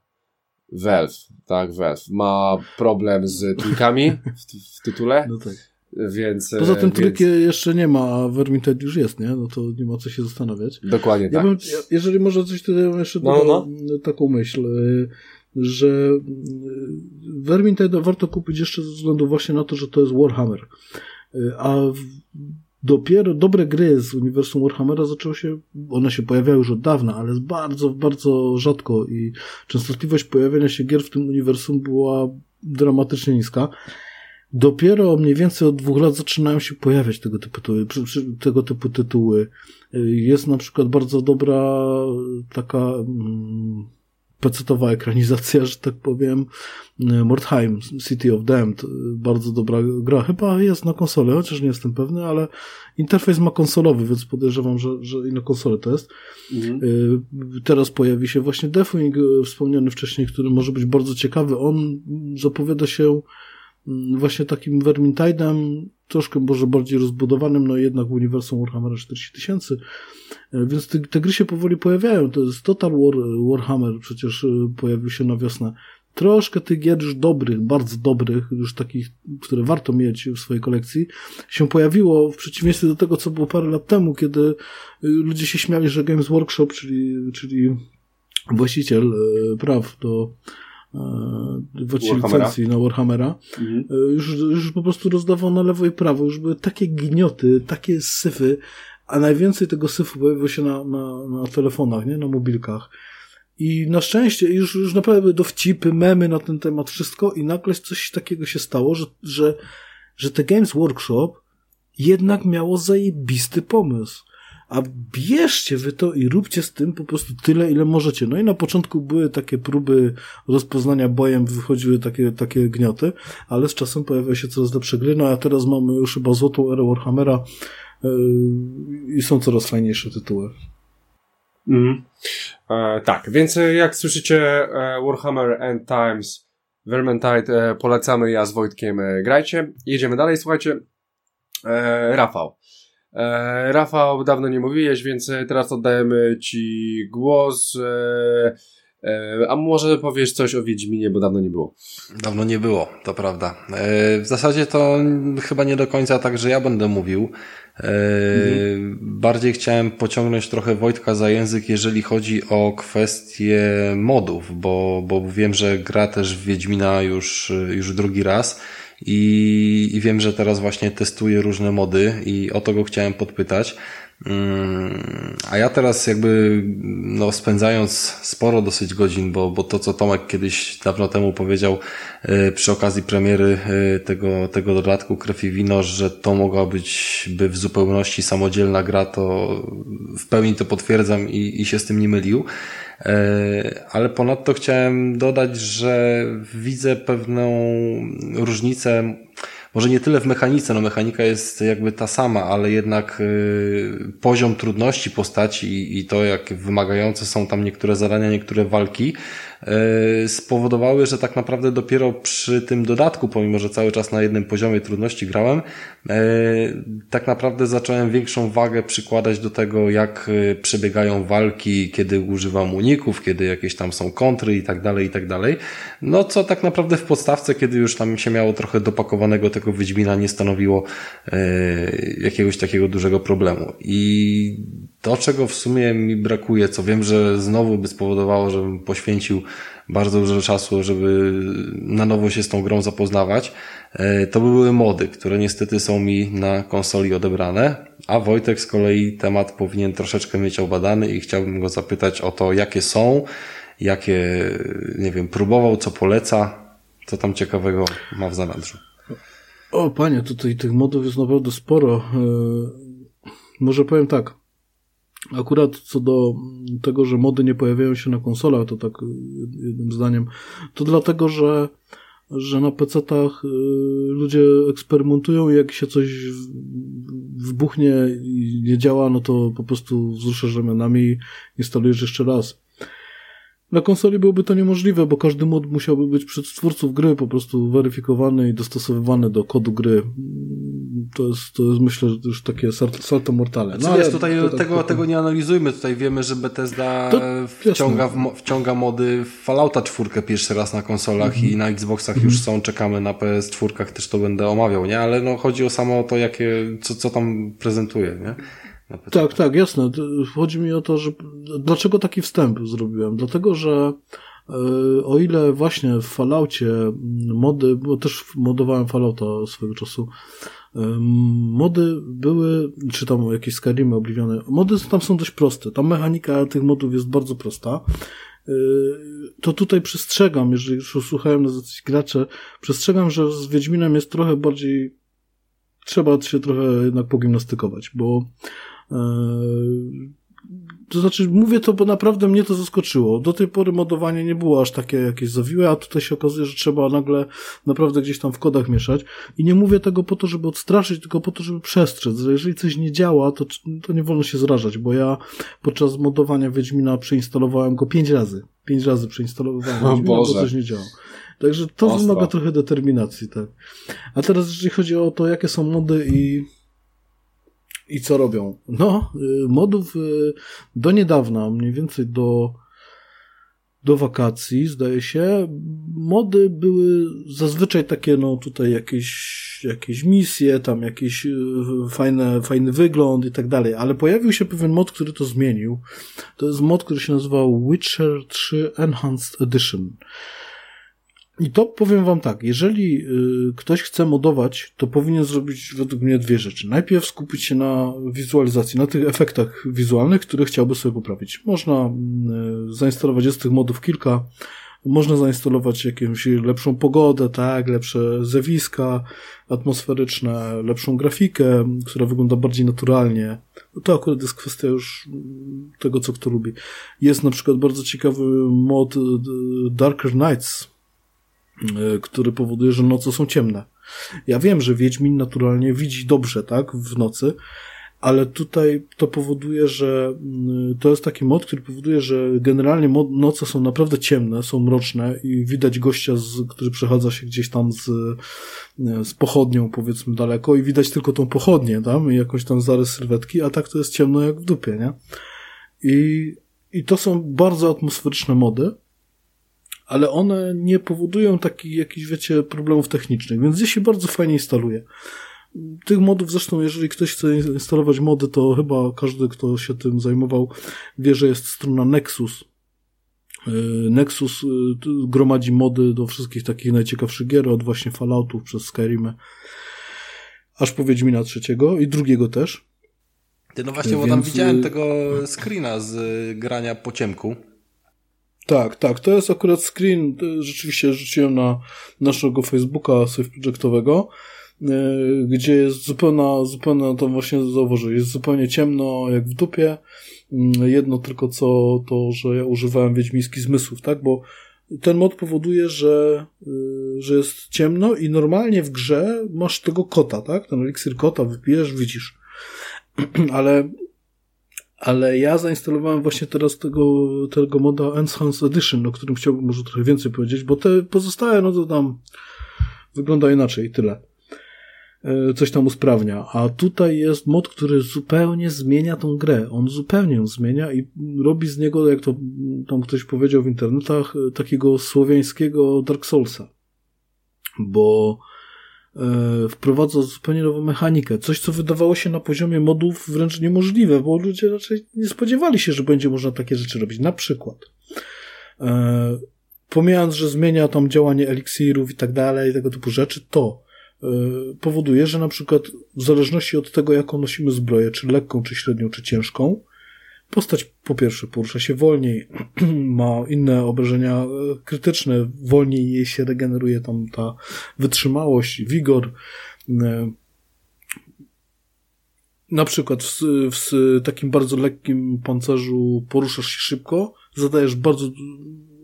Valve, tak, Valve ma problem z trójkami w, w tytule. No tak. Więc, Poza tym więc... jeszcze nie ma, a Vermintide już jest, nie? No to nie ma co się zastanawiać. Dokładnie ja tak. Bym, jeżeli może coś tutaj jeszcze no, no. taką myśl, y, że Vermintide warto kupić jeszcze ze względu właśnie na to, że to jest Warhammer. A dopiero dobre gry z uniwersum Warhammera zaczęły się, one się pojawiały już od dawna, ale bardzo, bardzo rzadko i częstotliwość pojawiania się gier w tym uniwersum była dramatycznie niska. Dopiero mniej więcej od dwóch lat zaczynają się pojawiać tego typu, tego typu tytuły. Jest na przykład bardzo dobra taka mm, pecetowa ekranizacja, że tak powiem, Mordheim, City of Damned, bardzo dobra gra. Chyba jest na konsolę, chociaż nie jestem pewny, ale interfejs ma konsolowy, więc podejrzewam, że, że i na konsolę to jest. Mhm. Teraz pojawi się właśnie Deathwing, wspomniany wcześniej, który może być bardzo ciekawy. On zapowiada się Mm, właśnie takim Vermintide'em, troszkę może bardziej rozbudowanym, no jednak uniwersum Warhammera 40 tysięcy, e, więc te, te, gry się powoli pojawiają. To jest Total War, Warhammer przecież e, pojawił się na wiosnę. Troszkę tych gier już dobrych, bardzo dobrych, już takich, które warto mieć w swojej kolekcji, się pojawiło w przeciwieństwie do tego, co było parę lat temu, kiedy e, ludzie się śmiali, że Games Workshop, czyli, czyli właściciel praw do w licencji na Warhammera, mhm. E, już, już po prostu rozdawał na lewo i prawo, już były takie gnioty, takie syfy, a najwięcej tego syfu pojawiło się na, na, na telefonach, nie? na mobilkach. I na szczęście już, już naprawdę były dowcipy, memy na ten temat, wszystko i nagle coś takiego się stało, że, że, że te Games Workshop jednak miało zajebisty pomysł a bierzcie wy to i róbcie z tym po prostu tyle, ile możecie. No i na początku były takie próby rozpoznania bojem, wychodziły takie, takie gnioty, ale z czasem pojawiają się coraz lepsze gry, no a teraz mamy już chyba złotą erę Warhammera yy, i są coraz fajniejsze tytuły. Mm. E, tak, więc e, jak słyszycie e, Warhammer End Times Vermintide e, polecamy, ja z Wojtkiem e, grajcie. Jedziemy dalej, słuchajcie. E, Rafał. E, Rafał, dawno nie mówiłeś, więc e, teraz oddajemy Ci głos. E, e, a może powiesz coś o Wiedźminie, bo dawno nie było. Dawno nie było, to prawda. E, w zasadzie to chyba nie do końca tak, że ja będę mówił. Mhm. Bardziej chciałem pociągnąć trochę Wojtka za język, jeżeli chodzi o kwestie modów, bo, bo wiem, że gra też w Wiedźmina już, już drugi raz. I, i wiem, że teraz właśnie testuje różne mody i o to go chciałem podpytać. Mm, a ja teraz jakby no, spędzając sporo dosyć godzin, bo, bo to co Tomek kiedyś dawno temu powiedział e, przy okazji premiery e, tego, tego dodatku Krew i Wino, że to mogła być by w zupełności samodzielna gra, to w pełni to potwierdzam i, i się z tym nie mylił. E, ale ponadto chciałem dodać, że widzę pewną różnicę może nie tyle w mechanice, no mechanika jest jakby ta sama, ale jednak y, poziom trudności postaci i to, jak wymagające są tam niektóre zadania, niektóre walki, spowodowały, że tak naprawdę dopiero przy tym dodatku, pomimo że cały czas na jednym poziomie trudności grałem, y, tak naprawdę zacząłem większą wagę przykładać do tego, jak przebiegają walki, kiedy używam uników, kiedy jakieś tam są kontry i tak dalej, i tak dalej. No co tak naprawdę w podstawce, kiedy już tam się miało trochę dopakowanego tego Wiedźmina nie stanowiło e, jakiegoś takiego dużego problemu. I to, czego w sumie mi brakuje, co wiem, że znowu by spowodowało, żebym poświęcił bardzo dużo czasu, żeby na nowo się z tą grą zapoznawać, e, to by były mody, które niestety są mi na konsoli odebrane, a Wojtek z kolei temat powinien troszeczkę mieć obadany i chciałbym go zapytać o to, jakie są, jakie, nie wiem, próbował, co poleca, co tam ciekawego ma w zanadrzu. O, panie, tutaj tych modów jest naprawdę sporo. E, może powiem tak. Akurat co do tego, że mody nie pojawiają się na konsolach, to tak jednym zdaniem, to dlatego, że że na PC-tach y, ludzie eksperymentują i jak się coś wbuchnie i nie działa, no to po prostu wzruszasz ramionami i instalujesz jeszcze raz. Na konsoli byłoby to niemożliwe, bo każdy mod musiałby być przez twórców gry po prostu weryfikowany i dostosowywany do kodu gry. To jest, to jest myślę, że już takie salto mortale. No, wiesz, tutaj to, tego, tak, tego nie analizujmy. Tutaj wiemy, że Bethesda to, wciąga, w, wciąga mody Fallouta 4 pierwszy raz na konsolach mhm. i na Xboxach mhm. już są, czekamy na PS4 też to będę omawiał, nie? Ale no chodzi o samo to, jakie, co, co tam prezentuje, nie? Tak, tak, jasne. Chodzi mi o to, że dlaczego taki wstęp zrobiłem? Dlatego, że e, o ile właśnie w Falloutie mody, bo też modowałem Fallouta swego czasu, mody były, czy tam jakieś Skyrimy obliwione, mody tam są dość proste. Ta mechanika tych modów jest bardzo prosta. E, to tutaj przestrzegam, jeżeli już słuchałem na jacyś gracze, przestrzegam, że z Wiedźminem jest trochę bardziej trzeba się trochę jednak pogimnastykować, bo E, to znaczy, mówię to, bo naprawdę mnie to zaskoczyło. Do tej pory modowanie nie było aż takie jakieś zawiłe, a tutaj się okazuje, że trzeba nagle naprawdę gdzieś tam w kodach mieszać. I nie mówię tego po to, żeby odstraszyć, tylko po to, żeby przestrzec, że jeżeli coś nie działa, to, to nie wolno się zrażać, bo ja podczas modowania Wiedźmina przeinstalowałem go pięć razy. Pięć razy przeinstalowałem Wiedźmina, bo coś nie działa. Także to Ostro. wymaga trochę determinacji, tak. A teraz, jeżeli chodzi o to, jakie są mody i i co robią? No, y, modów y, do niedawna, mniej więcej do, do wakacji, zdaje się, mody były zazwyczaj takie, no tutaj jakieś, jakieś misje, tam jakiś y, fajne, fajny wygląd i tak dalej, ale pojawił się pewien mod, który to zmienił. To jest mod, który się nazywał Witcher 3 Enhanced Edition. I to powiem wam tak, jeżeli y, ktoś chce modować, to powinien zrobić według mnie dwie rzeczy. Najpierw skupić się na wizualizacji, na tych efektach wizualnych, które chciałby sobie poprawić. Można y, zainstalować, jest tych modów kilka, można zainstalować jakąś lepszą pogodę, tak, lepsze zewiska atmosferyczne, lepszą grafikę, która wygląda bardziej naturalnie. To akurat jest kwestia już tego, co kto lubi. Jest na przykład bardzo ciekawy mod y, Darker Nights, który powoduje, że noce są ciemne. Ja wiem, że Wiedźmin naturalnie widzi dobrze, tak, w nocy, ale tutaj to powoduje, że mm, to jest taki mod, który powoduje, że generalnie noce są naprawdę ciemne, są mroczne i widać gościa, z, który przechadza się gdzieś tam z, e, z pochodnią, powiedzmy, daleko i widać tylko tą pochodnię tam i jakąś tam zarys sylwetki, a tak to jest ciemno jak w dupie, nie? I, i to są bardzo atmosferyczne mody, ale one nie powodują takich jakichś, wiecie, problemów technicznych, więc gdzieś się bardzo fajnie instaluje. Tych modów zresztą, jeżeli ktoś chce instalować mody, to chyba każdy, kto się tym zajmował, wie, że jest strona Nexus. Y, Nexus y, gromadzi mody do wszystkich takich najciekawszych gier, od właśnie Falloutów przez Skyrim, aż po Wiedźmina trzeciego i drugiego też. Ty, no właśnie, bo tam widziałem y, tego screena z grania po ciemku. Tak, tak. To jest akurat screen, rzeczywiście rzuciłem na naszego Facebooka Safe Projectowego, e, gdzie jest zupełna, zupełna, to właśnie zauważyłem, jest zupełnie ciemno jak w dupie. Mm, jedno tylko co, to, że ja używałem wiedźmińskich zmysłów, tak, bo ten mod powoduje, że, y, że jest ciemno i normalnie w grze masz tego kota, tak, ten eliksir kota wypijesz, widzisz. Ale ale ja zainstalowałem właśnie teraz tego, tego moda Enhanced Edition, o którym chciałbym może trochę więcej powiedzieć, bo te pozostałe, no to tam wygląda inaczej, tyle. E, coś tam usprawnia. A tutaj jest mod, który zupełnie zmienia tą grę. On zupełnie ją zmienia i robi z niego, jak to tam ktoś powiedział w internetach, takiego słowiańskiego Dark Soulsa. Bo E, wprowadza zupełnie nową mechanikę. Coś, co wydawało się na poziomie modów wręcz niemożliwe, bo ludzie raczej nie spodziewali się, że będzie można takie rzeczy robić. Na przykład, e, pomijając, że zmienia tam działanie eliksirów i tak dalej, tego typu rzeczy, to e, powoduje, że na przykład w zależności od tego, jaką nosimy zbroję, czy lekką, czy średnią, czy ciężką, Postać po pierwsze porusza się wolniej, ma inne obrażenia e, krytyczne, wolniej jej się regeneruje tam ta wytrzymałość, wigor. E, na przykład w, w takim bardzo lekkim pancerzu poruszasz się szybko, zadajesz bardzo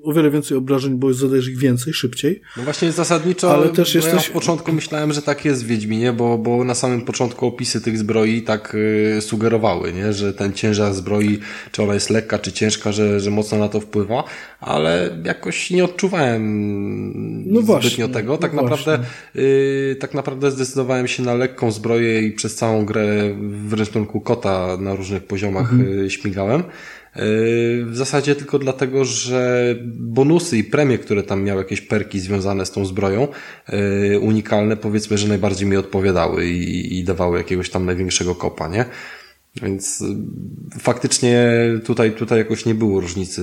o wiele więcej obrażeń, bo zadajesz ich więcej, szybciej. No właśnie zasadniczo, ale też jesteś... ja w początku myślałem, że tak jest w Wiedźminie, bo, bo na samym początku opisy tych zbroi tak y, sugerowały, nie? że ten ciężar zbroi, czy ona jest lekka, czy ciężka, że, że mocno na to wpływa, ale jakoś nie odczuwałem no właśnie, zbytnio tego. No tak no naprawdę, y, tak naprawdę zdecydowałem się na lekką zbroję i przez całą grę w rysunku kota na różnych poziomach mhm. Y, śmigałem. W zasadzie tylko dlatego, że bonusy i premie, które tam miały jakieś perki związane z tą zbroją, yy, unikalne, powiedzmy, że najbardziej mi odpowiadały i, i dawały jakiegoś tam największego kopa, nie? Więc yy, faktycznie tutaj, tutaj jakoś nie było różnicy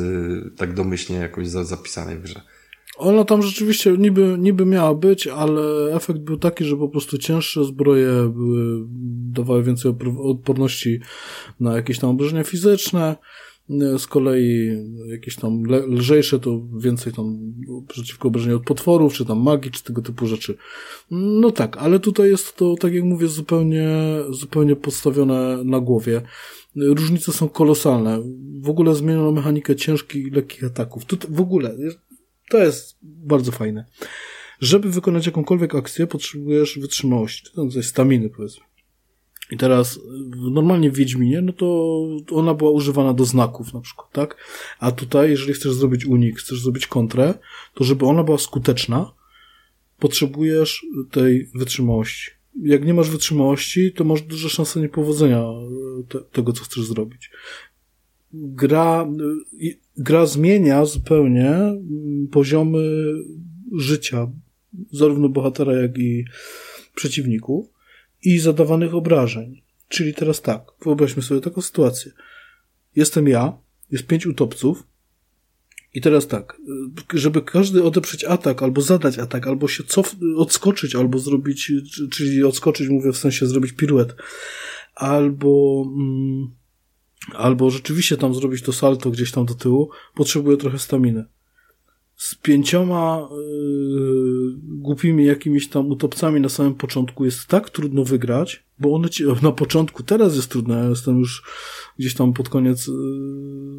tak domyślnie jakoś zapisanej w grze. Ona tam rzeczywiście niby, niby miała być, ale efekt był taki, że po prostu cięższe zbroje były, dawały więcej odporności na jakieś tam obrażenia fizyczne, z kolei jakieś tam lżejsze to więcej tam przeciwko obrażeniu od potworów, czy tam magii, czy tego typu rzeczy. No tak, ale tutaj jest to, tak jak mówię, zupełnie, zupełnie postawione na głowie. Różnice są kolosalne. W ogóle zmieniono mechanikę ciężkich i lekkich ataków. Tu w ogóle, to jest bardzo fajne. Żeby wykonać jakąkolwiek akcję, potrzebujesz wytrzymałości, to jest staminy, powiedzmy. I teraz normalnie w Wiedźminie, no to ona była używana do znaków na przykład, tak? A tutaj, jeżeli chcesz zrobić unik, chcesz zrobić kontrę, to żeby ona była skuteczna, potrzebujesz tej wytrzymałości. Jak nie masz wytrzymałości, to masz duże szanse niepowodzenia te, tego, co chcesz zrobić. Gra, gra zmienia zupełnie mm, poziomy życia zarówno bohatera, jak i przeciwników i zadawanych obrażeń. Czyli teraz tak, wyobraźmy sobie taką sytuację. Jestem ja, jest pięć utopców i teraz tak, żeby każdy odeprzeć atak, albo zadać atak, albo się cof odskoczyć, albo zrobić, czyli odskoczyć, mówię w sensie zrobić piruet, albo mm, albo rzeczywiście tam zrobić to salto gdzieś tam do tyłu, potrzebuje trochę staminy z pięcioma yy, głupimi jakimiś tam utopcami na samym początku jest tak trudno wygrać, bo one ci, na początku, teraz jest trudno, ja jestem już gdzieś tam pod koniec yy,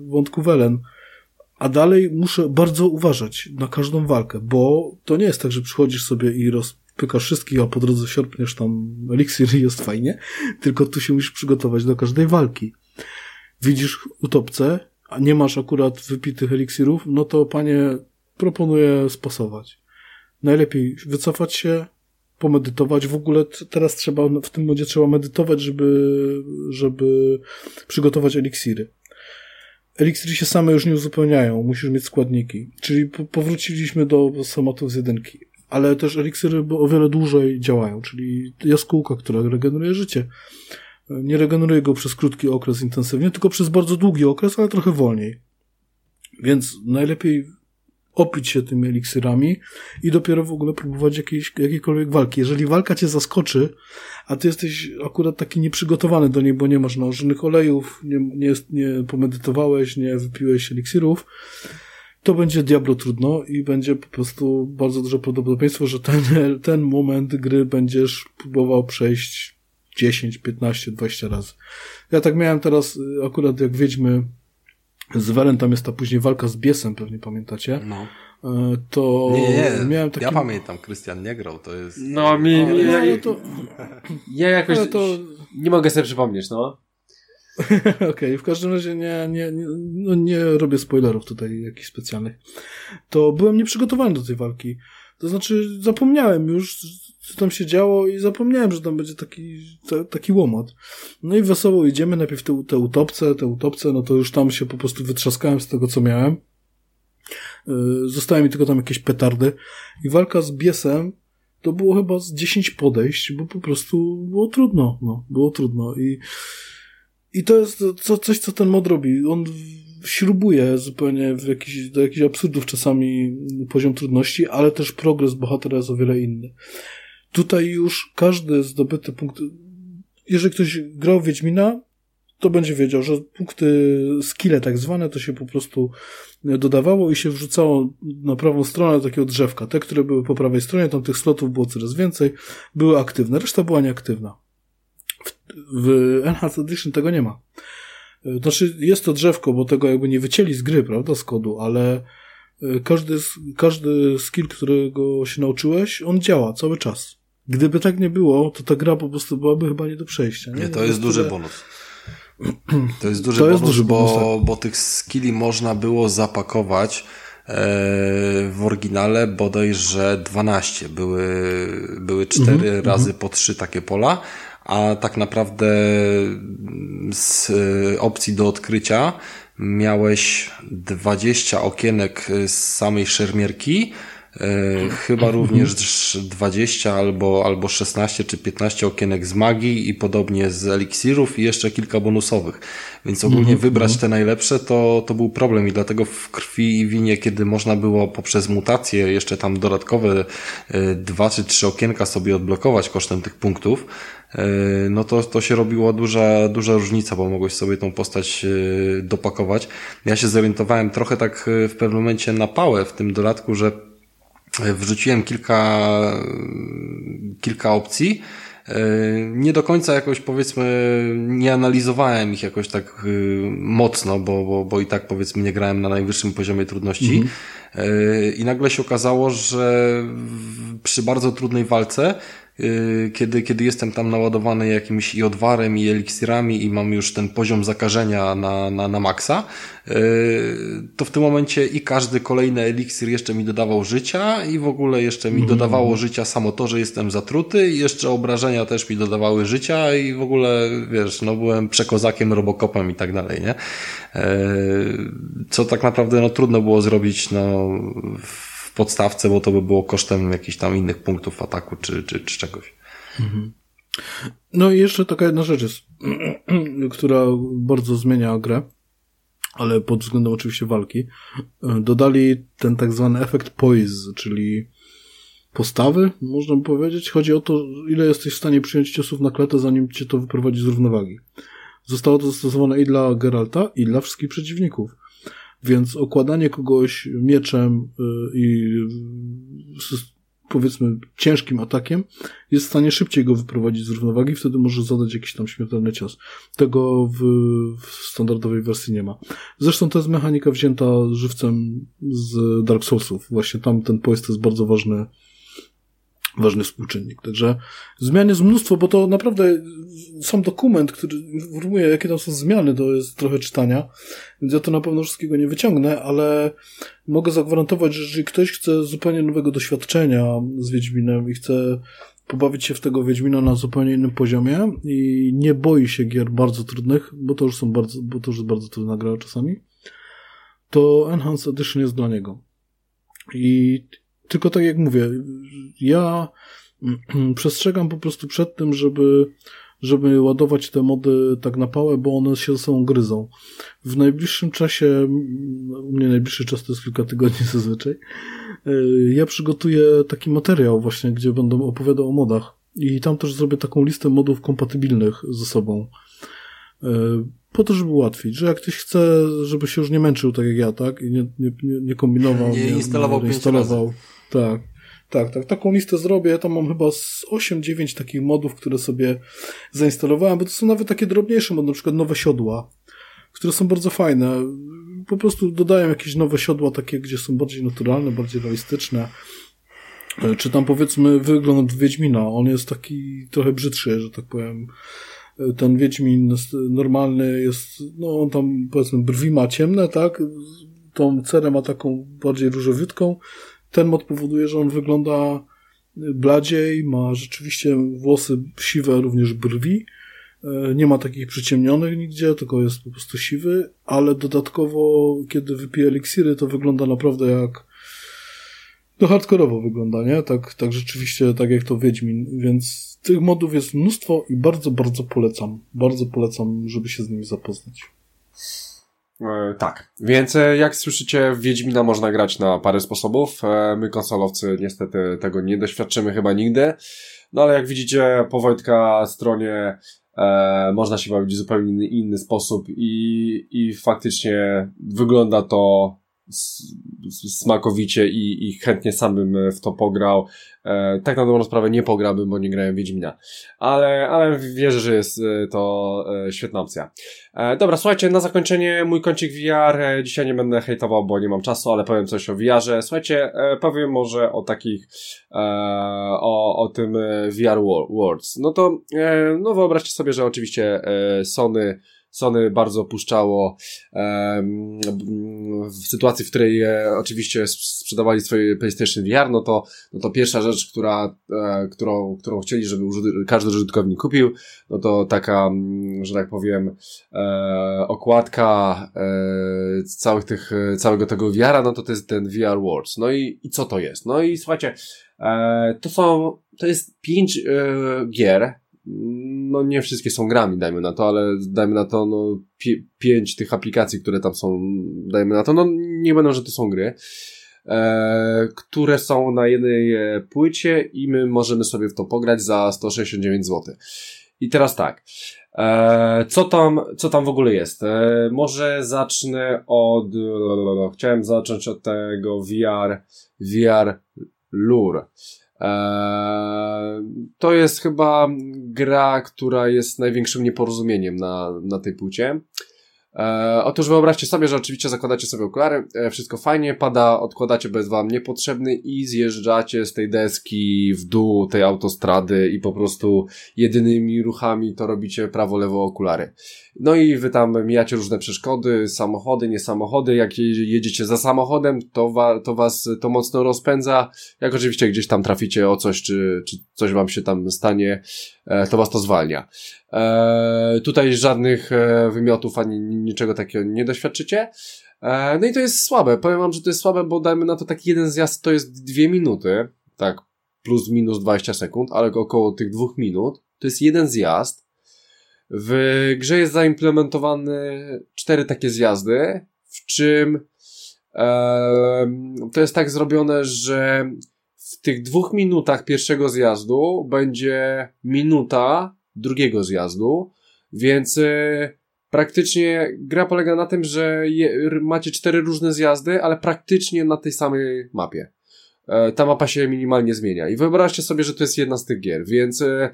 wątku Welen, a dalej muszę bardzo uważać na każdą walkę, bo to nie jest tak, że przychodzisz sobie i rozpykasz wszystkich, a po drodze sierpniesz tam eliksir i jest fajnie, tylko tu się musisz przygotować do każdej walki. Widzisz utopce, a nie masz akurat wypitych eliksirów, no to panie proponuję spasować. Najlepiej wycofać się, pomedytować. W ogóle teraz trzeba, w tym modzie trzeba medytować, żeby, żeby przygotować eliksiry. Eliksiry się same już nie uzupełniają, musisz mieć składniki. Czyli powróciliśmy do schematów z jedynki. Ale też eliksiry o wiele dłużej działają, czyli jaskółka, która regeneruje życie. Nie regeneruje go przez krótki okres intensywnie, tylko przez bardzo długi okres, ale trochę wolniej. Więc najlepiej opić się tymi eliksyrami i dopiero w ogóle próbować jakiejś, jakiejkolwiek walki. Jeżeli walka cię zaskoczy, a ty jesteś akurat taki nieprzygotowany do niej, bo nie masz nałożonych olejów, nie, nie, nie pomedytowałeś, nie wypiłeś eliksirów, to będzie diablo trudno i będzie po prostu bardzo duże prawdopodobieństwo, że ten, ten moment gry będziesz próbował przejść 10, 15, 20 razy. Ja tak miałem teraz akurat jak Wiedźmy z Welen tam jest ta później walka z Biesem, pewnie pamiętacie. No. E, to nie, nie, miałem taki... Ja pamiętam, Krystian nie grał, to jest... No, mi... Ale, ja, ja, to... ja jakoś to... nie mogę sobie przypomnieć, no. Okej, okay, w każdym razie nie, nie, nie, no nie robię spoilerów tutaj jakichś specjalnych. To byłem nieprzygotowany do tej walki. To znaczy zapomniałem już, co tam się działo i zapomniałem, że tam będzie taki, ta, taki łomot. No i wesoło idziemy, najpierw te, te utopce, te utopce, no to już tam się po prostu wytrzaskałem z tego, co miałem. Yy, zostały mi tylko tam jakieś petardy i walka z biesem to było chyba z 10 podejść, bo po prostu było trudno, no, było trudno i i to jest co, coś, co ten mod robi. On śrubuje zupełnie w jakiś, do jakichś absurdów czasami poziom trudności, ale też progres bohatera jest o wiele inny. Tutaj już każdy zdobyty punkt, jeżeli ktoś grał Wiedźmina, to będzie wiedział, że punkty skille tak zwane to się po prostu dodawało i się wrzucało na prawą stronę takiego drzewka. Te, które były po prawej stronie, tam tych slotów było coraz więcej, były aktywne, reszta była nieaktywna. w Enhanced Edition tego nie ma. Znaczy, jest to drzewko, bo tego jakby nie wycięli z gry, prawda, z kodu, ale każdy, każdy skill, którego się nauczyłeś, on działa cały czas. Gdyby tak nie było, to ta gra po prostu byłaby chyba nie do przejścia. Nie, nie to jest duży bonus. To jest duży to bonus, jest duży bonus bo, tak. bo tych skilli można było zapakować e, w oryginale bodajże 12. Były, były 4 mm -hmm, razy po 3 takie pola, a tak naprawdę z e, opcji do odkrycia miałeś 20 okienek z samej szermierki, chyba również 20 albo, albo 16 czy 15 okienek z magii i podobnie z eliksirów i jeszcze kilka bonusowych. Więc ogólnie mhm, wybrać mhm. te najlepsze to, to był problem i dlatego w krwi i winie, kiedy można było poprzez mutacje jeszcze tam dodatkowe e, dwa czy trzy okienka sobie odblokować kosztem tych punktów, e, no to, to się robiła duża, duża różnica, bo mogłeś sobie tą postać dopakować. Ja się zorientowałem trochę tak w pewnym momencie na pałę w tym dodatku, że wrzuciłem kilka, kilka opcji. E, nie do końca jakoś powiedzmy nie analizowałem ich jakoś tak y, mocno, bo, bo, bo i tak powiedzmy nie grałem na najwyższym poziomie trudności. Mhm. E, I nagle się okazało, że przy bardzo trudnej walce kiedy, kiedy jestem tam naładowany jakimś i odwarem, i eliksirami i mam już ten poziom zakażenia na, na, na maksa, y, to w tym momencie i każdy kolejny eliksir jeszcze mi dodawał życia i w ogóle jeszcze mi mhm. dodawało życia samo to, że jestem zatruty i jeszcze obrażenia też mi dodawały życia i w ogóle, wiesz, no byłem przekozakiem, robokopem i tak dalej, nie? Y, co tak naprawdę, no trudno było zrobić, no, w podstawce, bo to by było kosztem jakichś tam innych punktów ataku czy, czy, czy czegoś. Mhm. No i jeszcze taka jedna rzecz jest, która bardzo zmienia grę, ale pod względem oczywiście walki. Dodali ten tak zwany efekt poise, czyli postawy, można by powiedzieć. Chodzi o to, ile jesteś w stanie przyjąć ciosów na klatę, zanim cię to wyprowadzi z równowagi. Zostało to zastosowane i dla Geralta, i dla wszystkich przeciwników. Więc okładanie kogoś mieczem y, i powiedzmy ciężkim atakiem jest w stanie szybciej go wyprowadzić z równowagi, wtedy może zadać jakiś tam śmiertelny cios. Tego w, w standardowej wersji nie ma. Zresztą to jest mechanika wzięta żywcem z Dark Soulsów. Właśnie tam ten pojazd jest bardzo ważny ważny współczynnik. Także zmian jest mnóstwo, bo to naprawdę sam dokument, który informuje, jakie tam są zmiany, to jest trochę czytania, więc ja to na pewno wszystkiego nie wyciągnę, ale mogę zagwarantować, że jeżeli ktoś chce zupełnie nowego doświadczenia z Wiedźminem i chce pobawić się w tego Wiedźmina na zupełnie innym poziomie i nie boi się gier bardzo trudnych, bo to już są bardzo, bo to już jest bardzo trudna gra czasami, to Enhanced Edition jest dla niego. I tylko tak jak mówię, ja przestrzegam po prostu przed tym, żeby, żeby ładować te mody tak na pałę, bo one się ze sobą gryzą. W najbliższym czasie, u mnie najbliższy czas to jest kilka tygodni zazwyczaj, e, ja przygotuję taki materiał właśnie, gdzie będę opowiadał o modach. I tam też zrobię taką listę modów kompatybilnych ze sobą. E, po to, żeby ułatwić, że jak ktoś chce, żeby się już nie męczył tak jak ja, tak? I nie, nie, nie kombinował, nie, nie instalował, nie instalował. Tak. Tak, tak. Taką listę zrobię. Ja tam mam chyba z 8-9 takich modów, które sobie zainstalowałem, bo to są nawet takie drobniejsze mody, na przykład nowe siodła, które są bardzo fajne. Po prostu dodają jakieś nowe siodła, takie, gdzie są bardziej naturalne, bardziej realistyczne. E, czy tam powiedzmy wygląd Wiedźmina. On jest taki trochę brzydszy, że tak powiem. E, ten Wiedźmin normalny jest, no on tam powiedzmy brwi ma ciemne, tak? Tą cerę ma taką bardziej różowiutką ten mod powoduje, że on wygląda bladziej, ma rzeczywiście włosy siwe, również brwi. E, nie ma takich przyciemnionych nigdzie, tylko jest po prostu siwy, ale dodatkowo, kiedy wypije eliksiry, to wygląda naprawdę jak no hardkorowo wygląda, nie? Tak, tak rzeczywiście, tak jak to Wiedźmin, więc tych modów jest mnóstwo i bardzo, bardzo polecam. Bardzo polecam, żeby się z nimi zapoznać. E, tak, więc e, jak słyszycie, w Wiedźmina można grać na parę sposobów. E, my konsolowcy niestety tego nie doświadczymy chyba nigdy. No ale jak widzicie po Wojtka stronie e, można się bawić w zupełnie inny, inny sposób i, i faktycznie wygląda to smakowicie i, i chętnie sam bym w to pograł. E, tak na dobrą sprawę nie pograłbym, bo nie grałem Wiedźmina. Ale, ale wierzę, że jest e, to e, świetna opcja. E, dobra, słuchajcie, na zakończenie mój kącik VR. E, dzisiaj nie będę hejtował, bo nie mam czasu, ale powiem coś o VR-ze. Słuchajcie, e, powiem może o takich, o, o tym VR Worlds. No to, no wyobraźcie sobie, że oczywiście Sony Sony bardzo puszczało w sytuacji, w której e, oczywiście sprzedawali swoje PlayStation VR, no to, no to pierwsza rzecz, która, e, którą, którą chcieli, żeby każdy użytkownik kupił, no to taka, mm, że tak powiem, e, okładka całych tych, całego tego VR-a, no to to jest ten VR Wars. No i, i co to jest? No i słuchajcie, to są, to jest pięć gier, no nie wszystkie są grami, dajmy na to, ale dajmy na to, no pięć tych aplikacji, które tam są, dajmy na to, no nie będą, że to są gry, e, które są na jednej e, płycie i my możemy sobie w to pograć za 169 zł. I teraz tak, e, co tam, co tam w ogóle jest? E, może zacznę od, chciałem zacząć od tego VR, VR Lure. Eee, to jest chyba gra, która jest największym nieporozumieniem na, na tej płycie. E, otóż wyobraźcie sobie, że oczywiście zakładacie sobie okulary, e, wszystko fajnie, pada, odkładacie bez wam niepotrzebny i zjeżdżacie z tej deski w dół tej autostrady i po prostu jedynymi ruchami to robicie prawo-lewo okulary. No i wy tam mijacie różne przeszkody, samochody, nie samochody, jak jedziecie za samochodem, to, wa to was to mocno rozpędza, jak oczywiście gdzieś tam traficie o coś, czy, czy coś wam się tam stanie, to was to zwalnia. E, tutaj żadnych e, wymiotów ani niczego takiego nie doświadczycie. E, no i to jest słabe. Powiem wam, że to jest słabe, bo dajmy na to taki jeden zjazd to jest dwie minuty. Tak, plus minus 20 sekund, ale około tych dwóch minut. To jest jeden zjazd. W grze jest zaimplementowane cztery takie zjazdy, w czym e, to jest tak zrobione, że w tych dwóch minutach pierwszego zjazdu będzie minuta drugiego zjazdu, więc e, praktycznie gra polega na tym, że je, macie cztery różne zjazdy, ale praktycznie na tej samej mapie. E, ta mapa się minimalnie zmienia. I wyobraźcie sobie, że to jest jedna z tych gier, więc e,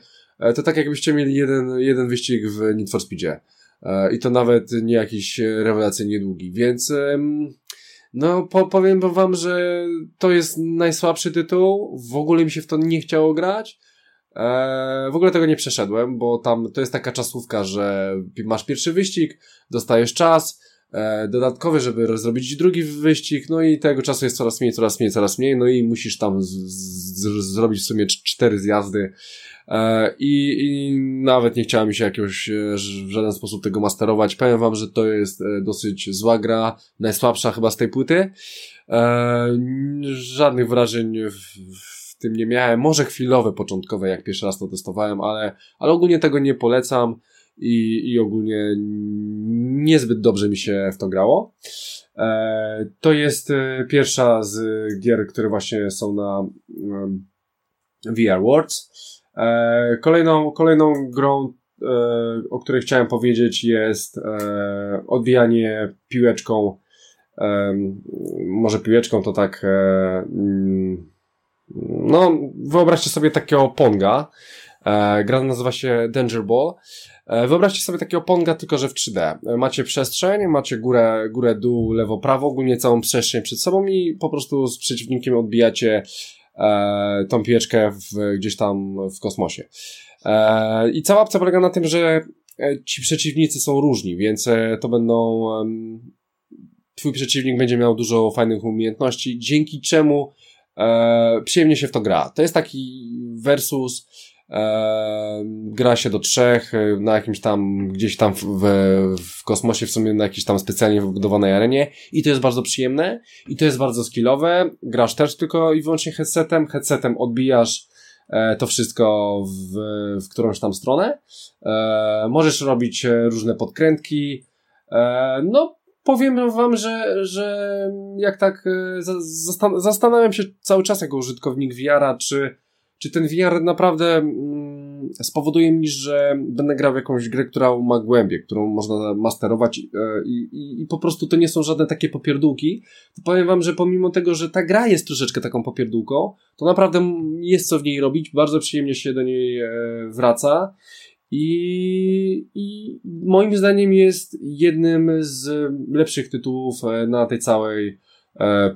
to tak jakbyście mieli jeden, jeden wyścig w Need for Speedzie. I to nawet nie jakiś rewelacyjnie długi, więc no po, powiem wam, że to jest najsłabszy tytuł, w ogóle mi się w to nie chciało grać, Eee, w ogóle tego nie przeszedłem, bo tam to jest taka czasówka, że masz pierwszy wyścig, dostajesz czas, e, dodatkowy, żeby zrobić drugi wyścig, no i tego czasu jest coraz mniej, coraz mniej, coraz mniej, no i musisz tam z, z, zrobić w sumie cztery zjazdy. E, i, I nawet nie chciałem mi się jakiegoś e, w żaden sposób tego masterować. Powiem wam, że to jest e, dosyć zła gra, najsłabsza chyba z tej płyty. Żadnych wrażeń w, tym nie miałem. Może chwilowe, początkowe, jak pierwszy raz to testowałem, ale, ale ogólnie tego nie polecam i, i ogólnie niezbyt dobrze mi się w to grało. E, to jest pierwsza z gier, które właśnie są na VR Worlds. E, kolejną, kolejną grą, e, o której chciałem powiedzieć jest e, odbijanie piłeczką może piłeczką to tak mm, no, wyobraźcie sobie takiego Ponga. Gra nazywa się Danger Ball. Wyobraźcie sobie takiego Ponga, tylko że w 3D. E, macie przestrzeń, macie górę, górę, dół, lewo, prawo, ogólnie całą przestrzeń przed sobą i po prostu z przeciwnikiem odbijacie e, tą piłeczkę w, gdzieś tam w kosmosie. E, I cała opcja polega na tym, że e, ci przeciwnicy są różni, więc e, to będą twój przeciwnik będzie miał dużo fajnych umiejętności, dzięki czemu e, przyjemnie się w to gra. To jest taki versus, e, gra się do trzech e, na jakimś tam, gdzieś tam w, w kosmosie, w sumie na jakiejś tam specjalnie wybudowanej arenie i to jest bardzo przyjemne i to jest bardzo skillowe. Grasz też tylko i wyłącznie headsetem, headsetem odbijasz e, to wszystko w, w którąś tam stronę. E, możesz robić różne podkrętki. E, no, powiem wam, że, że jak tak e, zastanawiam się cały czas jako użytkownik VR-a, czy, czy ten VR naprawdę mm, spowoduje mi, że będę grał w jakąś grę, która ma głębię, którą można masterować i, i, i po prostu to nie są żadne takie popierdółki. To powiem wam, że pomimo tego, że ta gra jest troszeczkę taką popierdółką, to naprawdę jest co w niej robić, bardzo przyjemnie się do niej e, wraca. I, I moim zdaniem jest jednym z lepszych tytułów e, na tej całej e,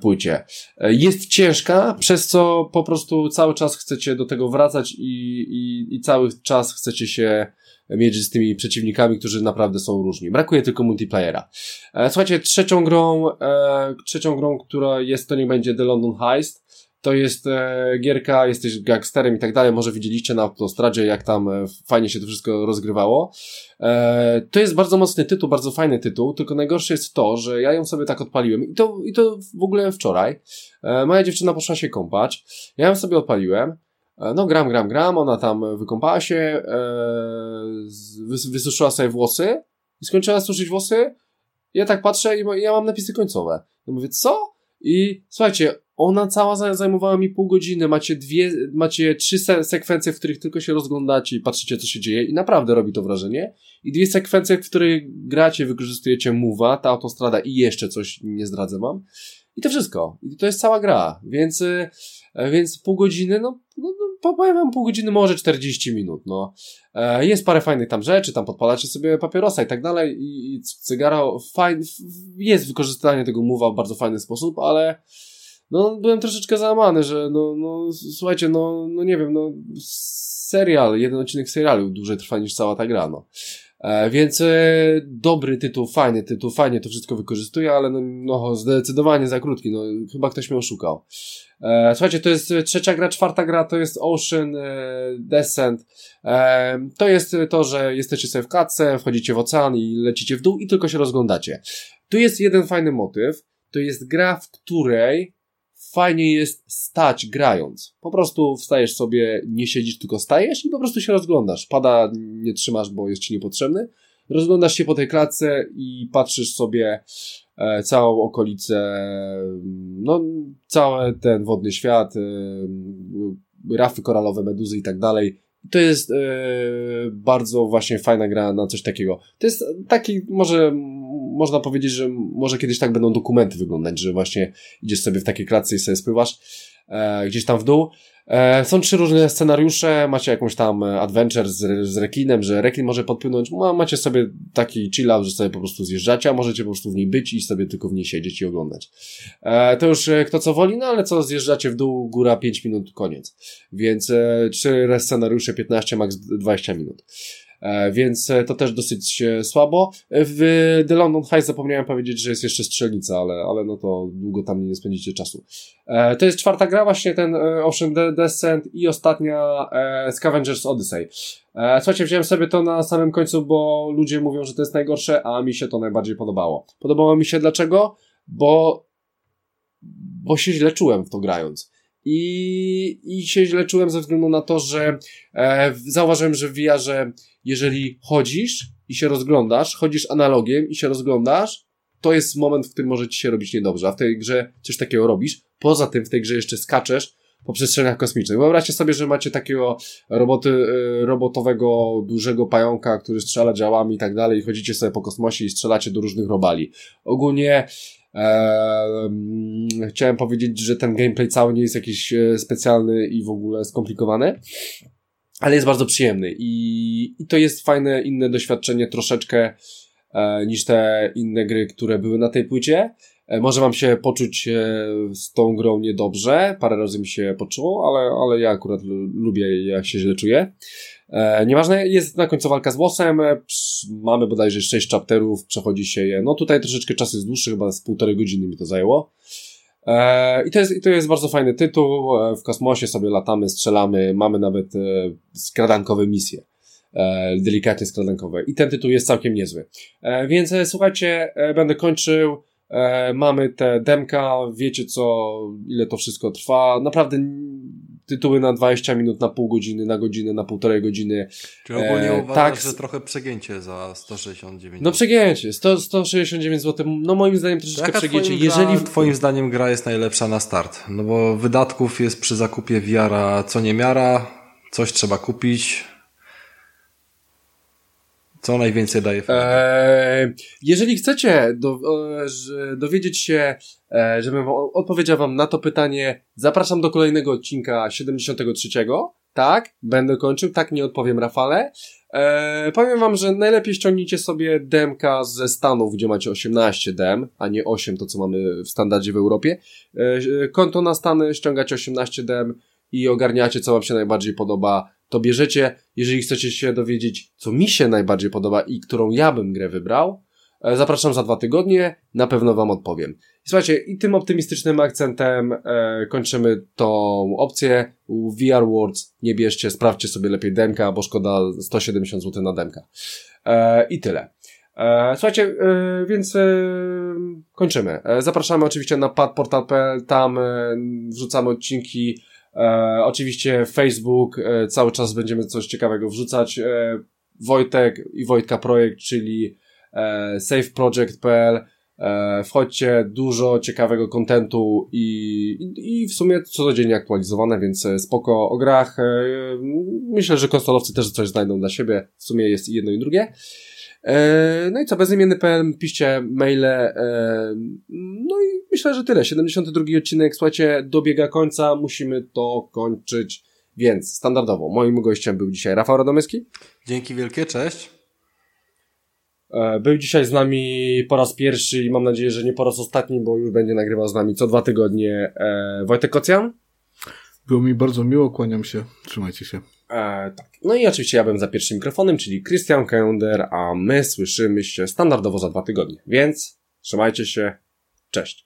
płycie. E, jest ciężka, przez co po prostu cały czas chcecie do tego wracać i, i, i cały czas chcecie się mierzyć z tymi przeciwnikami, którzy naprawdę są różni. Brakuje tylko multiplayera. Słuchajcie, trzecią grą, trzecią grą, która jest, to niech będzie The London Heist to jest e, gierka, jesteś gangsterem i tak dalej, może widzieliście na autostradzie, jak tam e, fajnie się to wszystko rozgrywało. E, to jest bardzo mocny tytuł, bardzo fajny tytuł, tylko najgorsze jest to, że ja ją sobie tak odpaliłem i to, i to w ogóle wczoraj. E, moja dziewczyna poszła się kąpać, ja ją sobie odpaliłem, e, no gram, gram, gram, ona tam wykąpała się, e, wysuszyła sobie włosy i skończyła suszyć włosy, ja tak patrzę i ja mam napisy końcowe. No mówię, co? I słuchajcie, ona cała zajmowała mi pół godziny. Macie dwie, macie trzy se sekwencje, w których tylko się rozglądacie i patrzycie, co się dzieje, i naprawdę robi to wrażenie. I dwie sekwencje, w których gracie, wykorzystujecie move'a, ta autostrada i jeszcze coś nie zdradzę wam. I to wszystko. I to jest cała gra. Więc, e, więc pół godziny, no, no, no powiem wam pół godziny, może 40 minut, no. E, jest parę fajnych tam rzeczy, tam podpalacie sobie papierosa i tak dalej i, i cygara, fajn, jest wykorzystanie tego move'a w bardzo fajny sposób, ale no byłem troszeczkę załamany, że no, no słuchajcie, no, no nie wiem, no serial, jeden odcinek serialu dłużej trwa niż cała ta gra, no. E, więc e, dobry tytuł, fajny tytuł, fajnie to wszystko wykorzystuje, ale no, no zdecydowanie za krótki, no chyba ktoś mnie oszukał. E, słuchajcie, to jest trzecia gra, czwarta gra to jest Ocean e, Descent. E, to jest to, że jesteście sobie w katce, wchodzicie w ocean i lecicie w dół i tylko się rozglądacie. Tu jest jeden fajny motyw, to jest gra, w której fajnie jest stać grając. Po prostu wstajesz sobie, nie siedzisz, tylko stajesz i po prostu się rozglądasz. Pada nie trzymasz, bo jest ci niepotrzebny. Rozglądasz się po tej klatce i patrzysz sobie e, całą okolicę, no, cały ten wodny świat, e, rafy koralowe, meduzy i tak dalej. To jest e, bardzo właśnie fajna gra na coś takiego. To jest taki, może można powiedzieć, że może kiedyś tak będą dokumenty wyglądać, że właśnie idziesz sobie w takie klatce i sobie spływasz e, gdzieś tam w dół. E, są trzy różne scenariusze, macie jakąś tam adventure z, z rekinem, że rekin może podpłynąć, macie sobie taki chill out, że sobie po prostu zjeżdżacie, a możecie po prostu w niej być i sobie tylko w niej siedzieć i oglądać. E, to już e, kto co woli, no ale co zjeżdżacie w dół, góra 5 minut, koniec. Więc e, trzy scenariusze 15, max 20 minut. E, więc e, to też dosyć e, słabo. W The London Heist zapomniałem powiedzieć, że jest jeszcze strzelnica, ale, ale no to długo tam nie spędzicie czasu. To jest czwarta gra, właśnie ten Ocean Descent i ostatnia Scavengers Odyssey. Słuchajcie, wziąłem sobie to na samym końcu, bo ludzie mówią, że to jest najgorsze, a mi się to najbardziej podobało. Podobało mi się dlaczego? Bo, bo się źle czułem w to grając i, i się źle czułem ze względu na to, że e, zauważyłem, że w VR, jeżeli chodzisz i się rozglądasz, chodzisz analogiem i się rozglądasz, to jest moment, w którym może ci się robić niedobrze, a w tej grze coś takiego robisz. Poza tym w tej grze jeszcze skaczesz po przestrzeniach kosmicznych. Wyobraźcie sobie, że macie takiego roboty, e, robotowego, dużego pająka, który strzela działami i tak dalej i chodzicie sobie po kosmosie i strzelacie do różnych robali. Ogólnie Eee, chciałem powiedzieć, że ten gameplay cały nie jest jakiś e, specjalny i w ogóle skomplikowany, ale jest bardzo przyjemny i, i to jest fajne, inne doświadczenie troszeczkę e, niż te inne gry, które były na tej płycie. E, może wam się poczuć e, z tą grą niedobrze, parę razy mi się poczuło, ale, ale ja akurat lubię jak się źle czuję. E, nieważne, jest na końcu walka z włosem, e, mamy bodajże 6 chapterów, przechodzi się je, no tutaj troszeczkę czas jest dłuższy, chyba z półtorej godziny mi to zajęło. E, I to, jest, I to jest bardzo fajny tytuł, w kosmosie sobie latamy, strzelamy, mamy nawet skradankowe misje. Delikatnie skradankowe. I ten tytuł jest całkiem niezły. Więc słuchajcie, będę kończył. Mamy te demka, wiecie co, ile to wszystko trwa. Naprawdę tytuły na 20 minut, na pół godziny, na godzinę, na półtorej godziny. Czy ogólnie e, uważasz, tak, że trochę przegięcie za 169 No przegięcie, 100, 169 zł, no moim zdaniem troszeczkę przegięcie. Twoim Jeżeli gra, twoim zdaniem gra jest najlepsza na start? No bo wydatków jest przy zakupie wiara co niemiara, coś trzeba kupić, Co najwięcej daje eee, Jeżeli chcecie do, dowiedzieć się, e, żebym odpowiedział wam na to pytanie, zapraszam do kolejnego odcinka 73. Tak, będę kończył, tak nie odpowiem Rafale. Eee, powiem wam, że najlepiej ściągnijcie sobie demka ze Stanów, gdzie macie 18 dem, a nie 8, to co mamy w standardzie w Europie. Eee, konto na Stany, ściągacie 18 dem i ogarniacie, co wam się najbardziej podoba to bierzecie, jeżeli chcecie się dowiedzieć, co mi się najbardziej podoba i którą ja bym grę wybrał, e, zapraszam za dwa tygodnie, na pewno wam odpowiem. I słuchajcie, i tym optymistycznym akcentem e, kończymy tą opcję. VR Words nie bierzcie, sprawdźcie sobie lepiej demka, bo szkoda 170 zł na demka. E, I tyle. E, słuchajcie, e, więc e, kończymy. Zapraszamy oczywiście na padportal.pl, tam wrzucamy odcinki E, oczywiście Facebook, e, cały czas będziemy coś ciekawego wrzucać. E, Wojtek i Wojtka Projekt, czyli e, safeproject.pl. E, wchodźcie, dużo ciekawego kontentu i, i, w sumie codziennie aktualizowane, więc e, spoko o grach. E, myślę, że konsolowcy też coś znajdą dla siebie. W sumie jest i jedno i drugie. E, no i co, bezimienny.pl, piszcie maile. E, no i myślę, że tyle. 72 odcinek, słuchajcie, dobiega końca, musimy to kończyć. Więc standardowo, moim gościem był dzisiaj Rafał Radomyski. Dzięki wielkie, cześć. E, był dzisiaj z nami po raz pierwszy i mam nadzieję, że nie po raz ostatni, bo już będzie nagrywał z nami co dwa tygodnie Wojtek Kocjan. Było mi bardzo miło, kłaniam się. Trzymajcie się. E, tak. No i oczywiście ja bym za pierwszym mikrofonem, czyli Christian Kender, a my słyszymy się standardowo za dwa tygodnie. Więc trzymajcie się. Cześć.